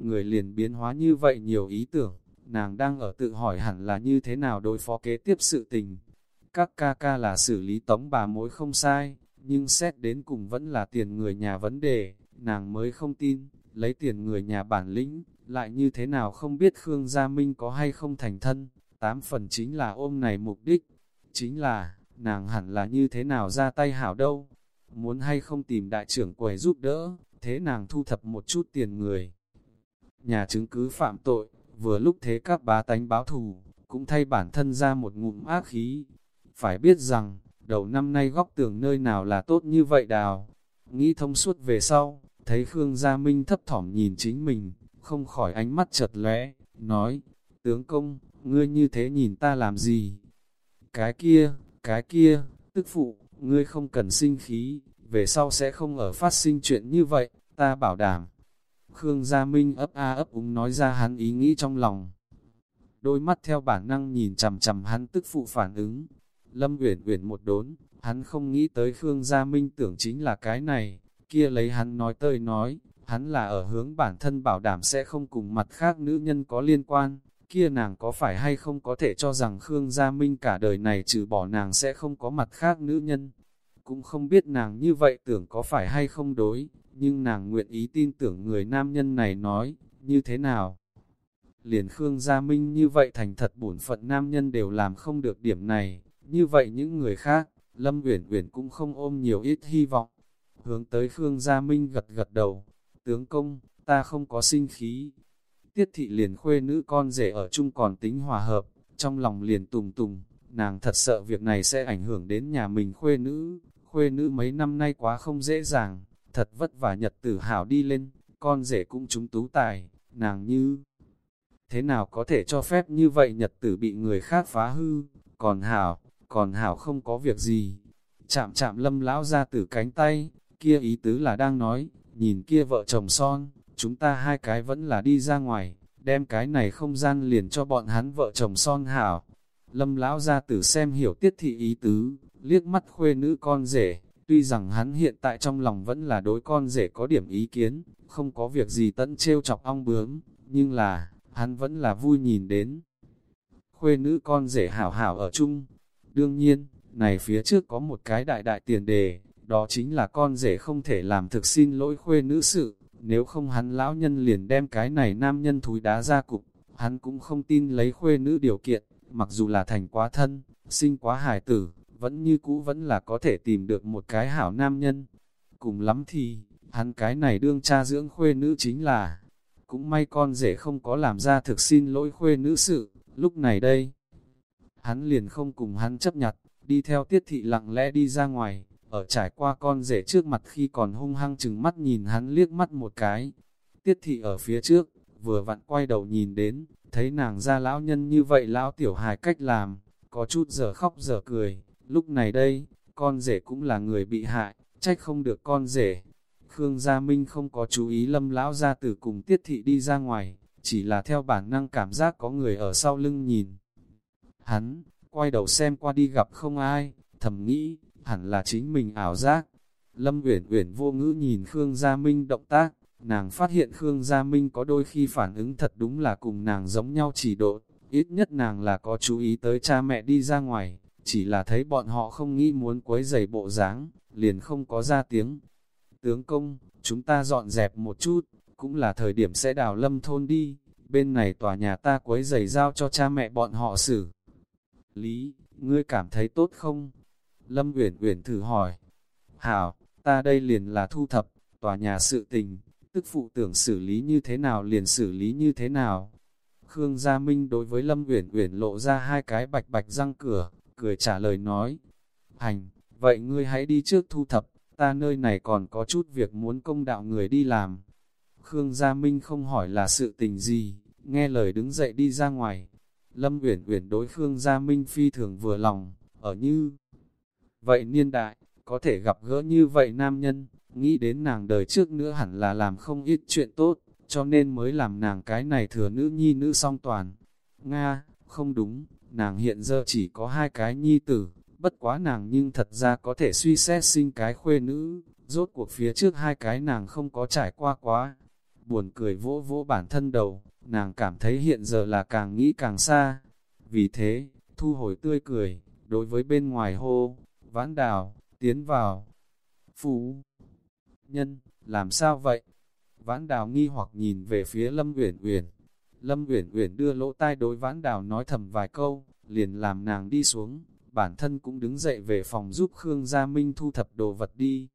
Speaker 1: người liền biến hóa như vậy nhiều ý tưởng, nàng đang ở tự hỏi hẳn là như thế nào đối phó kế tiếp sự tình. Các ca ca là xử lý tống bà mối không sai, nhưng xét đến cùng vẫn là tiền người nhà vấn đề, nàng mới không tin, lấy tiền người nhà bản lĩnh, lại như thế nào không biết Khương Gia Minh có hay không thành thân, tám phần chính là ôm này mục đích, chính là, nàng hẳn là như thế nào ra tay hảo đâu, muốn hay không tìm đại trưởng quầy giúp đỡ, thế nàng thu thập một chút tiền người. Nhà chứng cứ phạm tội, vừa lúc thế các bá tánh báo thù, cũng thay bản thân ra một ngụm ác khí. Phải biết rằng, đầu năm nay góc tường nơi nào là tốt như vậy đào. Nghĩ thông suốt về sau, thấy Khương Gia Minh thấp thỏm nhìn chính mình, không khỏi ánh mắt chật lóe, nói, tướng công, ngươi như thế nhìn ta làm gì? Cái kia, cái kia, tức phụ, ngươi không cần sinh khí, về sau sẽ không ở phát sinh chuyện như vậy, ta bảo đảm. Khương Gia Minh ấp a ấp úng nói ra hắn ý nghĩ trong lòng. Đôi mắt theo bản năng nhìn chằm chằm hắn tức phụ phản ứng. Lâm Uyển Uyển một đốn, hắn không nghĩ tới Khương Gia Minh tưởng chính là cái này, kia lấy hắn nói tơi nói, hắn là ở hướng bản thân bảo đảm sẽ không cùng mặt khác nữ nhân có liên quan, kia nàng có phải hay không có thể cho rằng Khương Gia Minh cả đời này trừ bỏ nàng sẽ không có mặt khác nữ nhân. Cũng không biết nàng như vậy tưởng có phải hay không đối, nhưng nàng nguyện ý tin tưởng người nam nhân này nói, như thế nào? Liền Khương Gia Minh như vậy thành thật bổn phận nam nhân đều làm không được điểm này, như vậy những người khác, Lâm Uyển Uyển cũng không ôm nhiều ít hy vọng. Hướng tới Khương Gia Minh gật gật đầu, tướng công, ta không có sinh khí. Tiết thị liền khuê nữ con rể ở chung còn tính hòa hợp, trong lòng liền tùng tùng, nàng thật sợ việc này sẽ ảnh hưởng đến nhà mình khuê nữ, khuê nữ mấy năm nay quá không dễ dàng, thật vất vả nhật tử hảo đi lên, con rể cũng chúng tú tài, nàng như... Thế nào có thể cho phép như vậy nhật tử bị người khác phá hư, còn hảo, còn hảo không có việc gì. chạm chạm lâm lão ra từ cánh tay, kia ý tứ là đang nói, nhìn kia vợ chồng son, chúng ta hai cái vẫn là đi ra ngoài, đem cái này không gian liền cho bọn hắn vợ chồng son hảo. Lâm lão ra tử xem hiểu tiết thị ý tứ, liếc mắt khuê nữ con rể, tuy rằng hắn hiện tại trong lòng vẫn là đối con rể có điểm ý kiến, không có việc gì tận trêu chọc ong bướm, nhưng là, hắn vẫn là vui nhìn đến. Khuê nữ con rể hảo hảo ở chung. Đương nhiên, này phía trước có một cái đại đại tiền đề, đó chính là con rể không thể làm thực xin lỗi khuê nữ sự, nếu không hắn lão nhân liền đem cái này nam nhân thúi đá ra cục, hắn cũng không tin lấy khuê nữ điều kiện, mặc dù là thành quá thân, sinh quá hài tử, vẫn như cũ vẫn là có thể tìm được một cái hảo nam nhân. Cùng lắm thì, hắn cái này đương cha dưỡng khuê nữ chính là, cũng may con rể không có làm ra thực xin lỗi khuê nữ sự, lúc này đây. Hắn liền không cùng hắn chấp nhặt, đi theo tiết thị lặng lẽ đi ra ngoài, ở trải qua con rể trước mặt khi còn hung hăng chừng mắt nhìn hắn liếc mắt một cái. Tiết thị ở phía trước, vừa vặn quay đầu nhìn đến, thấy nàng ra lão nhân như vậy lão tiểu hài cách làm, có chút giờ khóc giờ cười, lúc này đây, con rể cũng là người bị hại, trách không được con rể. Khương Gia Minh không có chú ý lâm lão ra từ cùng tiết thị đi ra ngoài, chỉ là theo bản năng cảm giác có người ở sau lưng nhìn. Hắn, quay đầu xem qua đi gặp không ai, thầm nghĩ, hẳn là chính mình ảo giác. Lâm Uyển Uyển vô ngữ nhìn Khương Gia Minh động tác, nàng phát hiện Khương Gia Minh có đôi khi phản ứng thật đúng là cùng nàng giống nhau chỉ độ, ít nhất nàng là có chú ý tới cha mẹ đi ra ngoài, chỉ là thấy bọn họ không nghĩ muốn quấy giày bộ dáng, liền không có ra tiếng. Tướng công, chúng ta dọn dẹp một chút, cũng là thời điểm sẽ đào lâm thôn đi, bên này tòa nhà ta quấy giày giao cho cha mẹ bọn họ xử. Lý, ngươi cảm thấy tốt không? Lâm Uyển Uyển thử hỏi. Hảo, ta đây liền là thu thập, tòa nhà sự tình, tức phụ tưởng xử lý như thế nào liền xử lý như thế nào. Khương Gia Minh đối với Lâm Uyển Uyển lộ ra hai cái bạch bạch răng cửa, cười trả lời nói. Hành, vậy ngươi hãy đi trước thu thập, ta nơi này còn có chút việc muốn công đạo người đi làm. Khương Gia Minh không hỏi là sự tình gì, nghe lời đứng dậy đi ra ngoài. Lâm Uyển Uyển đối Khương Gia Minh phi thường vừa lòng, ở như vậy niên đại, có thể gặp gỡ như vậy nam nhân, nghĩ đến nàng đời trước nữa hẳn là làm không ít chuyện tốt, cho nên mới làm nàng cái này thừa nữ nhi nữ song toàn. Nga, không đúng, nàng hiện giờ chỉ có hai cái nhi tử, bất quá nàng nhưng thật ra có thể suy xét sinh cái khuê nữ, rốt cuộc phía trước hai cái nàng không có trải qua quá. Buồn cười vỗ vỗ bản thân đầu, nàng cảm thấy hiện giờ là càng nghĩ càng xa. Vì thế, thu hồi tươi cười, đối với bên ngoài hô, vãn đào, tiến vào. Phú, nhân, làm sao vậy? Vãn đào nghi hoặc nhìn về phía Lâm Uyển Uyển. Lâm Uyển Uyển đưa lỗ tai đối Vãn Đào nói thầm vài câu, liền làm nàng đi xuống, bản thân cũng đứng dậy về phòng giúp Khương Gia Minh thu thập đồ vật đi.